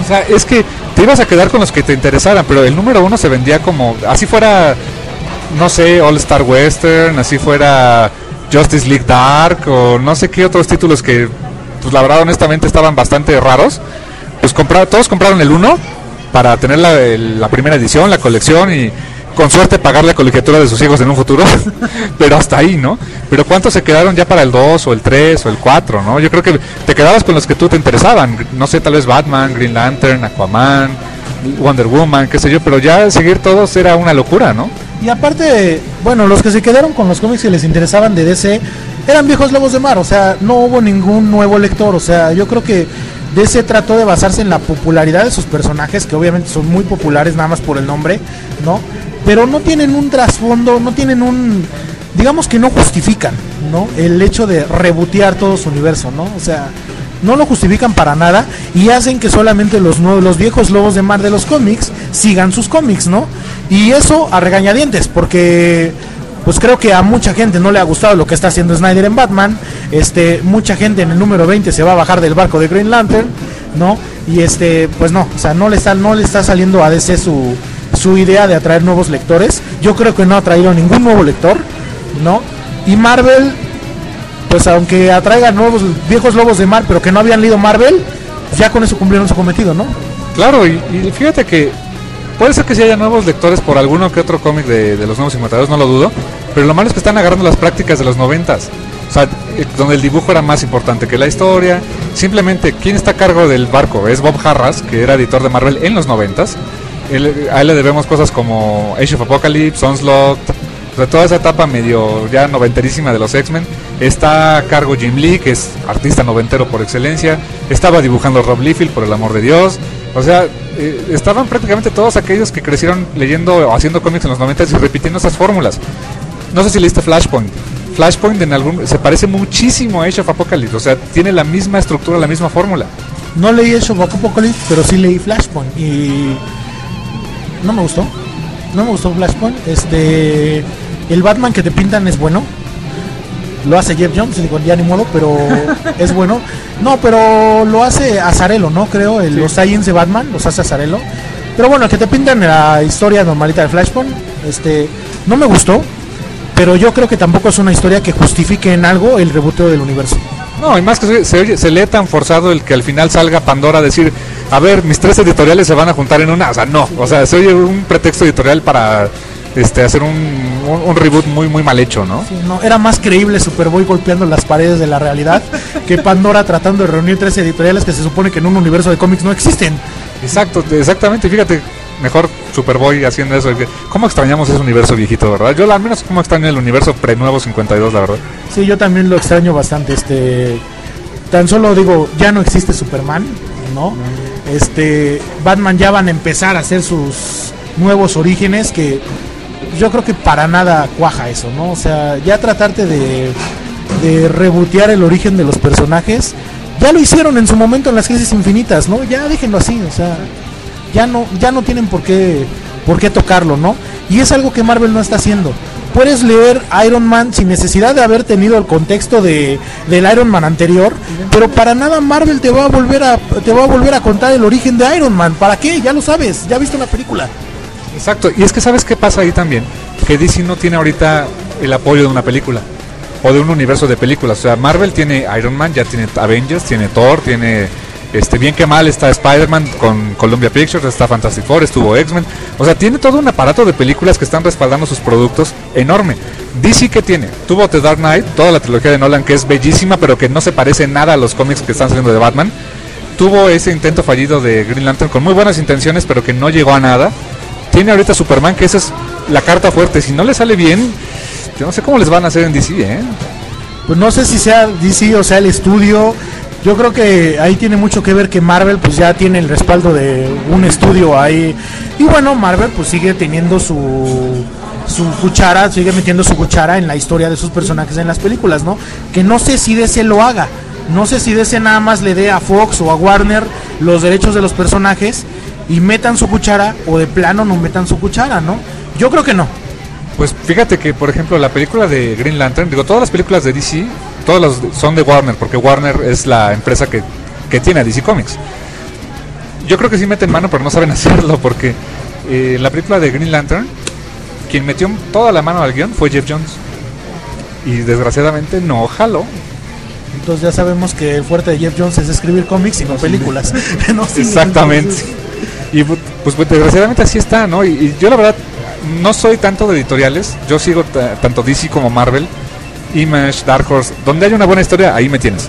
Speaker 1: O sea, es que te ibas a quedar con los que te interesaran, pero el número uno se vendía como, así fuera, no sé, All Star Western, así fuera Justice League Dark o no sé qué otros títulos que, pues la verdad honestamente estaban bastante raros. Pues compra- todos compraron el uno para tener la primera edición, la colección y con suerte pagar la colegiatura de sus hijos en un futuro, pero hasta ahí, ¿no? Pero ¿cuántos se quedaron ya para el 2 o el 3 o el 4, ¿no? Yo creo que te quedabas con los que tú te interesaban, no sé, tal vez Batman, Green Lantern, Aquaman, Wonder Woman, qué sé yo, pero ya seguir todos era una locura, ¿no?
Speaker 2: Y aparte, bueno, los que se quedaron con los cómics que les interesaban de DC eran viejos lobos de mar, o sea, no hubo ningún nuevo lector, o sea, yo creo que DC trató de basarse en la popularidad de sus personajes, que obviamente son muy populares nada más por el nombre, ¿no? Pero no tienen un trasfondo, no tienen un, digamos que no justifican, ¿no? El hecho de rebotear todo su universo, ¿no? O sea, no lo justifican para nada y hacen que solamente los los viejos lobos de mar de los cómics sigan sus cómics, ¿no? Y eso a regañadientes, porque pues creo que a mucha gente no le ha gustado lo que está haciendo Snyder en Batman. Este, mucha gente en el número 20 se va a bajar del barco de Green Lantern, ¿no? Y este, pues no, o sea, no le está no le está saliendo a DC su su idea de atraer nuevos lectores. Yo creo que no ha traído ningún nuevo lector, ¿no? Y Marvel pues aunque atraiga nuevos viejos lobos de mar, pero que no habían leído Marvel, ya con eso cumplieron su cometido, ¿no?
Speaker 1: Claro, y, fíjate que puede ser que si haya nuevos lectores por alguno que otro cómic de, de los nuevos 52, no lo dudo, pero lo malo es que están agarrando las prácticas de los 90 o sea, eh, donde el dibujo era más importante que la historia. Simplemente, ¿quién está a cargo del barco? Es Bob Harras, que era editor de Marvel en los 90 Él- a él le debemos cosas como Age of Apocalypse, Onslaught, o sea, toda esa etapa medio ya noventerísima de los X-Men. Está a cargo Jim Lee, que es artista noventero por excelencia. Estaba dibujando Rob Liefeld, por el amor de Dios. O sea, eh, estaban prácticamente todos aquellos que crecieron leyendo o haciendo cómics en los 90 y repitiendo esas fórmulas. No sé si leíste Flashpoint. Flashpoint en algún se parece muchísimo a Age of Apocalypse, o sea, tiene la misma estructura, la misma fórmula.
Speaker 2: No leí eso Boku Apocalypse, pero sí leí Flashpoint y no me gustó. No me gustó Flashpoint. Este el Batman que te pintan es bueno. Lo hace Jeff Jones, digo, ya ni modo, pero es bueno. No, pero lo hace Azarelo, ¿no? Creo, el- los Science de Batman los hace Azarelo. Pero bueno, que te pintan la historia normalita de Flashpoint, este, no me gustó. Pero yo creo que tampoco es una historia que justifique en algo el reboteo del universo.
Speaker 1: No, y más que se, se se lee tan forzado el que al final salga Pandora a decir, a ver, mis tres editoriales se van a juntar en una. O sea, no. O sea, se oye un pretexto editorial para este hacer un, un, un reboot muy, muy mal hecho, ¿no?
Speaker 2: Sí, no, era más creíble Superboy golpeando las paredes de la realidad que Pandora tratando de reunir tres editoriales que se supone que en un universo de cómics no existen.
Speaker 1: Exacto, exactamente. Fíjate, mejor Superboy haciendo eso. ¿Cómo extrañamos ese universo viejito, verdad? Yo al menos como extraño el universo pre-nuevo 52, la verdad.
Speaker 2: Sí, yo también lo extraño bastante. Este, tan solo digo, ya no existe Superman, ¿no? Este, Batman ya van a empezar a hacer sus nuevos orígenes que yo creo que para nada cuaja eso, ¿no? O sea, ya tratarte de, de rebotear el origen de los personajes, ya lo hicieron en su momento en las crisis infinitas, ¿no? Ya déjenlo así, o sea, ya no, ya no tienen por qué, por qué tocarlo, ¿no? Y es algo que Marvel no está haciendo. Puedes leer Iron Man sin necesidad de haber tenido el contexto de, del Iron Man anterior, pero para nada Marvel te va a volver a te va a volver a contar el origen de Iron Man. ¿Para qué? Ya lo sabes, ya viste la película.
Speaker 1: Exacto, y es que sabes qué pasa ahí también, que DC no tiene ahorita el apoyo de una película o de un universo de películas. O sea, Marvel tiene Iron Man, ya tiene Avengers, tiene Thor, tiene este bien que mal está Spider-Man con Columbia Pictures, está Fantastic Four, estuvo X-Men. O sea, tiene todo un aparato de películas que están respaldando sus productos enorme. DC que tiene, tuvo The Dark Knight, toda la trilogía de Nolan que es bellísima, pero que no se parece nada a los cómics que están saliendo de Batman. tuvo ese intento fallido de Green Lantern con muy buenas intenciones, pero que no llegó a nada. Tiene ahorita Superman, que esa es la carta fuerte. Si no le sale bien, yo no sé cómo les van a hacer en DC, ¿eh?
Speaker 2: Pues no sé si sea DC o sea el estudio. Yo creo que ahí tiene mucho que ver que Marvel pues ya tiene el respaldo de un estudio ahí. Y bueno, Marvel pues sigue teniendo su su cuchara, sigue metiendo su cuchara en la historia de sus personajes en las películas, ¿no? Que no sé si DC lo haga. No sé si DC nada más le dé a Fox o a Warner los derechos de los personajes y metan su cuchara o de plano no metan su cuchara, ¿no? Yo creo que no.
Speaker 1: Pues fíjate que, por ejemplo, la película de Green Lantern, digo, todas las películas de DC, todas las son de Warner, porque Warner es la empresa que, que tiene a DC Comics. Yo creo que sí meten mano, pero no saben hacerlo, porque eh, en la película de Green Lantern, quien metió toda la mano al guion fue Jeff Jones. Y desgraciadamente no jaló.
Speaker 2: Entonces ya sabemos que el fuerte de Jeff Jones es escribir cómics y no películas. No,
Speaker 1: Exactamente. Y pues, pues, desgraciadamente así está, ¿no? Y, y yo la verdad no soy tanto de editoriales, yo sigo ta- tanto DC como Marvel, Image, Dark Horse, donde hay una buena historia, ahí me tienes.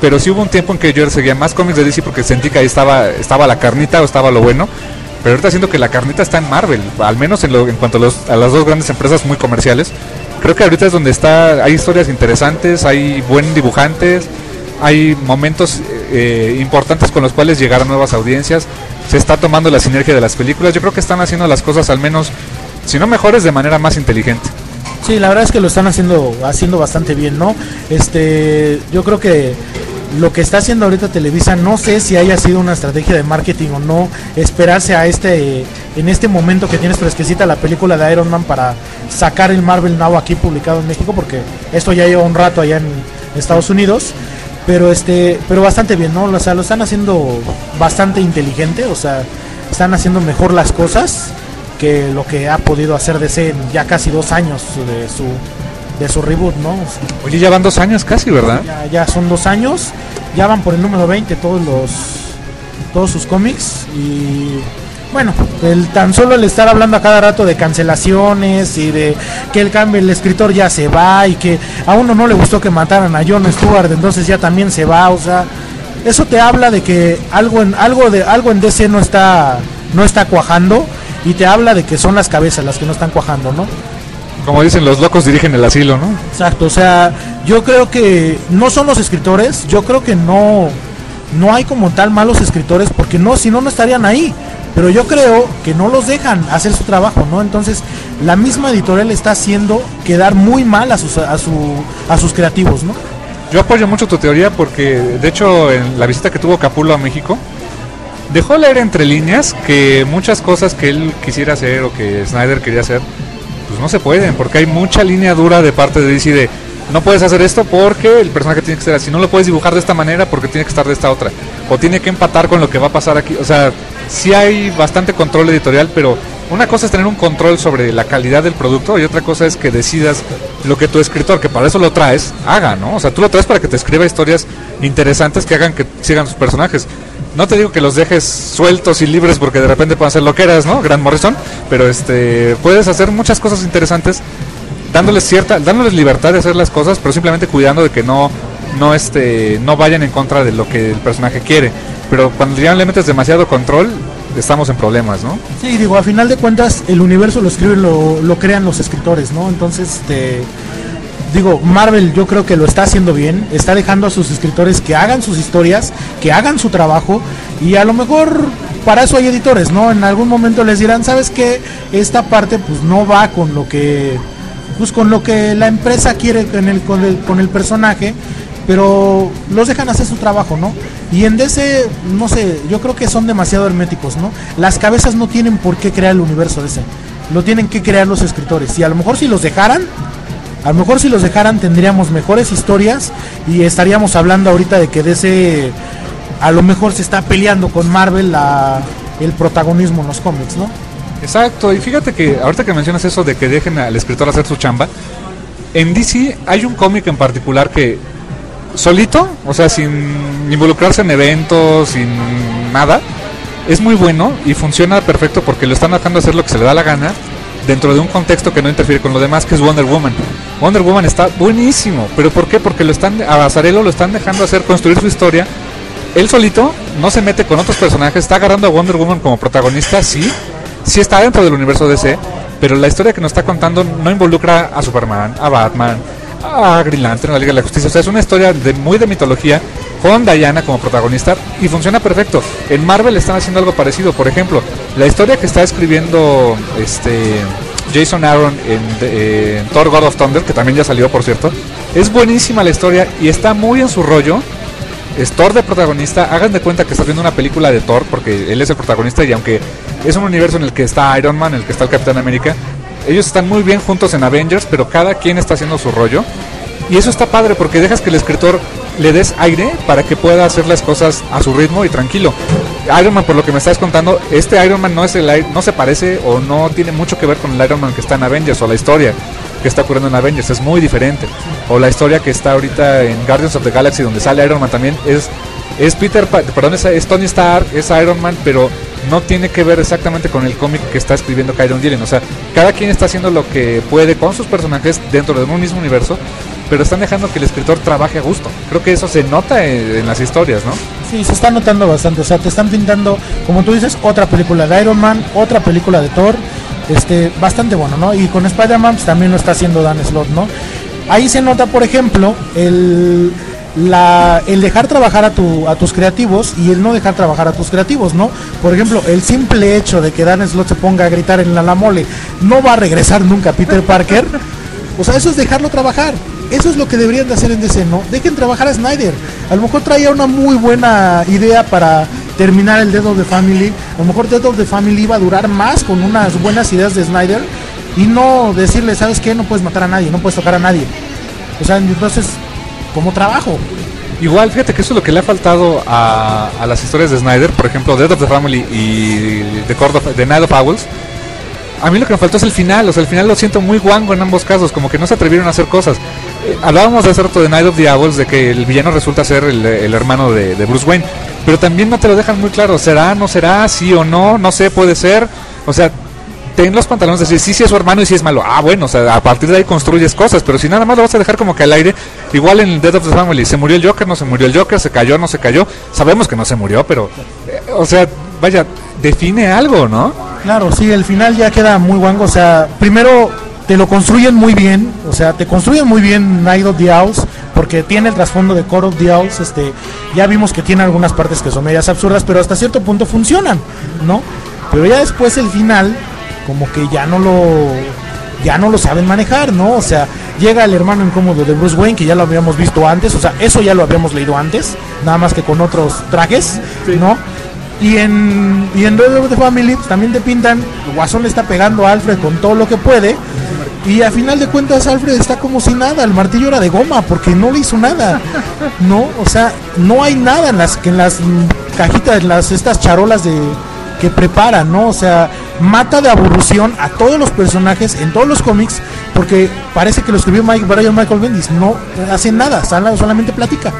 Speaker 1: Pero sí hubo un tiempo en que yo seguía más cómics de DC porque sentí que ahí estaba, estaba la carnita o estaba lo bueno. Pero ahorita siento que la carnita está en Marvel, al menos en, lo, en cuanto a, los- las dos grandes empresas muy comerciales. Creo que ahorita es donde está, hay historias interesantes, hay buen dibujantes, hay momentos eh, importantes con los cuales llegar a nuevas audiencias. Se está tomando la sinergia de las películas. Yo creo que están haciendo las cosas al menos, si no mejores, de manera más inteligente.
Speaker 2: Sí, la verdad es que lo están haciendo haciendo bastante bien, ¿no? Este, yo creo que lo que está haciendo ahorita Televisa, no sé si haya sido una estrategia de marketing o no, esperarse a este, en este momento que tienes fresquecita la película de Iron Man para sacar el Marvel Now aquí publicado en México, porque esto ya lleva un rato allá en Estados Unidos, pero este, pero bastante bien, ¿no? O sea, lo están haciendo bastante inteligente, o sea, están haciendo mejor las cosas que lo que ha podido hacer DC en ya casi dos años de su de su reboot, ¿no?
Speaker 1: Oye, ya van dos años casi, ¿verdad?
Speaker 2: ya, ya son dos años, ya van por el número 20 todos los todos sus cómics y bueno, el tan solo el estar hablando a cada rato de cancelaciones y de que el cambio el escritor ya se va y que a uno no le gustó que mataran a John Stewart, entonces ya también se va, o sea, eso te habla de que algo en algo de algo en DC no está no está cuajando y te habla de que son las cabezas las que no están cuajando, ¿no?
Speaker 1: Como dicen, los locos dirigen el asilo, ¿no?
Speaker 2: Exacto, o sea, yo creo que no son los escritores, yo creo que no no hay como tal malos escritores porque no, si no no estarían ahí. Pero yo creo que no los dejan hacer su trabajo, ¿no? Entonces, la misma editorial está haciendo quedar muy mal a sus a su a sus creativos, ¿no?
Speaker 1: Yo apoyo mucho tu teoría porque, de hecho, en la visita que tuvo Capulo a México, dejó leer entre líneas que muchas cosas que él quisiera hacer o que Snyder quería hacer, pues no se pueden, porque hay mucha línea dura de parte de DC de no puedes hacer esto porque el personaje tiene que ser así, no lo puedes dibujar de esta manera porque tiene que estar de esta otra, o tiene que empatar con lo que va a pasar aquí, o sea, sí hay bastante control editorial, pero una cosa es tener un control sobre la calidad del producto y otra cosa es que decidas lo que tu escritor, que para eso lo traes, haga, ¿no? O sea, tú lo traes para que te escriba historias interesantes que hagan que sigan sus personajes. No te digo que los dejes sueltos y libres porque de repente pueden hacer lo que eras, ¿no? Gran Morrison, pero este puedes hacer muchas cosas interesantes dándoles cierta dándoles libertad de hacer las cosas, pero simplemente cuidando de que no no este no vayan en contra de lo que el personaje quiere. Pero cuando ya le metes demasiado control, estamos en problemas, ¿no?
Speaker 2: Sí, digo, a final de cuentas el universo lo escriben, lo, lo crean los escritores, ¿no? Entonces, este, digo, Marvel yo creo que lo está haciendo bien, está dejando a sus escritores que hagan sus historias, que hagan su trabajo y a lo mejor para eso hay editores, ¿no? En algún momento les dirán, ¿sabes qué? Esta parte pues no va con lo que pues con lo que la empresa quiere con el, con el, con el personaje, pero los dejan hacer su trabajo, ¿no? Y en DC, no sé, yo creo que son demasiado herméticos, ¿no? Las cabezas no tienen por qué crear el universo DC, lo tienen que crear los escritores. Y a lo mejor si los dejaran, a lo mejor si los dejaran tendríamos mejores historias y estaríamos hablando ahorita de que DC a lo mejor se está peleando con Marvel la, el protagonismo en los cómics, ¿no?
Speaker 1: Exacto, y fíjate que ahorita que mencionas eso de que dejen al escritor hacer su chamba, en DC hay un cómic en particular que solito, o sea, sin involucrarse en eventos, sin nada, es muy bueno y funciona perfecto porque lo están dejando hacer lo que se le da la gana dentro de un contexto que no interfiere con lo demás, que es Wonder Woman. Wonder Woman está buenísimo, pero ¿por qué? Porque lo están a Bazarello lo están dejando hacer construir su historia él solito no se mete con otros personajes, está agarrando a Wonder Woman como protagonista, sí, sí está dentro del universo DC, pero la historia que nos está contando no involucra a Superman, a Batman, a Green Lantern, la Liga de la Justicia, o sea, es una historia muy de mitología con Diana como protagonista y funciona perfecto. En Marvel están haciendo algo parecido, por ejemplo, la historia que está escribiendo este Jason Aaron en, en Thor God of Thunder, que también ya salió, por cierto, es buenísima la historia y está muy en su rollo es Thor de protagonista. Hagan de cuenta que estás viendo una película de Thor, porque él es el protagonista y aunque es un universo en el que está Iron Man, en el que está el Capitán América, ellos están muy bien juntos en Avengers, pero cada quien está haciendo su rollo. Y eso está padre porque dejas que el escritor le des aire para que pueda hacer las cosas a su ritmo y tranquilo. Iron Man, por lo que me estás contando, este Iron Man no es el no se parece o no tiene mucho que ver con el Iron Man que está en Avengers o la historia que está ocurriendo en Avengers, es muy diferente. O la historia que está ahorita en Guardians of the Galaxy donde sale Iron Man también es es Peter, perdón, es, Tony Stark, es Iron Man, pero no tiene que ver exactamente con el cómic que está escribiendo Kyron Gillen. O sea, cada quien está haciendo lo que puede con sus personajes dentro de un mismo universo, pero están dejando que el escritor trabaje a gusto. Creo que eso se nota en, las historias, ¿no?
Speaker 2: Sí, se está notando bastante. O sea, te están pintando, como tú dices, otra película de Iron Man, otra película de Thor. Este, bastante bueno, ¿no? Y con Spider-Man pues, también lo está haciendo Dan Slott, ¿no? Ahí se nota, por ejemplo, el, la, el dejar trabajar a, a tus creativos y el no dejar trabajar a tus creativos, ¿no? Por ejemplo, el simple hecho de que Dan Slott se ponga a gritar en la, la mole, no va a regresar nunca Peter Parker. O sea, eso es dejarlo trabajar. Eso es lo que deberían de hacer en DC, ¿no? Dejen trabajar a Snyder. A lo mejor traía una muy buena idea para terminar el Dead of the Family. A lo mejor Dead of the Family iba a durar más con unas buenas ideas de Snyder y no decirle, ¿sabes qué? No puedes matar a nadie, no puedes tocar a nadie. O sea, entonces como trabajo.
Speaker 1: Igual, fíjate que eso es lo que le ha faltado a, a las historias de Snyder, por ejemplo, Dead of the Family y The, Court of, the Night of Owls. A mí lo que me faltó es el final, o sea, el final lo siento muy guango en ambos casos, como que no se atrevieron a hacer cosas. Eh, hablábamos de hace rato de Night of the Owls, de que el villano resulta ser el, el hermano de, Bruce Wayne, pero también no te lo dejan muy claro, ¿será, no será, sí o no, no sé, puede ser? O sea, ten los pantalones de decir, sí, sí es su hermano y sí es malo. Ah, bueno, o sea, a partir de ahí construyes cosas, pero si nada más lo vas a dejar como que al aire, igual en Dead of the Family, se murió el Joker, no se murió el Joker, se cayó, no se cayó, sabemos que no se murió, pero, eh, o sea, vaya, define algo, ¿no?
Speaker 2: Claro, sí, el final ya queda muy guango, o sea, primero te lo construyen muy bien, o sea, te construyen muy bien Night of the Owls, porque tiene el trasfondo de Core of the Owls, este, ya vimos que tiene algunas partes que son medias absurdas, pero hasta cierto punto funcionan, ¿no? Pero ya después el final como que ya no lo ya no lo saben manejar, ¿no? O sea, llega el hermano incómodo de Bruce Wayne, que ya lo habíamos visto antes, o sea, eso ya lo habíamos leído antes, nada más que con otros trajes, ¿no? Y en, y en the Family pues, también te pintan, Guasón le está pegando a Alfred con todo lo que puede, y a final de cuentas Alfred está como si nada, el martillo era de goma, porque no le hizo nada, ¿no? O sea, no hay nada en las, que en las cajitas, en las, estas charolas de, que prepara, ¿no? O sea, mata de aburrición a todos los personajes en todos los cómics porque parece que lo escribió Mike Brian Michael Bendis, no hace nada, solamente platica.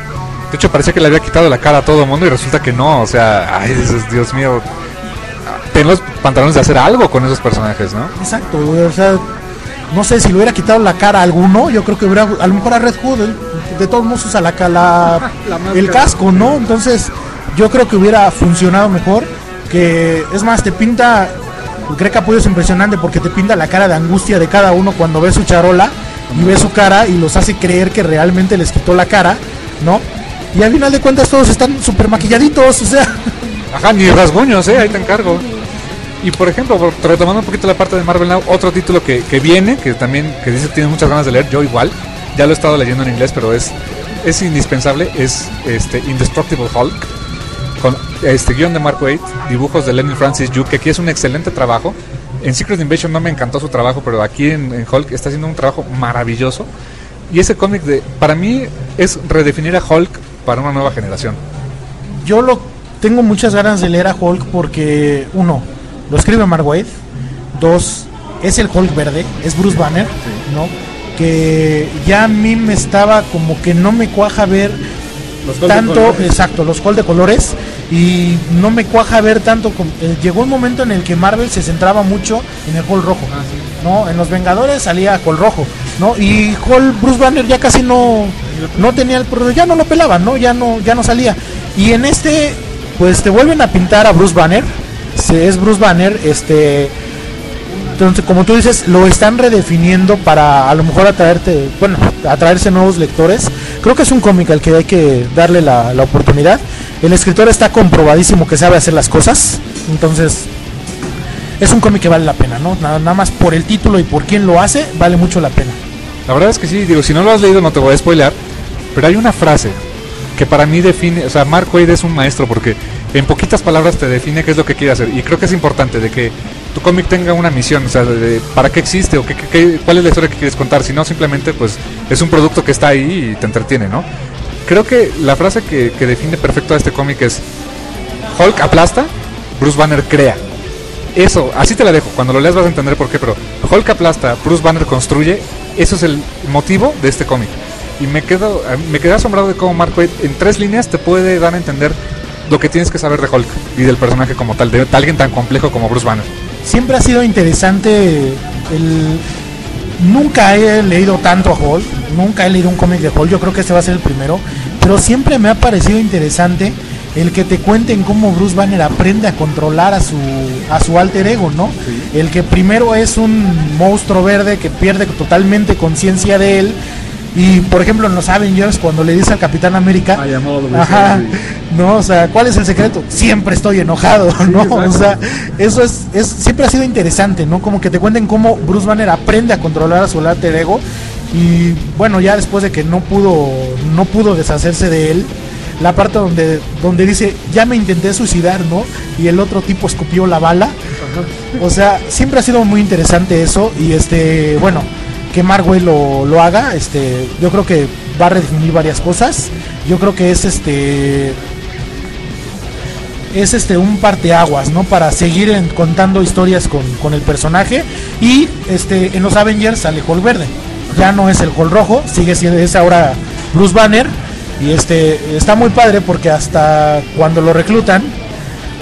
Speaker 1: De hecho, parecía que le había quitado la cara a todo el mundo y resulta que no, o sea, ay, Dios mío, ten los pantalones de hacer algo con esos personajes, ¿no?
Speaker 2: Exacto, o sea, no sé si le hubiera quitado la cara a alguno, yo creo que hubiera, a lo mejor a Red Hood, de todos modos usa la, la, el casco, ¿no? Entonces, yo creo que hubiera funcionado mejor que es más, te pinta, creo que apoyo es impresionante porque te pinta la cara de angustia de cada uno cuando ve su charola y ve su cara y los hace creer que realmente les quitó la cara, ¿no? Y al final de cuentas todos están súper maquilladitos, o sea.
Speaker 1: Ajá, ni rasguños, ¿eh? Ahí te encargo. Y por ejemplo, retomando un poquito la parte de Marvel Now, otro título que, que viene, que también que dice tiene muchas ganas de leer, yo igual, ya lo he estado leyendo en inglés, pero es, es indispensable, es este Indestructible Hulk con este guion de Mark Waid, dibujos de Lenny Francis Yu, que aquí es un excelente trabajo. En Secret Invasion no me encantó su trabajo, pero aquí en, Hulk está haciendo un trabajo maravilloso. Y ese cómic de, para mí es redefinir a Hulk para una nueva generación.
Speaker 2: Yo lo tengo muchas ganas de leer a Hulk porque uno, lo escribe Mark Waid, dos, es el Hulk verde, es Bruce Banner, ¿no? Que ya a mí me estaba como que no me cuaja ver tanto, exacto, los col de colores y no me cuaja ver tanto. Eh, llegó un momento en el que Marvel se centraba mucho en el Hall rojo, ah, ¿no? En los Vengadores salía Hall rojo, ¿no? Y Hall Bruce Banner ya casi no no tenía el ya no lo pelaban, ¿no? Ya no ya no salía. Y en este, pues te vuelven a pintar a Bruce Banner. Se- es Bruce Banner, este. Entonces, como tú dices, lo están redefiniendo para a lo mejor atraerte, bueno, atraerse nuevos lectores. Creo que es un cómic al que hay que darle la, la oportunidad. El escritor está comprobadísimo que sabe hacer las cosas. Entonces, es un cómic que vale la pena, ¿no? Nada, nada más por el título y por quién lo hace, vale mucho la pena.
Speaker 1: La verdad es que sí, digo, si no lo has leído no te voy a spoilear, pero hay una frase que para mí define, o sea, Mark Waid es un maestro porque en poquitas palabras te define qué es lo que quiere hacer y creo que es importante de que tu cómic tenga una misión, o sea, de, para qué existe o qué, qué- cuál es la historia que quieres contar, si no simplemente pues es un producto que está ahí y te entretiene, ¿no? Creo que la frase que, que define perfecto a este cómic es Hulk aplasta, Bruce Banner crea. Eso, así te la dejo. Cuando lo leas vas a entender por qué, pero Hulk aplasta, Bruce Banner construye. Eso es el motivo de este cómic. Y me quedo, me quedé asombrado de cómo Mark Waid en tres líneas te puede dar a entender lo que tienes que saber de Hulk y del personaje como tal, de alguien tan complejo como Bruce Banner.
Speaker 2: Siempre ha sido interesante el nunca he leído tanto a Hulk nunca he leído un cómic de Hulk yo creo que este va a ser el primero pero siempre me ha parecido interesante el que te cuenten cómo Bruce Banner aprende a controlar a su a su alter ego no el que primero es un monstruo verde que pierde totalmente conciencia de él y por ejemplo en los Avengers cuando le dice al Capitán América ajá, no, o sea, ¿cuál es el secreto? Siempre estoy enojado, ¿no? O sea, eso es, es siempre ha sido interesante, ¿no? Como que te cuenten cómo Bruce Banner aprende a controlar a su alter ego y bueno, ya después de que no pudo no pudo deshacerse de él, la parte donde donde dice, "Ya me intenté suicidar", ¿no? Y el otro tipo escupió la bala. O sea, siempre ha sido muy interesante eso y este, bueno, que Marwell lo, lo haga, este, yo creo que va a redefinir varias cosas. Yo creo que es este es este un parteaguas, ¿no? Para seguir contando historias con, con el personaje y este en los Avengers sale Hulk verde. Ya no es el Hulk rojo, sigue siendo es ahora Bruce Banner y este está muy padre porque hasta cuando lo reclutan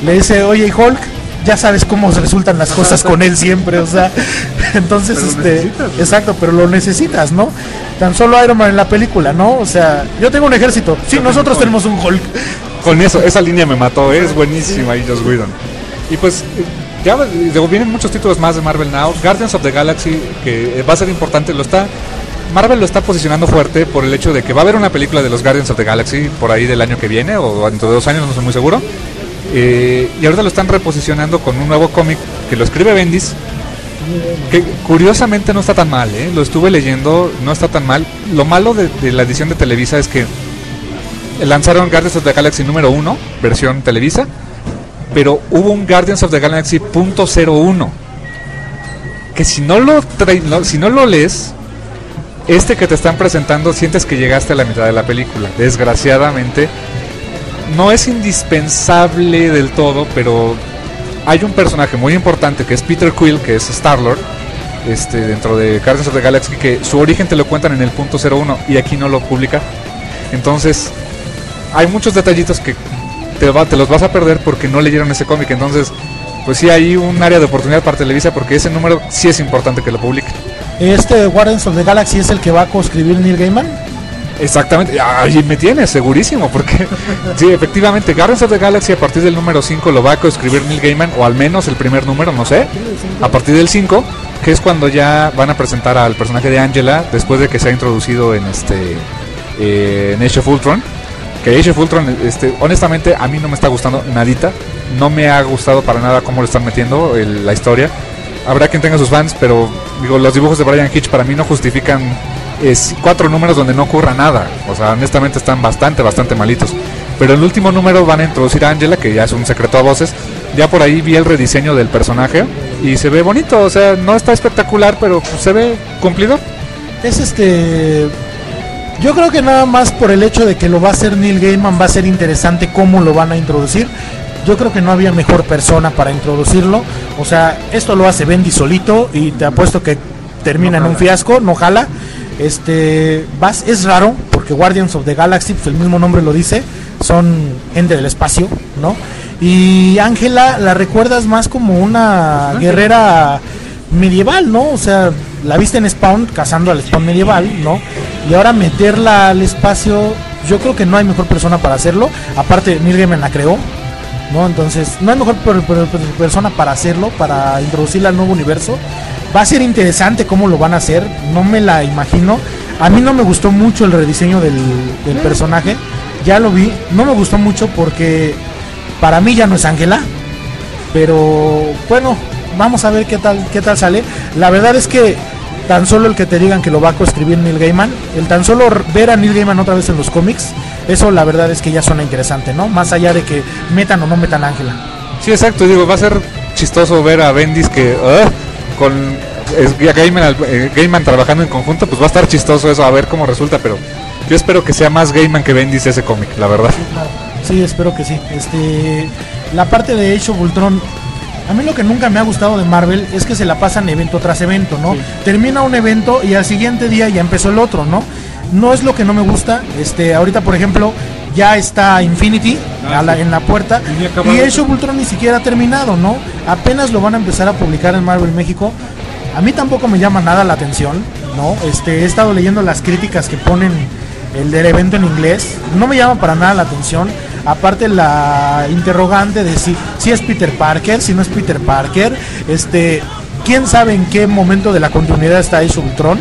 Speaker 2: le dice, "Oye, Hulk, ya sabes cómo resultan las cosas con él siempre, o sea, entonces
Speaker 1: Pero
Speaker 2: este,
Speaker 1: necesitas, ¿no?
Speaker 2: exacto, pero lo necesitas, ¿no? Tan solo Iron Man en la película, ¿no? O sea, yo tengo un ejército, sí, nosotros tenemos un Hulk.
Speaker 1: Con eso, esa línea me mató, es buenísima y Joss Whedon. Y pues ya luego vienen muchos títulos más de Marvel Now. Guardians of the Galaxy, que va a ser importante, lo está. Marvel lo está posicionando fuerte por el hecho de que va a haber una película de los Guardians of the Galaxy por ahí del año que viene o dentro de dos años, no estoy muy seguro. Eh, y ahorita lo están reposicionando con un nuevo cómic que lo escribe Bendis, que curiosamente no está tan mal, ¿eh? lo estuve leyendo, no está tan mal. Lo malo de, la edición de Televisa es que lanzaron Guardians of the Galaxy número 1, versión Televisa, pero hubo un Guardians of the Galaxy .01 que si no lo si no lo lees este que te están presentando sientes que llegaste a la mitad de la película. Desgraciadamente no es indispensable del todo, pero hay un personaje muy importante que es Peter Quill, que es Star-Lord, este, dentro de Guardians of the Galaxy, que su origen te lo cuentan en el punto 01 y aquí no lo publica. Entonces, hay muchos detallitos que te, va- los vas a perder porque no leyeron ese cómic. Entonces, pues sí hay un área de oportunidad para Televisa porque ese número sí es importante que lo publique.
Speaker 2: Este Guardians of the Galaxy es el que va a coescribir Neil Gaiman.
Speaker 1: Exactamente, ahí me tienes, segurísimo, porque sí, efectivamente, Guardians of the Galaxy a partir del número 5 lo va a coescribir Neil Gaiman, o al menos el primer número, no sé, a partir del 5, que es cuando ya van a presentar al personaje de Angela, después de que se ha introducido en este eh, en Age of Ultron, que Age of Ultron, este, honestamente, a mí no me está gustando nadita, no me ha gustado para nada cómo lo están metiendo el- la historia, habrá quien tenga sus fans, pero digo, los dibujos de Brian Hitch para mí no justifican es, cuatro números donde no ocurra nada. O sea, honestamente están bastante, bastante malitos. Pero el último número van a introducir a Angela, que ya es un secreto a voces. Ya por ahí vi el rediseño del personaje y se ve bonito. O sea, no está espectacular, pero se ve cumplido.
Speaker 2: Es este. Yo creo que nada más por el hecho de que lo va a hacer Neil Gaiman va a ser interesante cómo lo van a introducir. Yo creo que no había mejor persona para introducirlo. O sea, esto lo hace Bendy solito y te apuesto que termina en un fiasco, no jala. Este, vas, es raro porque Guardians of the Galaxy, pues el mismo nombre lo dice, son gente del espacio, ¿no? Y Ángela la recuerdas más como una guerrera medieval, ¿no? O sea, la viste en Spawn cazando al Spawn medieval, ¿no? Y ahora meterla al espacio, yo creo que no hay mejor persona para hacerlo. Aparte, Neil Gaiman la creó, ¿no? Entonces, no hay mejor per- per- per- persona para hacerlo, para introducirla al nuevo universo. Va a ser interesante cómo lo van a hacer, no me la imagino. A mí no me gustó mucho el rediseño del, personaje, ya lo vi, no me gustó mucho porque para mí ya no es Ángela, pero bueno, vamos a ver qué tal, qué tal sale. La verdad es que tan solo el que te digan que lo va a coescribir Neil Gaiman, el tan solo ver a Neil Gaiman otra vez en los cómics, eso la verdad es que ya suena interesante, ¿no? Más allá de que metan o no metan a Ángela.
Speaker 1: Sí, exacto, digo, va a ser chistoso ver a Bendis que ah, con es, Gaiman, eh, Gaiman trabajando en conjunto, pues va a estar chistoso eso, a ver cómo resulta, pero yo espero que sea más Gaiman que Bendis ese cómic, la verdad.
Speaker 2: Sí, espero que sí. Este, la parte de Age of Ultron, a mí lo que nunca me ha gustado de Marvel es que se la pasan evento tras evento, ¿no? Termina un evento y al siguiente día ya empezó el otro, ¿no? No es lo que no me gusta. Este, ahorita por ejemplo, ya está Infinity a la- en la puerta
Speaker 1: Y
Speaker 2: y Age of Ultron ni siquiera ha terminado, ¿no? Apenas lo van a empezar a publicar en Marvel México. A mí tampoco me llama nada la atención, ¿no? Este, he estado leyendo las críticas que ponen el del evento en inglés. No me llama para nada la atención. Aparte la interrogante de si, si es Peter Parker, si no es Peter Parker. Este, quién sabe en qué momento de la continuidad está Age of Ultron.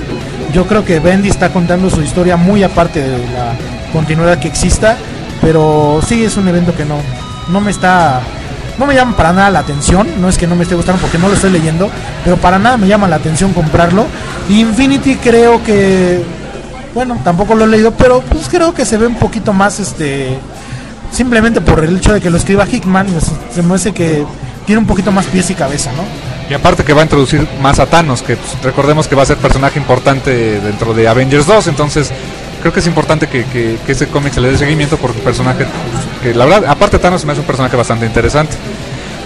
Speaker 2: Yo creo que Bendy está contando su historia muy aparte de la continuidad que exista. Pero sí es un evento que no, no me está no me llama para nada la atención, no es que no me esté gustando porque no lo estoy leyendo, pero para nada me llama la atención comprarlo. Infinity creo que, bueno, tampoco lo he leído, pero pues creo que se ve un poquito más, este, simplemente por el hecho de que lo escriba Hickman, pues, se me hace que tiene un poquito más pies y cabeza, ¿no?
Speaker 1: Y aparte que va a introducir más a Thanos, que pues, recordemos que va a ser personaje importante dentro de Avengers 2, entonces creo que es importante que, que- que ese cómic se le dé seguimiento porque el personaje, que la verdad, aparte Thanos me es un personaje bastante interesante.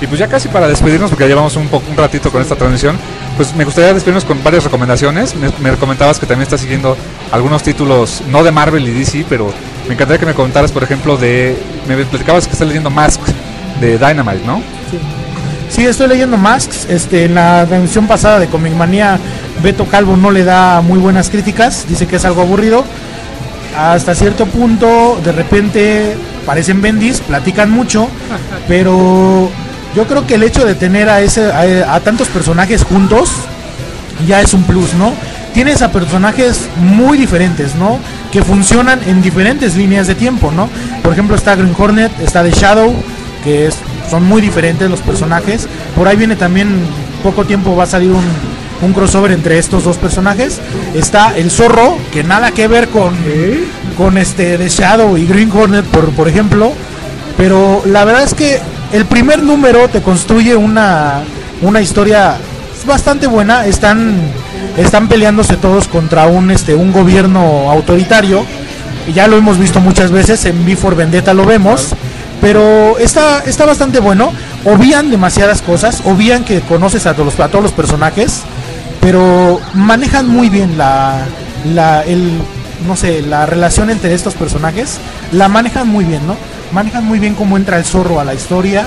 Speaker 1: Y pues ya casi para despedirnos, porque ya llevamos un, poco, un ratito con esta transmisión, pues me gustaría despedirnos con varias recomendaciones. Me, me comentabas que también estás siguiendo algunos títulos, no de Marvel y DC, pero me encantaría que me comentaras, por ejemplo, de... Me platicabas que estás leyendo Mask de Dynamite, ¿no?
Speaker 2: Sí, estoy leyendo Masks. Este, en la transmisión pasada de Comic Manía, Beto Calvo no le da muy buenas críticas. Dice que es algo aburrido. Hasta cierto punto, de repente parecen bendis, platican mucho, pero yo creo que el hecho de tener a ese a, tantos personajes juntos ya es un plus, ¿no? Tienes a personajes muy diferentes, ¿no? Que funcionan en diferentes líneas de tiempo, ¿no? Por ejemplo, está Green Hornet, está The Shadow, que es, son muy diferentes los personajes. Por ahí viene también, poco tiempo va a salir un, un crossover entre estos dos personajes. Está el Zorro, que nada que ver con, con este The Shadow y Green Hornet, por, por ejemplo. Pero la verdad es que el primer número te construye una, una historia bastante buena. Están, están peleándose todos contra un, este, un gobierno autoritario. Ya lo hemos visto muchas veces, en Before Vendetta lo vemos. Pero está, está bastante bueno. Obvían demasiadas cosas, obvían que conoces a a todos los personajes, pero manejan muy bien la, la, el, no sé, la relación entre estos personajes. La manejan muy bien, ¿no? Manejan muy bien cómo entra el zorro a la historia,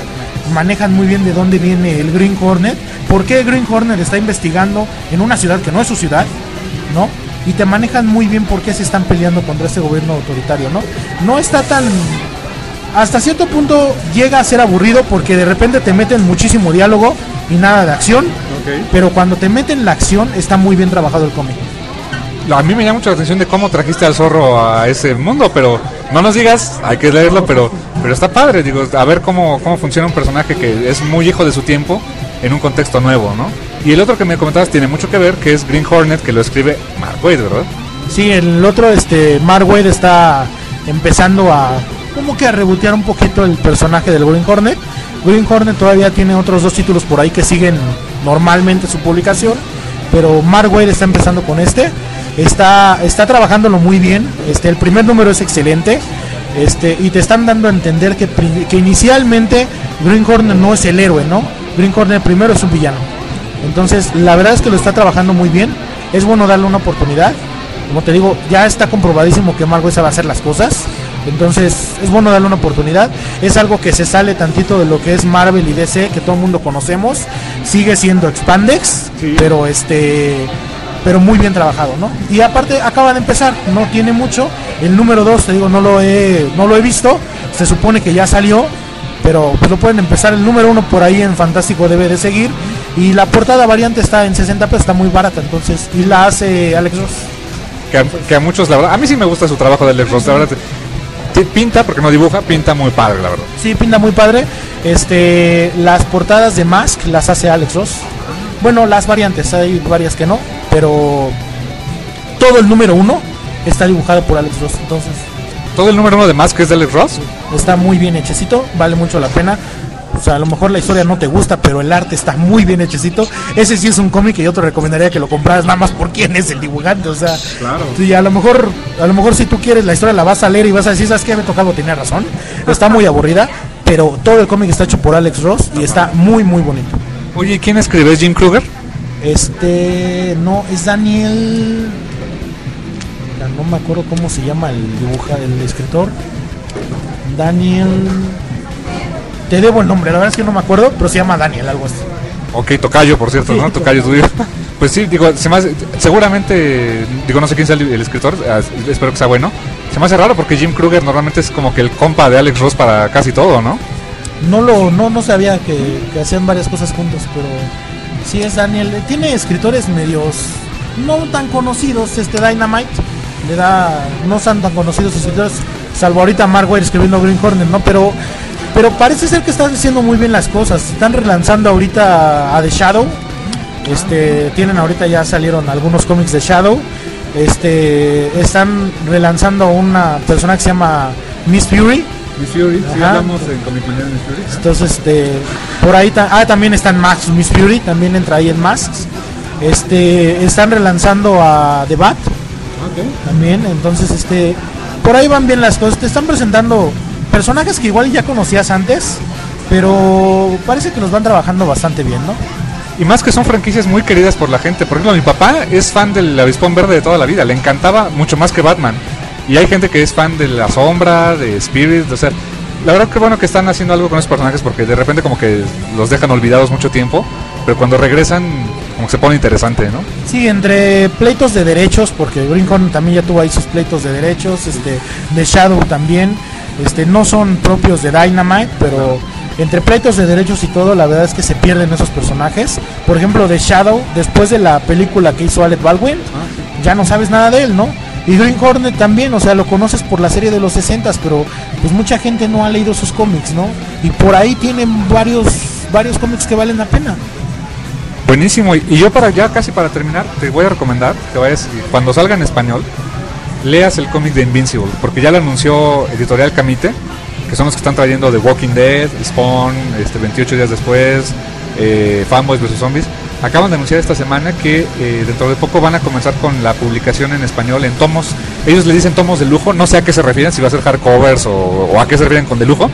Speaker 2: manejan muy bien de dónde viene el Green Hornet, por qué Green Hornet está investigando en una ciudad que no es su ciudad, ¿no? Y te manejan muy bien por qué se están peleando contra este gobierno autoritario, ¿no? No está tan hasta cierto punto llega a ser aburrido porque de repente te meten muchísimo diálogo y nada de acción, pero cuando te meten la acción está muy bien trabajado el cómic.
Speaker 1: A mí me llama mucho la atención de cómo trajiste al zorro a ese mundo, pero no nos digas, hay que leerlo, pero pero está padre, digo, a ver cómo, cómo funciona un personaje que es muy hijo de su tiempo en un contexto nuevo, ¿no? Y el otro que me comentabas tiene mucho que ver, que es Green Hornet, que lo escribe Mark Waid, ¿verdad?
Speaker 2: Sí, el otro, este, Mark Waid está empezando a como que a rebotear un poquito el personaje del Green Hornet. Green Hornet todavía tiene otros dos títulos por ahí que siguen normalmente su publicación, pero Mark Waid está empezando con este. Está, está trabajándolo muy bien. Este, el primer número es excelente. Este, y te están dando a entender que, que inicialmente Green Hornet no es el héroe, ¿no? Green Hornet primero es un villano. Entonces, la verdad es que lo está trabajando muy bien. Es bueno darle una oportunidad. Como te digo, ya está comprobadísimo que Marvel sabe hacer las cosas. Entonces, es bueno darle una oportunidad. Es algo que se sale tantito de lo que es Marvel y DC, que todo el mundo conocemos. Sigue siendo Expandex, pero este pero muy bien trabajado, ¿no? Y aparte acaba de empezar, no tiene mucho. El número 2, te digo, no lo he no lo he visto. Se supone que ya salió, pero pues lo pueden empezar el número 1 por ahí en Fantástico debe de seguir y la portada variante está en 60 pesos, está muy barata, entonces y la hace Alex Ross.
Speaker 1: Que a, que a muchos, la verdad, a mí sí me gusta su trabajo de Alex Ross, la verdad. Pinta, porque no dibuja, pinta muy padre, la verdad.
Speaker 2: Sí, pinta muy padre. Este, las portadas de Mask las hace Alex Ross. Bueno, las variantes, hay varias que no, pero todo el número 1 está dibujado por Alex Ross, entonces
Speaker 1: Todo el número uno de que es de Alex Ross.
Speaker 2: Está muy bien hechecito, vale mucho la pena. O sea, a lo mejor la historia no te gusta, pero el arte está muy bien hechecito. Ese sí es un cómic que yo te recomendaría que lo compraras nada más por quién es el dibujante. O sea,
Speaker 1: Claro.
Speaker 2: sí, a lo mejor, a lo mejor si tú quieres la historia la vas a leer y vas a decir, ¿sabes qué? Me tocado tiene razón. Está muy aburrida, pero todo el cómic está hecho por Alex Ross y está muy, muy bonito.
Speaker 1: Oye, ¿y ¿quién escribe? ¿Es Jim Kruger?
Speaker 2: Este, no, es Daniel. No me acuerdo cómo se llama el dibuja, el escritor. Daniel. Te debo el nombre, la verdad es que no me acuerdo, pero se llama Daniel, algo así.
Speaker 1: Ok, Tocayo, por cierto,
Speaker 2: Sí,
Speaker 1: ¿no? Tocayo tuyo. Pues sí, digo, se me hace- seguramente, digo, no sé quién sea el, el escritor, ah, espero que sea bueno. Se me hace raro porque Jim Kruger normalmente es como que el compa de Alex Ross para casi todo, ¿no?
Speaker 2: No lo, no, no sabía que, que hacían varias cosas juntos, pero sí es Daniel. Tiene escritores medios no tan conocidos, este Dynamite. Le da, no son tan conocidos escritores, salvo ahorita Mark escribiendo Green Hornet, ¿no? Pero, pero parece ser que están haciendo muy bien las cosas. Están relanzando ahorita a The Shadow. Este, tienen ahorita ya salieron algunos cómics de Shadow. Este, están relanzando una persona que se llama Miss Fury.
Speaker 1: Miss Fury,
Speaker 2: sí, hablamos
Speaker 1: en Comic de Miss Fury.
Speaker 2: Entonces, este, por ahí ta- ah, también están Max Miss Fury, también entra ahí en Masks. Este, están relanzando a The Bat también, entonces este, por ahí van bien las cosas. Te están presentando personajes que igual ya conocías antes, pero parece que los van trabajando bastante bien, ¿no?
Speaker 1: Y más que son franquicias muy queridas por la gente. Por ejemplo, mi papá es fan del Avispón Verde de toda la vida. Le encantaba mucho más que Batman. Y hay gente que es fan de La Sombra, de Spirit. O sea, la verdad que bueno que están haciendo algo con esos personajes porque de repente como que los dejan olvidados mucho tiempo. Pero cuando regresan, como que se pone interesante, ¿no?
Speaker 2: Sí, entre pleitos de derechos, porque Green Hornet también ya tuvo ahí sus pleitos de derechos, este, de Shadow también, este, no son propios de Dynamite, pero entre pleitos de derechos y todo, la verdad es que se pierden esos personajes. Por ejemplo, de Shadow, después de la película que hizo Alec Baldwin, ya no sabes nada de él, ¿no? Y Green Hornet también, o sea, lo conoces por la serie de los 60 pero pues mucha gente no ha leído sus cómics, ¿no? Y por ahí tienen varios varios cómics que valen la pena.
Speaker 1: Buenísimo. Y yo para ya casi para terminar, te voy a recomendar que vayas cuando salga en español, leas el cómic de Invincible, porque ya lo anunció Editorial Camite, que son los que están trayendo The Walking Dead, Spawn, este 28 días después, eh, Fanboys vs Zombies. Acaban de anunciar esta semana que eh, dentro de poco van a comenzar con la publicación en español en tomos. Ellos le dicen tomos de lujo, no sé a qué se refieren, si va a ser hardcovers o, o a qué se refieren con de lujo,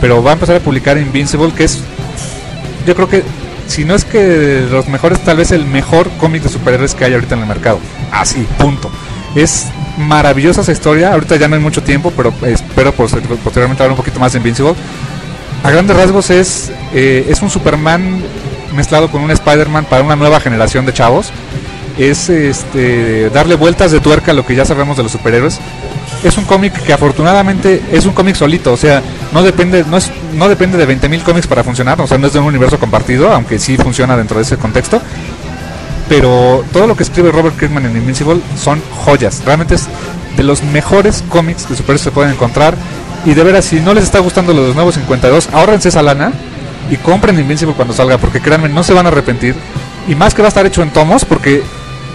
Speaker 1: pero va a empezar a publicar Invincible, que es yo creo que si no es que los mejores, tal vez el mejor cómic de superhéroes que hay ahorita en el mercado. Así, punto. Es maravillosa esa historia. Ahorita ya no hay mucho tiempo, pero espero poster- posteriormente hablar un poquito más de Invincible. A grandes rasgos es, eh, es un Superman mezclado con un Spider-Man para una nueva generación de chavos. Es este, darle vueltas de tuerca a lo que ya sabemos de los superhéroes. Es un cómic que afortunadamente es un cómic solito, o sea, no depende, no es, no depende de 20.000 cómics para funcionar, o sea, no es de un universo compartido, aunque sí funciona dentro de ese contexto. Pero todo lo que escribe Robert Kirkman en Invincible son joyas. Realmente es de los mejores cómics de superhéroes que pueden encontrar. Y de veras, si no les está gustando los nuevos 52, ahórrense esa lana y compren Invincible cuando salga, porque créanme, no se van a arrepentir. Y más que va a estar hecho en tomos, porque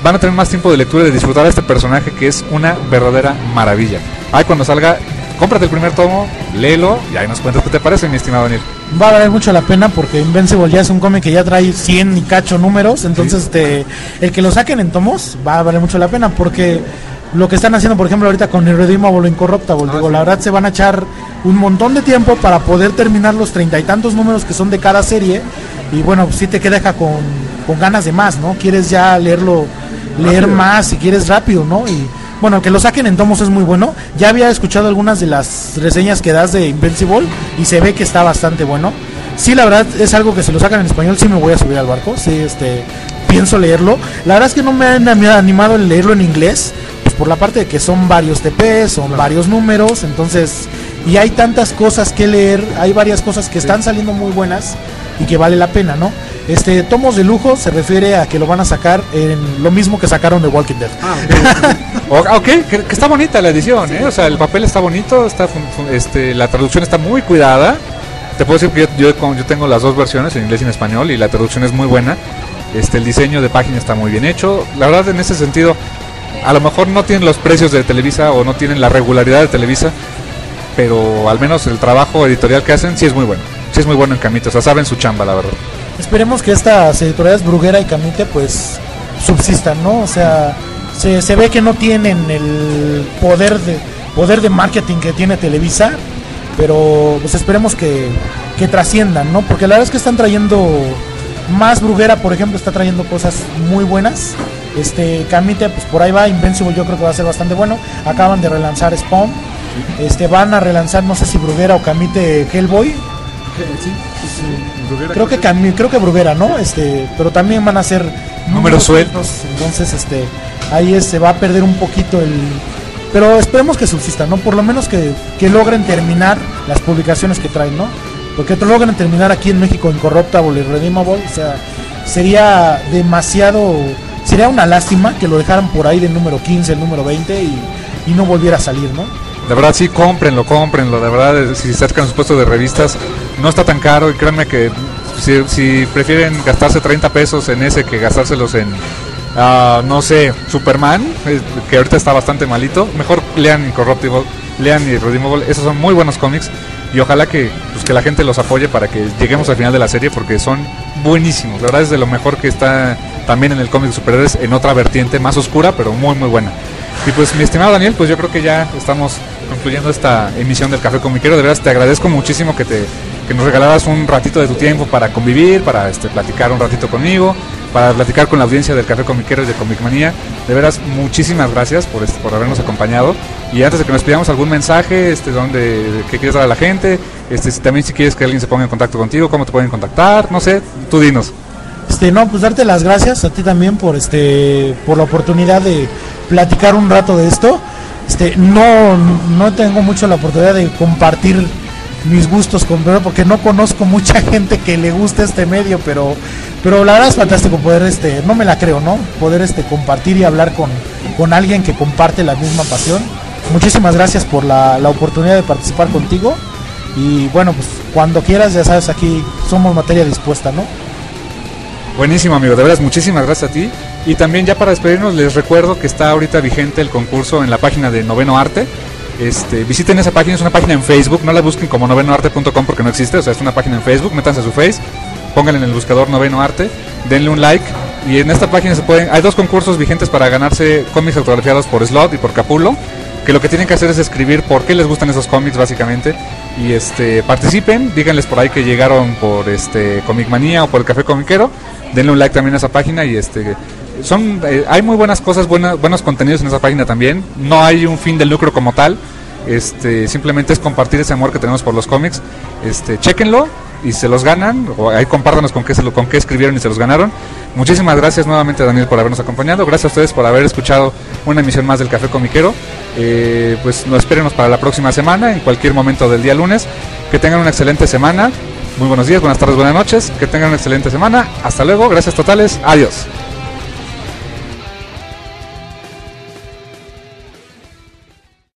Speaker 1: van a tener más tiempo de lectura y de disfrutar a este personaje que es una verdadera maravilla. Ay, cuando salga, cómprate el primer tomo, léelo y ahí nos cuentas qué te parece, mi estimado Daniel.
Speaker 2: Va a valer mucho la pena porque Invincible ya es un cómic que ya trae 100 y cacho números, entonces este, el que lo saquen en tomos va a valer mucho la pena porque lo que están haciendo por ejemplo ahorita con Irredeemable o Incorruptible, digo, la verdad se van a echar un montón de tiempo para poder terminar los treinta y tantos números que son de cada serie y bueno, sí te queda con, con ganas de más, ¿no? Quieres ya leerlo, leer más si quieres rápido, ¿no? Y bueno, que lo saquen en tomos es muy bueno. Ya había escuchado algunas de las reseñas que das de Invincible y se ve que está bastante bueno. Sí, la verdad es algo que si lo sacan en español sí me voy a subir al barco. Sí, este, pienso leerlo. La verdad es que no me han animado el leerlo en inglés, pues por la parte de que son varios TP, son varios números, entonces y hay tantas cosas que leer, hay varias cosas que están saliendo muy buenas y que vale la pena, ¿no? Este tomos de lujo se refiere a que lo van a sacar en lo mismo que sacaron de Walking Dead.
Speaker 1: O- ok, que, que está bonita la edición, ¿eh? O sea, el papel está bonito, está este, la traducción está muy cuidada. Te puedo decir que yo, yo tengo las dos versiones, en inglés y en español, y la traducción es muy buena. Este, el diseño de página está muy bien hecho. La verdad, en ese sentido, a lo mejor no tienen los precios de Televisa o no tienen la regularidad de Televisa, pero al menos el trabajo editorial que hacen sí es muy bueno. Sí es muy bueno en Camito, o sea, saben su chamba, la verdad.
Speaker 2: Esperemos que estas editoriales Bruguera y Camite pues subsistan, ¿no? O sea, se, se ve que no tienen el poder de poder de marketing que tiene Televisa, pero pues esperemos que, que trasciendan, ¿no? Porque la verdad es que están trayendo más Bruguera, por ejemplo, está trayendo cosas muy buenas. Este Camite, pues por ahí va, Invincible yo creo que va a ser bastante bueno. Acaban de relanzar Spawn. Este van a relanzar, no sé si Bruguera o Camite Hellboy. Creo que Cami- creo que Bruguera, ¿no? Este, pero también van a ser
Speaker 1: Números sueltos.
Speaker 2: Entonces, este, ahí se va a perder un poquito el pero esperemos que subsista, ¿no? Por lo menos que, que logren terminar las publicaciones que traen, ¿no? Porque te logren terminar aquí en México Incorruptible y Redeemable, o sea, sería demasiado, sería una lástima que lo dejaran por ahí del número 15, el número 20 y, y no volviera a salir, ¿no?
Speaker 1: De verdad, sí, cómprenlo, cómprenlo. De verdad, eh, si se acercan sus puestos de revistas, no está tan caro. Y créanme que si, prefieren gastarse 30 pesos en ese que gastárselos en, ah, no sé, Superman, eh, que ahorita está bastante malito, mejor lean Incorruptible, lean Irredeemable. Esos son muy buenos cómics. Y ojalá que, pues, que la gente los apoye para que lleguemos al final de la serie porque son buenísimos. De verdad es de lo mejor que está también en el cómic de superhéroes en otra vertiente más oscura, pero muy muy buena. Y pues mi estimado Daniel, pues yo creo que ya estamos concluyendo esta emisión del Café Comiquero. De verdad te agradezco muchísimo que te que nos regalaras un ratito de tu tiempo para convivir, para este, platicar un ratito conmigo, para platicar con la audiencia del Café Comiquero y de Comic Manía. De veras, muchísimas gracias por, este- por habernos acompañado. Y antes de que nos pidamos algún mensaje, este, donde que quieres dar a la gente, este, también si quieres que alguien se ponga en contacto contigo, cómo te pueden contactar, no sé, tú dinos.
Speaker 2: Este, no, pues darte las gracias a ti también por este por la oportunidad de platicar un rato de esto. Este, no no tengo mucho la oportunidad de compartir mis gustos con pero porque no conozco mucha gente que le guste este medio, pero pero la verdad es fantástico poder este, no me la creo, ¿no? Poder este compartir y hablar con con alguien que comparte la misma pasión. Muchísimas gracias por la, la oportunidad de participar contigo. Y bueno, pues cuando quieras, ya sabes, aquí somos materia dispuesta, ¿no?
Speaker 1: Buenísimo, amigo. De veras, muchísimas gracias a ti. Y también ya para despedirnos, les recuerdo que está ahorita vigente el concurso en la página de Noveno Arte. Este, visiten esa página, es una página en Facebook, no la busquen como novenoarte.com porque no existe, o sea, es una página en Facebook, métanse a su Face, pónganle en el buscador Noveno Arte, denle un like y en esta página se pueden, hay dos concursos vigentes para ganarse cómics autografiados por Slot y por Capulo, que lo que tienen que hacer es escribir por qué les gustan esos cómics básicamente y este participen, díganles por ahí que llegaron por este Comic Manía o por el Café Comiquero, denle un like también a esa página y este son eh, hay muy buenas cosas, buenas, buenos contenidos en esa página también. No hay un fin del lucro como tal. Este, simplemente es compartir ese amor que tenemos por los cómics. Este, chequenlo y se los ganan o ahí compártanos con qué con qué escribieron y se los ganaron. Muchísimas gracias nuevamente Daniel por habernos acompañado. Gracias a ustedes por haber escuchado una emisión más del Café Comiquero. Eh, pues nos espérenos para la próxima semana, en cualquier momento del día lunes. Que tengan una excelente semana. Muy buenos días, buenas tardes, buenas noches. Que tengan una excelente semana. Hasta luego. Gracias totales. Adiós.